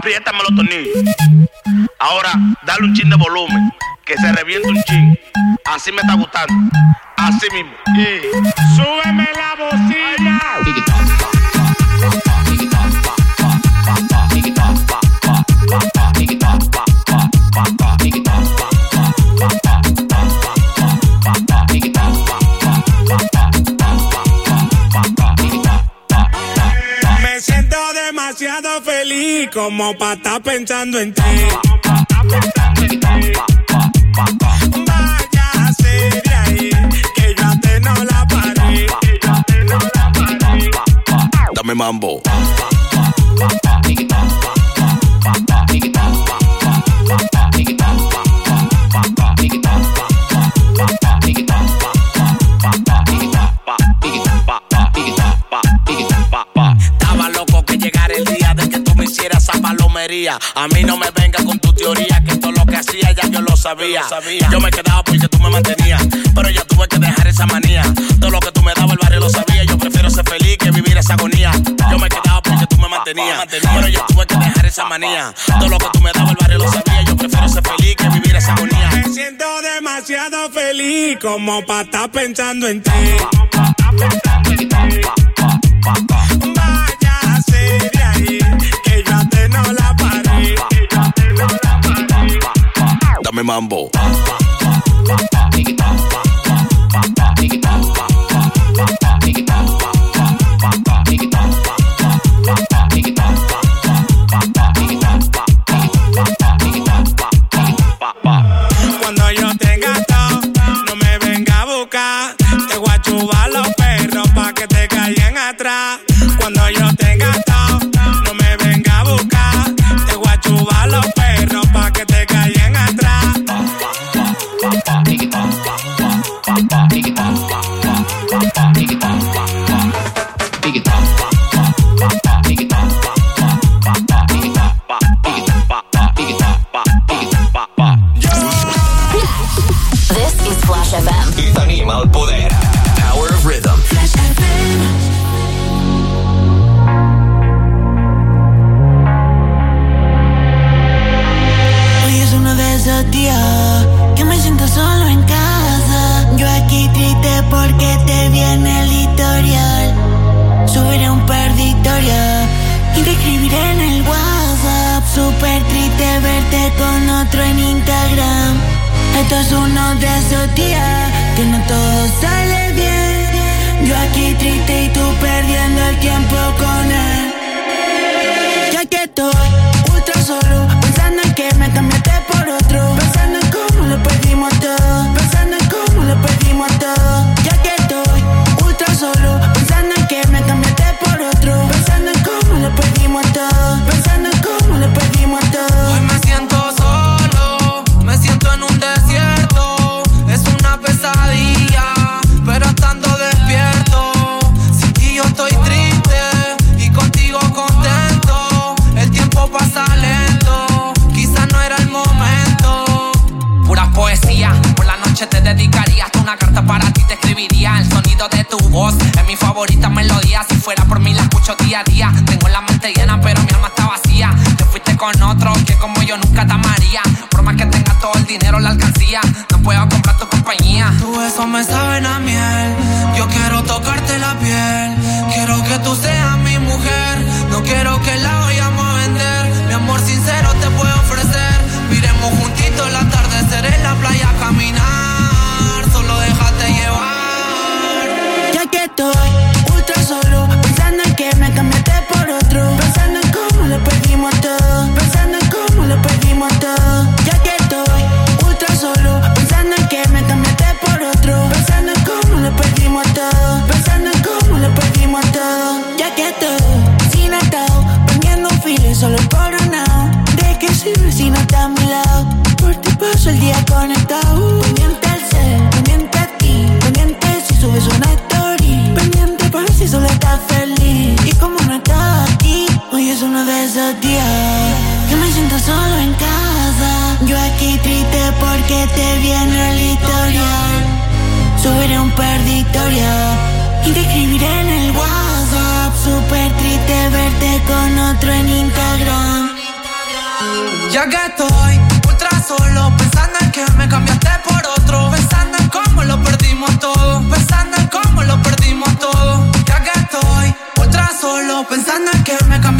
Apriétame los tornillos. Ahora, dale un chin de volumen, que se reviente un chin. Así me está gustando. Así mismo. Como para estar pensando en ti. Váyase de ahí, que yo te no la paré. que yo te no la paré. Dame mambo. A mí no me venga con tu teoría, que todo lo que hacía ya yo lo sabía. Yo me quedaba porque tú me mantenías, pero yo tuve que dejar esa manía. Todo lo que tú me dabas el barrio lo sabía. Yo prefiero ser feliz que vivir esa agonía. Yo me quedaba porque tú me mantenías, pero yo tuve que dejar esa manía. Todo lo que tú me dabas el barrio lo sabía. Yo prefiero ser feliz que vivir esa agonía. Me siento demasiado feliz como para estar pensando en ti. Dame mambo. Cuando yo tenga todo, no me venga a buscar. Te voy a chubar los perros pa' que te caigan atrás. Cuando yo tenga Tenim el poder. Power of Rhythm. Flash FM. Días que me siento solo en casa. Yo aquí triste porque te viene el historial. Subiré un par de historias y te escribiré en el WhatsApp. Súper triste verte con otro en Instagram. Esto es uno de esos días que no todo sale bien. Yo aquí triste y tú perdiendo el tiempo con él. Ya que estoy ultra solo, pensando en que me cambiaste por otro. Una carta para ti te escribiría. El sonido de tu voz es mi favorita melodía. Si fuera por mí la escucho día a día. Tengo la mente llena, pero mi alma está vacía. Te fuiste con otro que como yo nunca te amaría. Por más que tengas todo el dinero, la alcancía, no puedo comprar tu compañía. Tu besos me saben a miel. Yo quiero tocarte la piel. Quiero que tú seas mi mujer. No quiero que la conectado. Pendiente al ser, pendiente a ti. Pendiente si subes una story. Pendiente por si solo estás feliz. Y como no estás aquí, hoy es uno de esos días. Que me siento solo en casa. Yo aquí triste porque te viene el historial. Subiré un historias y te escribiré en el WhatsApp. Súper triste verte con otro en Instagram. Ya que estoy pensando en que me cambiaste por otro. Pensando en cómo lo perdimos todo. Pensando en cómo lo perdimos todo. Ya que estoy ultra solo, pensando en que me cambiaste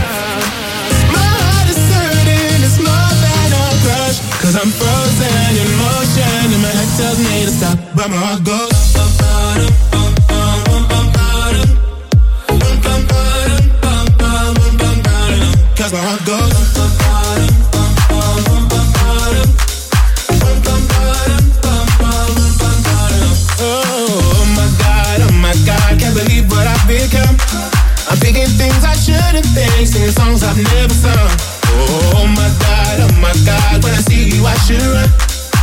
Stop, my heart. Oh my god, oh my god, can't believe what I've become. I'm thinking things I shouldn't think, singing songs I've never sung. Oh my god, oh my god, when I see you I should run.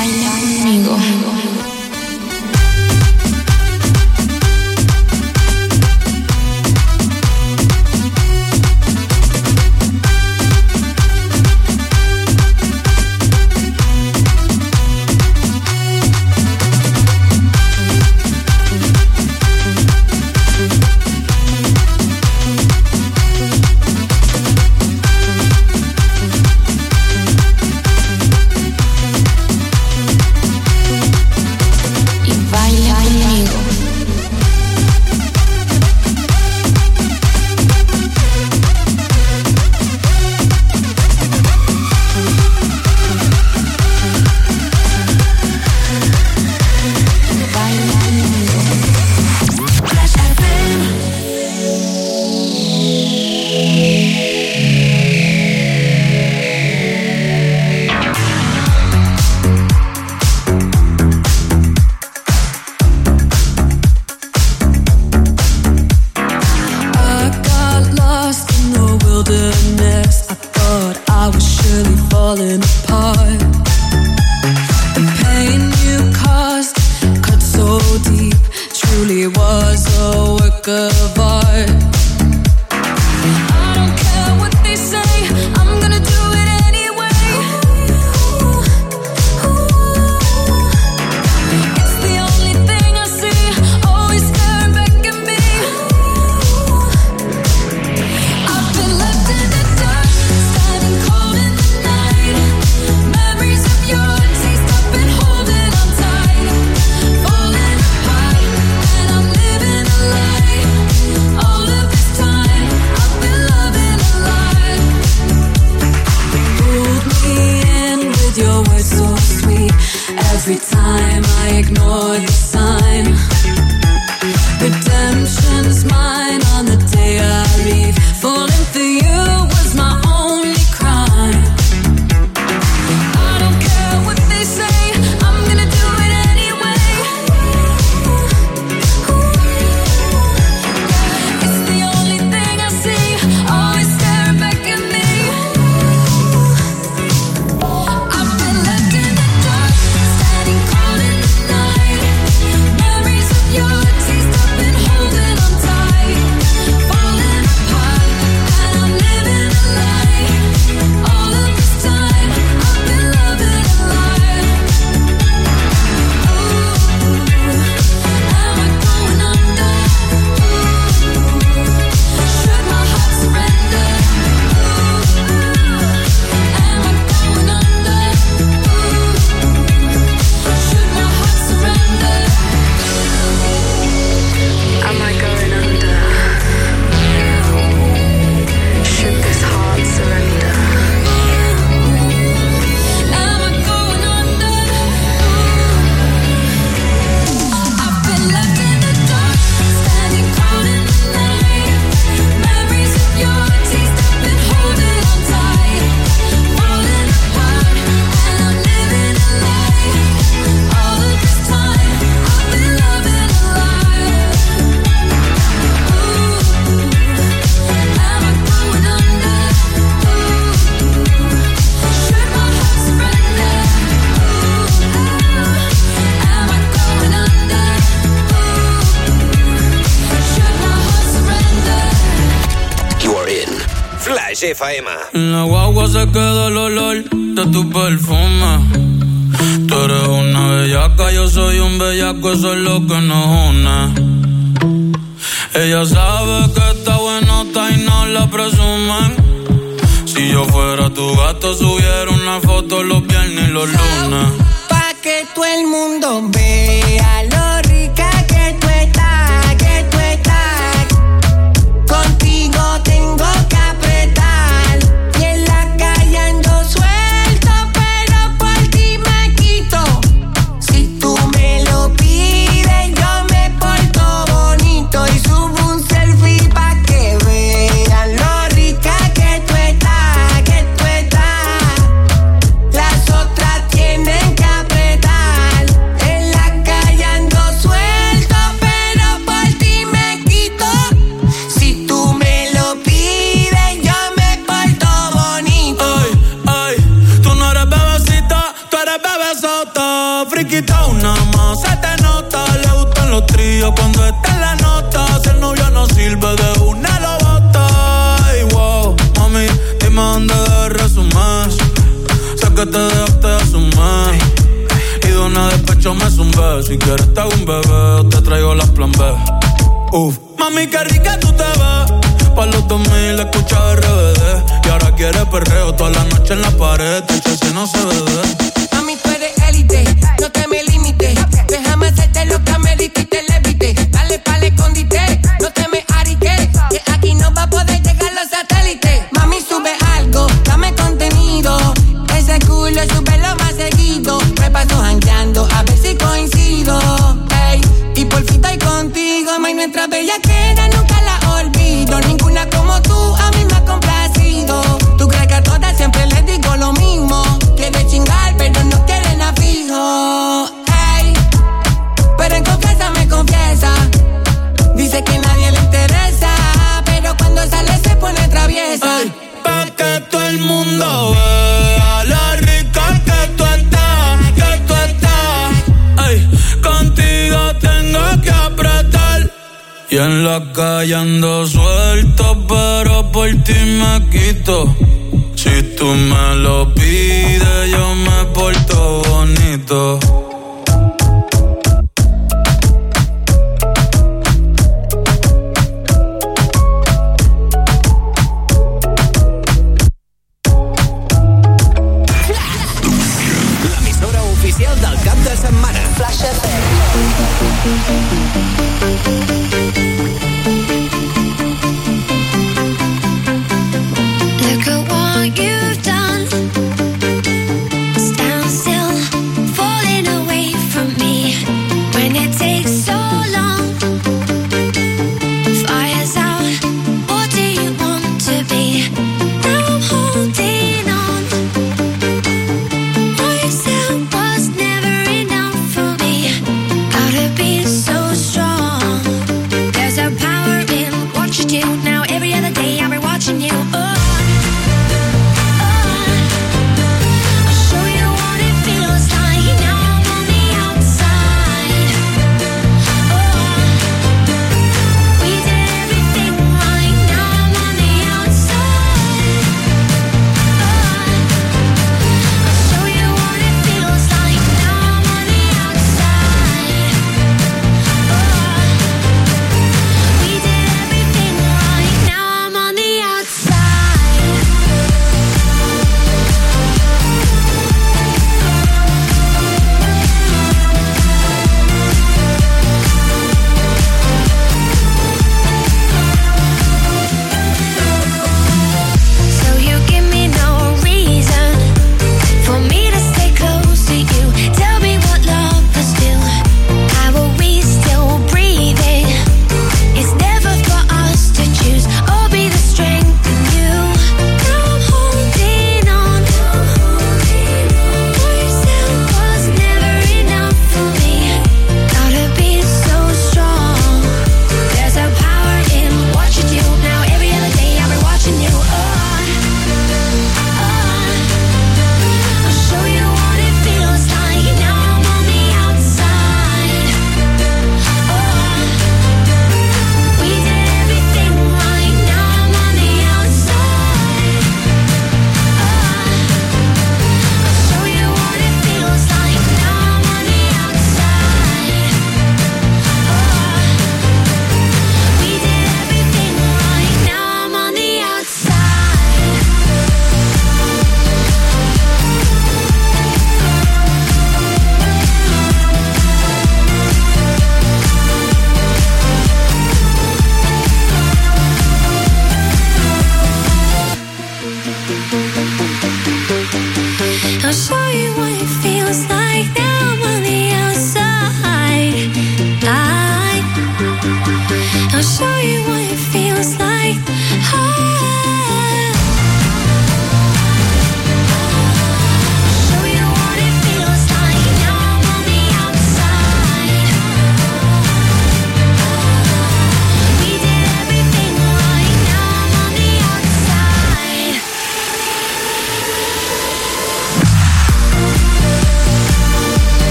Baila conmigo.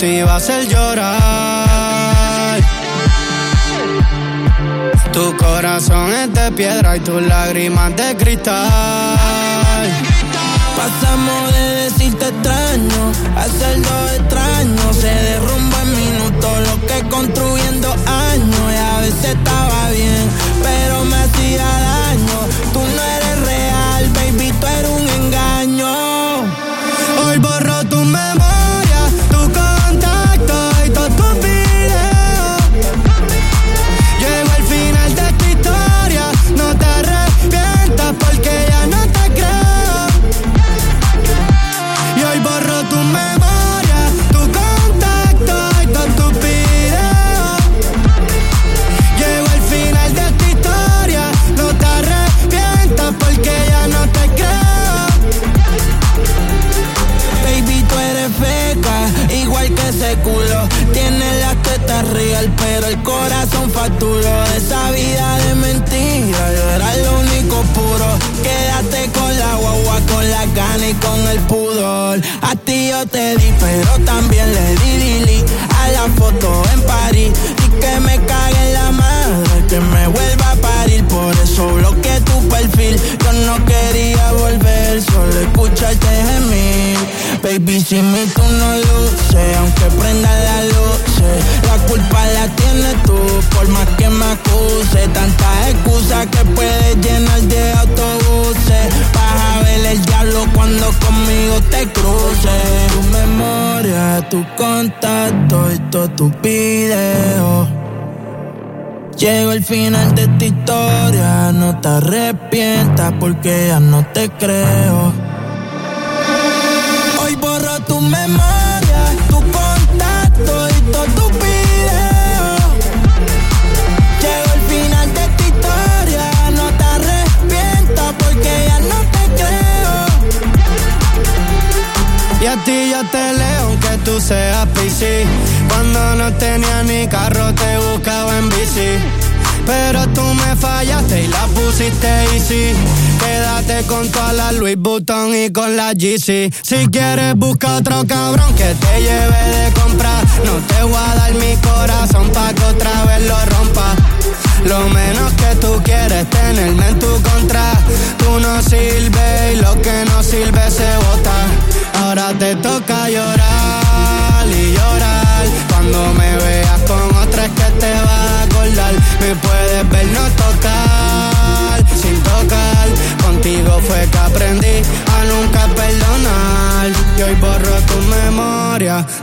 Fallaba yo te iba a hacer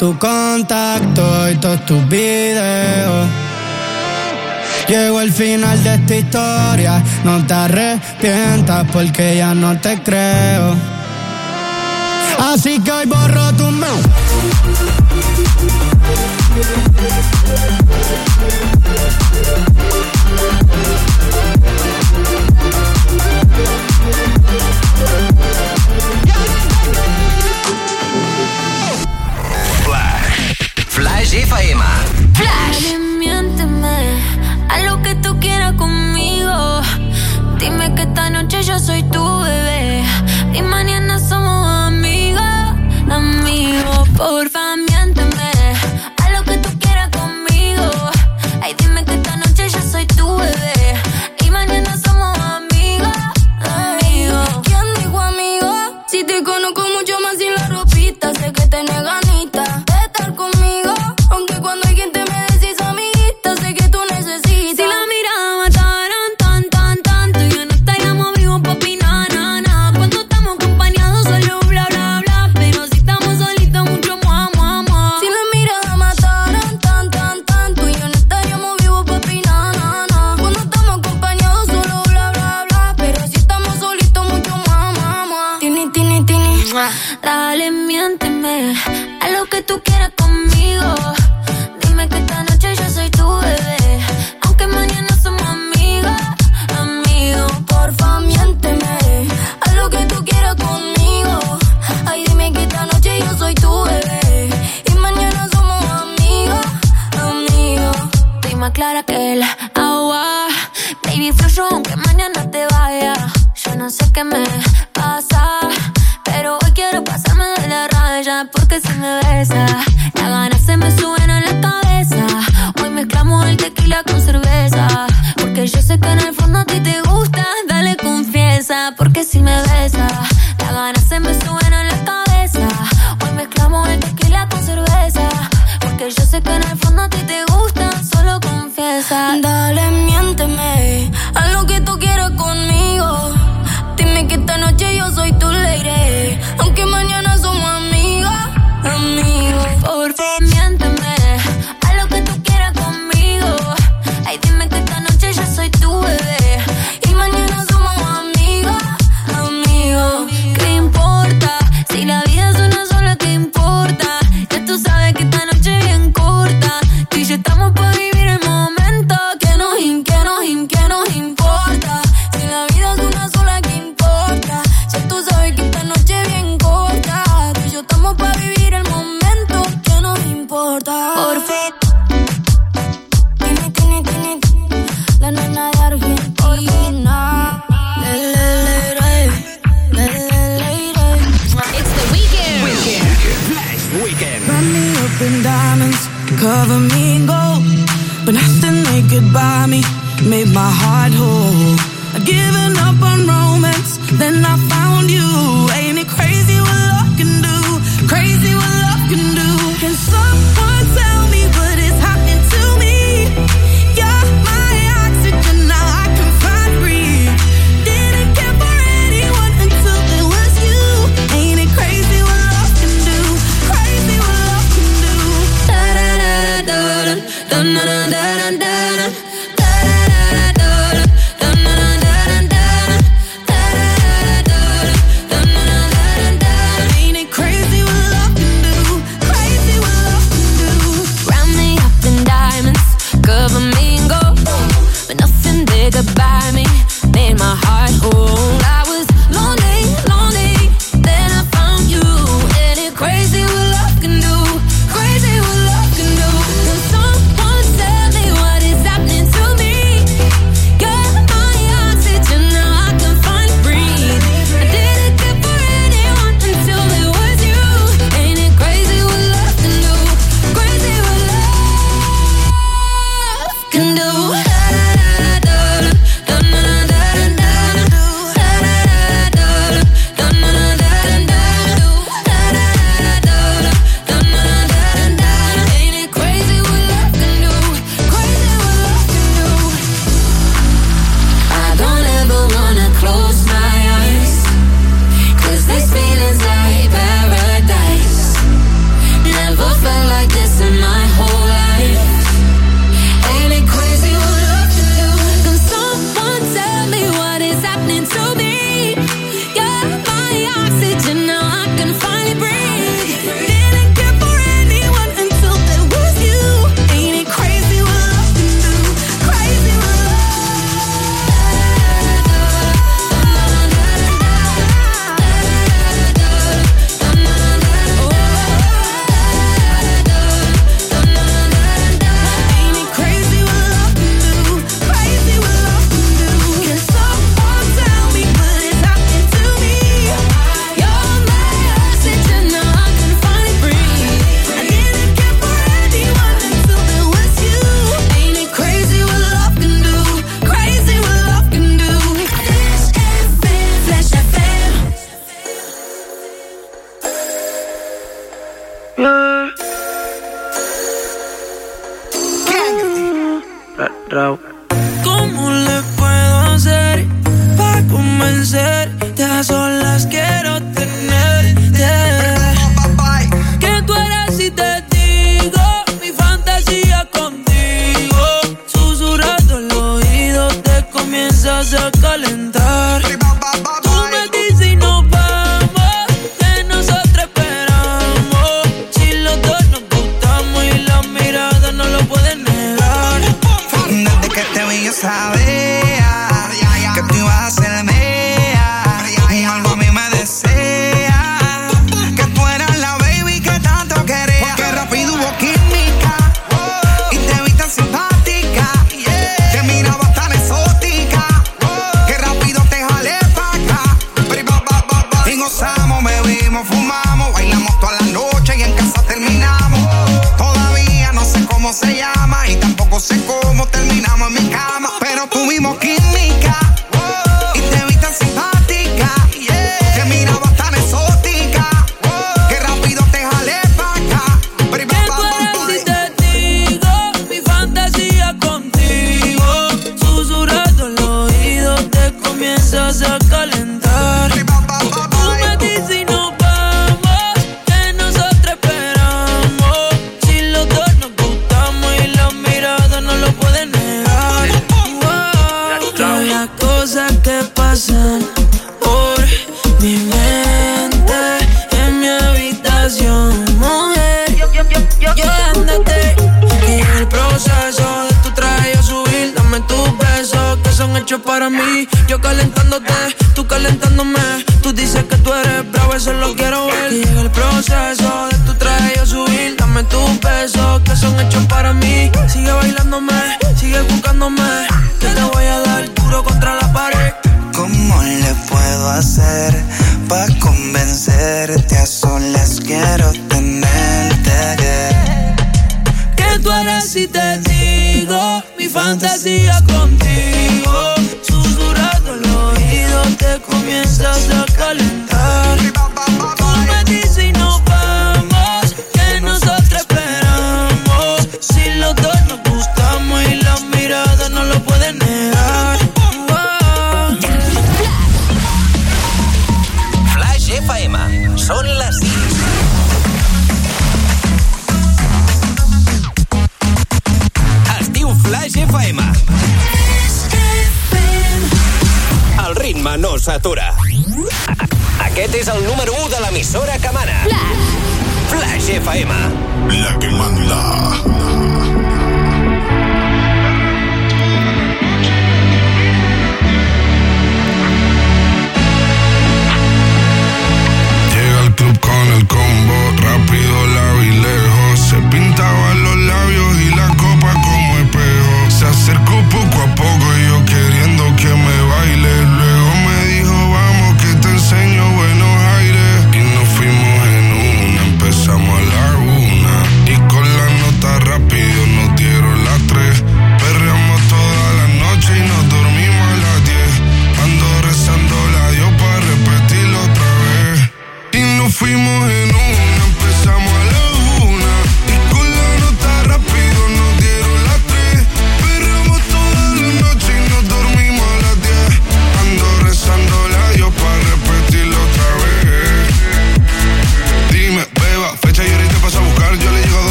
tu contacto y todos tus videos. Llegó el final de esta historia, no te arrepientas porque ya no te creo. Así que hoy borro tu mano. fantasía contigo. Susurrando el oído te comienzas a calentar. no s'atura. Aquest és el número 1 de l'emissora que mana. Flash. Flash FM. La que manda.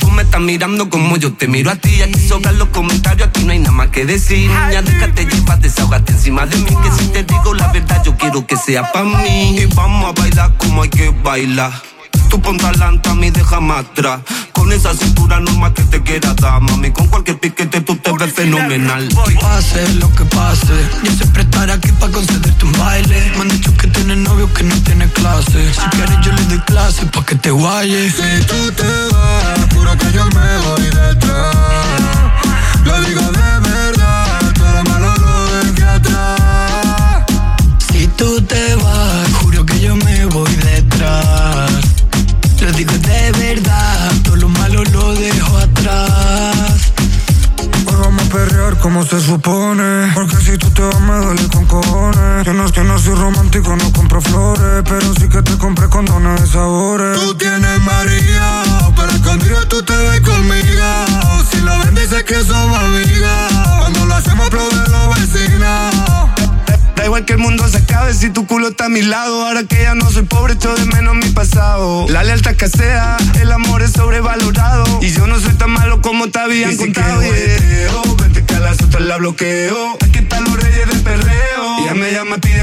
Tú me estás mirando como yo te miro a ti. Aquí sobran los comentarios, aquí no hay nada más que decir. Niña, déjate llevar, desahogate encima de mí. Que si te digo la verdad, yo quiero que sea pa' mí. Y vamos a bailar como hay que bailar. Tú ponte adelante, a mí déjame atrás. Con esa cintura normal que te quiera dar, mami. Con cualquier piquete tú te ves fenomenal. Pase lo que pase, yo siempre estaré aquí para concederte un baile. Me han dicho que tienes novio que no tiene clase. Si quieres yo le doy clase pa' que te guayes. Si tú te vas, juro que yo me voy detrás. Lo digo de como se supone. Porque si tú te vas me duele con cojones. Yo no es que no soy romántico, no compro flores. Pero sí que te compré condones de sabores. Tú tienes María, pero escondido tú te ves conmigo. Si lo ven dices que somos amigas. Cuando lo hacemos aplaude los vecinos. Da igual que el mundo se acabe si tu culo está a mi lado. Ahora que ya no soy pobre, echo de menos mi pasado. La lealtad escasea, el amor es sobrevalorado. Y yo no soy tan malo como te habían Y si contado. que las otras la bloqueo. Aquí están los reyes del perreo. Ella me llama, pide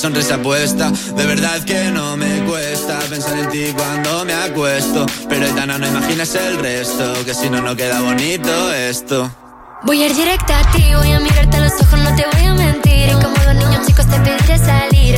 sonrisa puesta, de verdad que no me cuesta pensar en ti cuando me acuesto. Pero Etana, no imaginas el resto, que si no, no queda bonito esto. Voy a ir directa a ti, voy a mirarte a los ojos, no te voy a mentir. Y como niños chicos te pediré salir.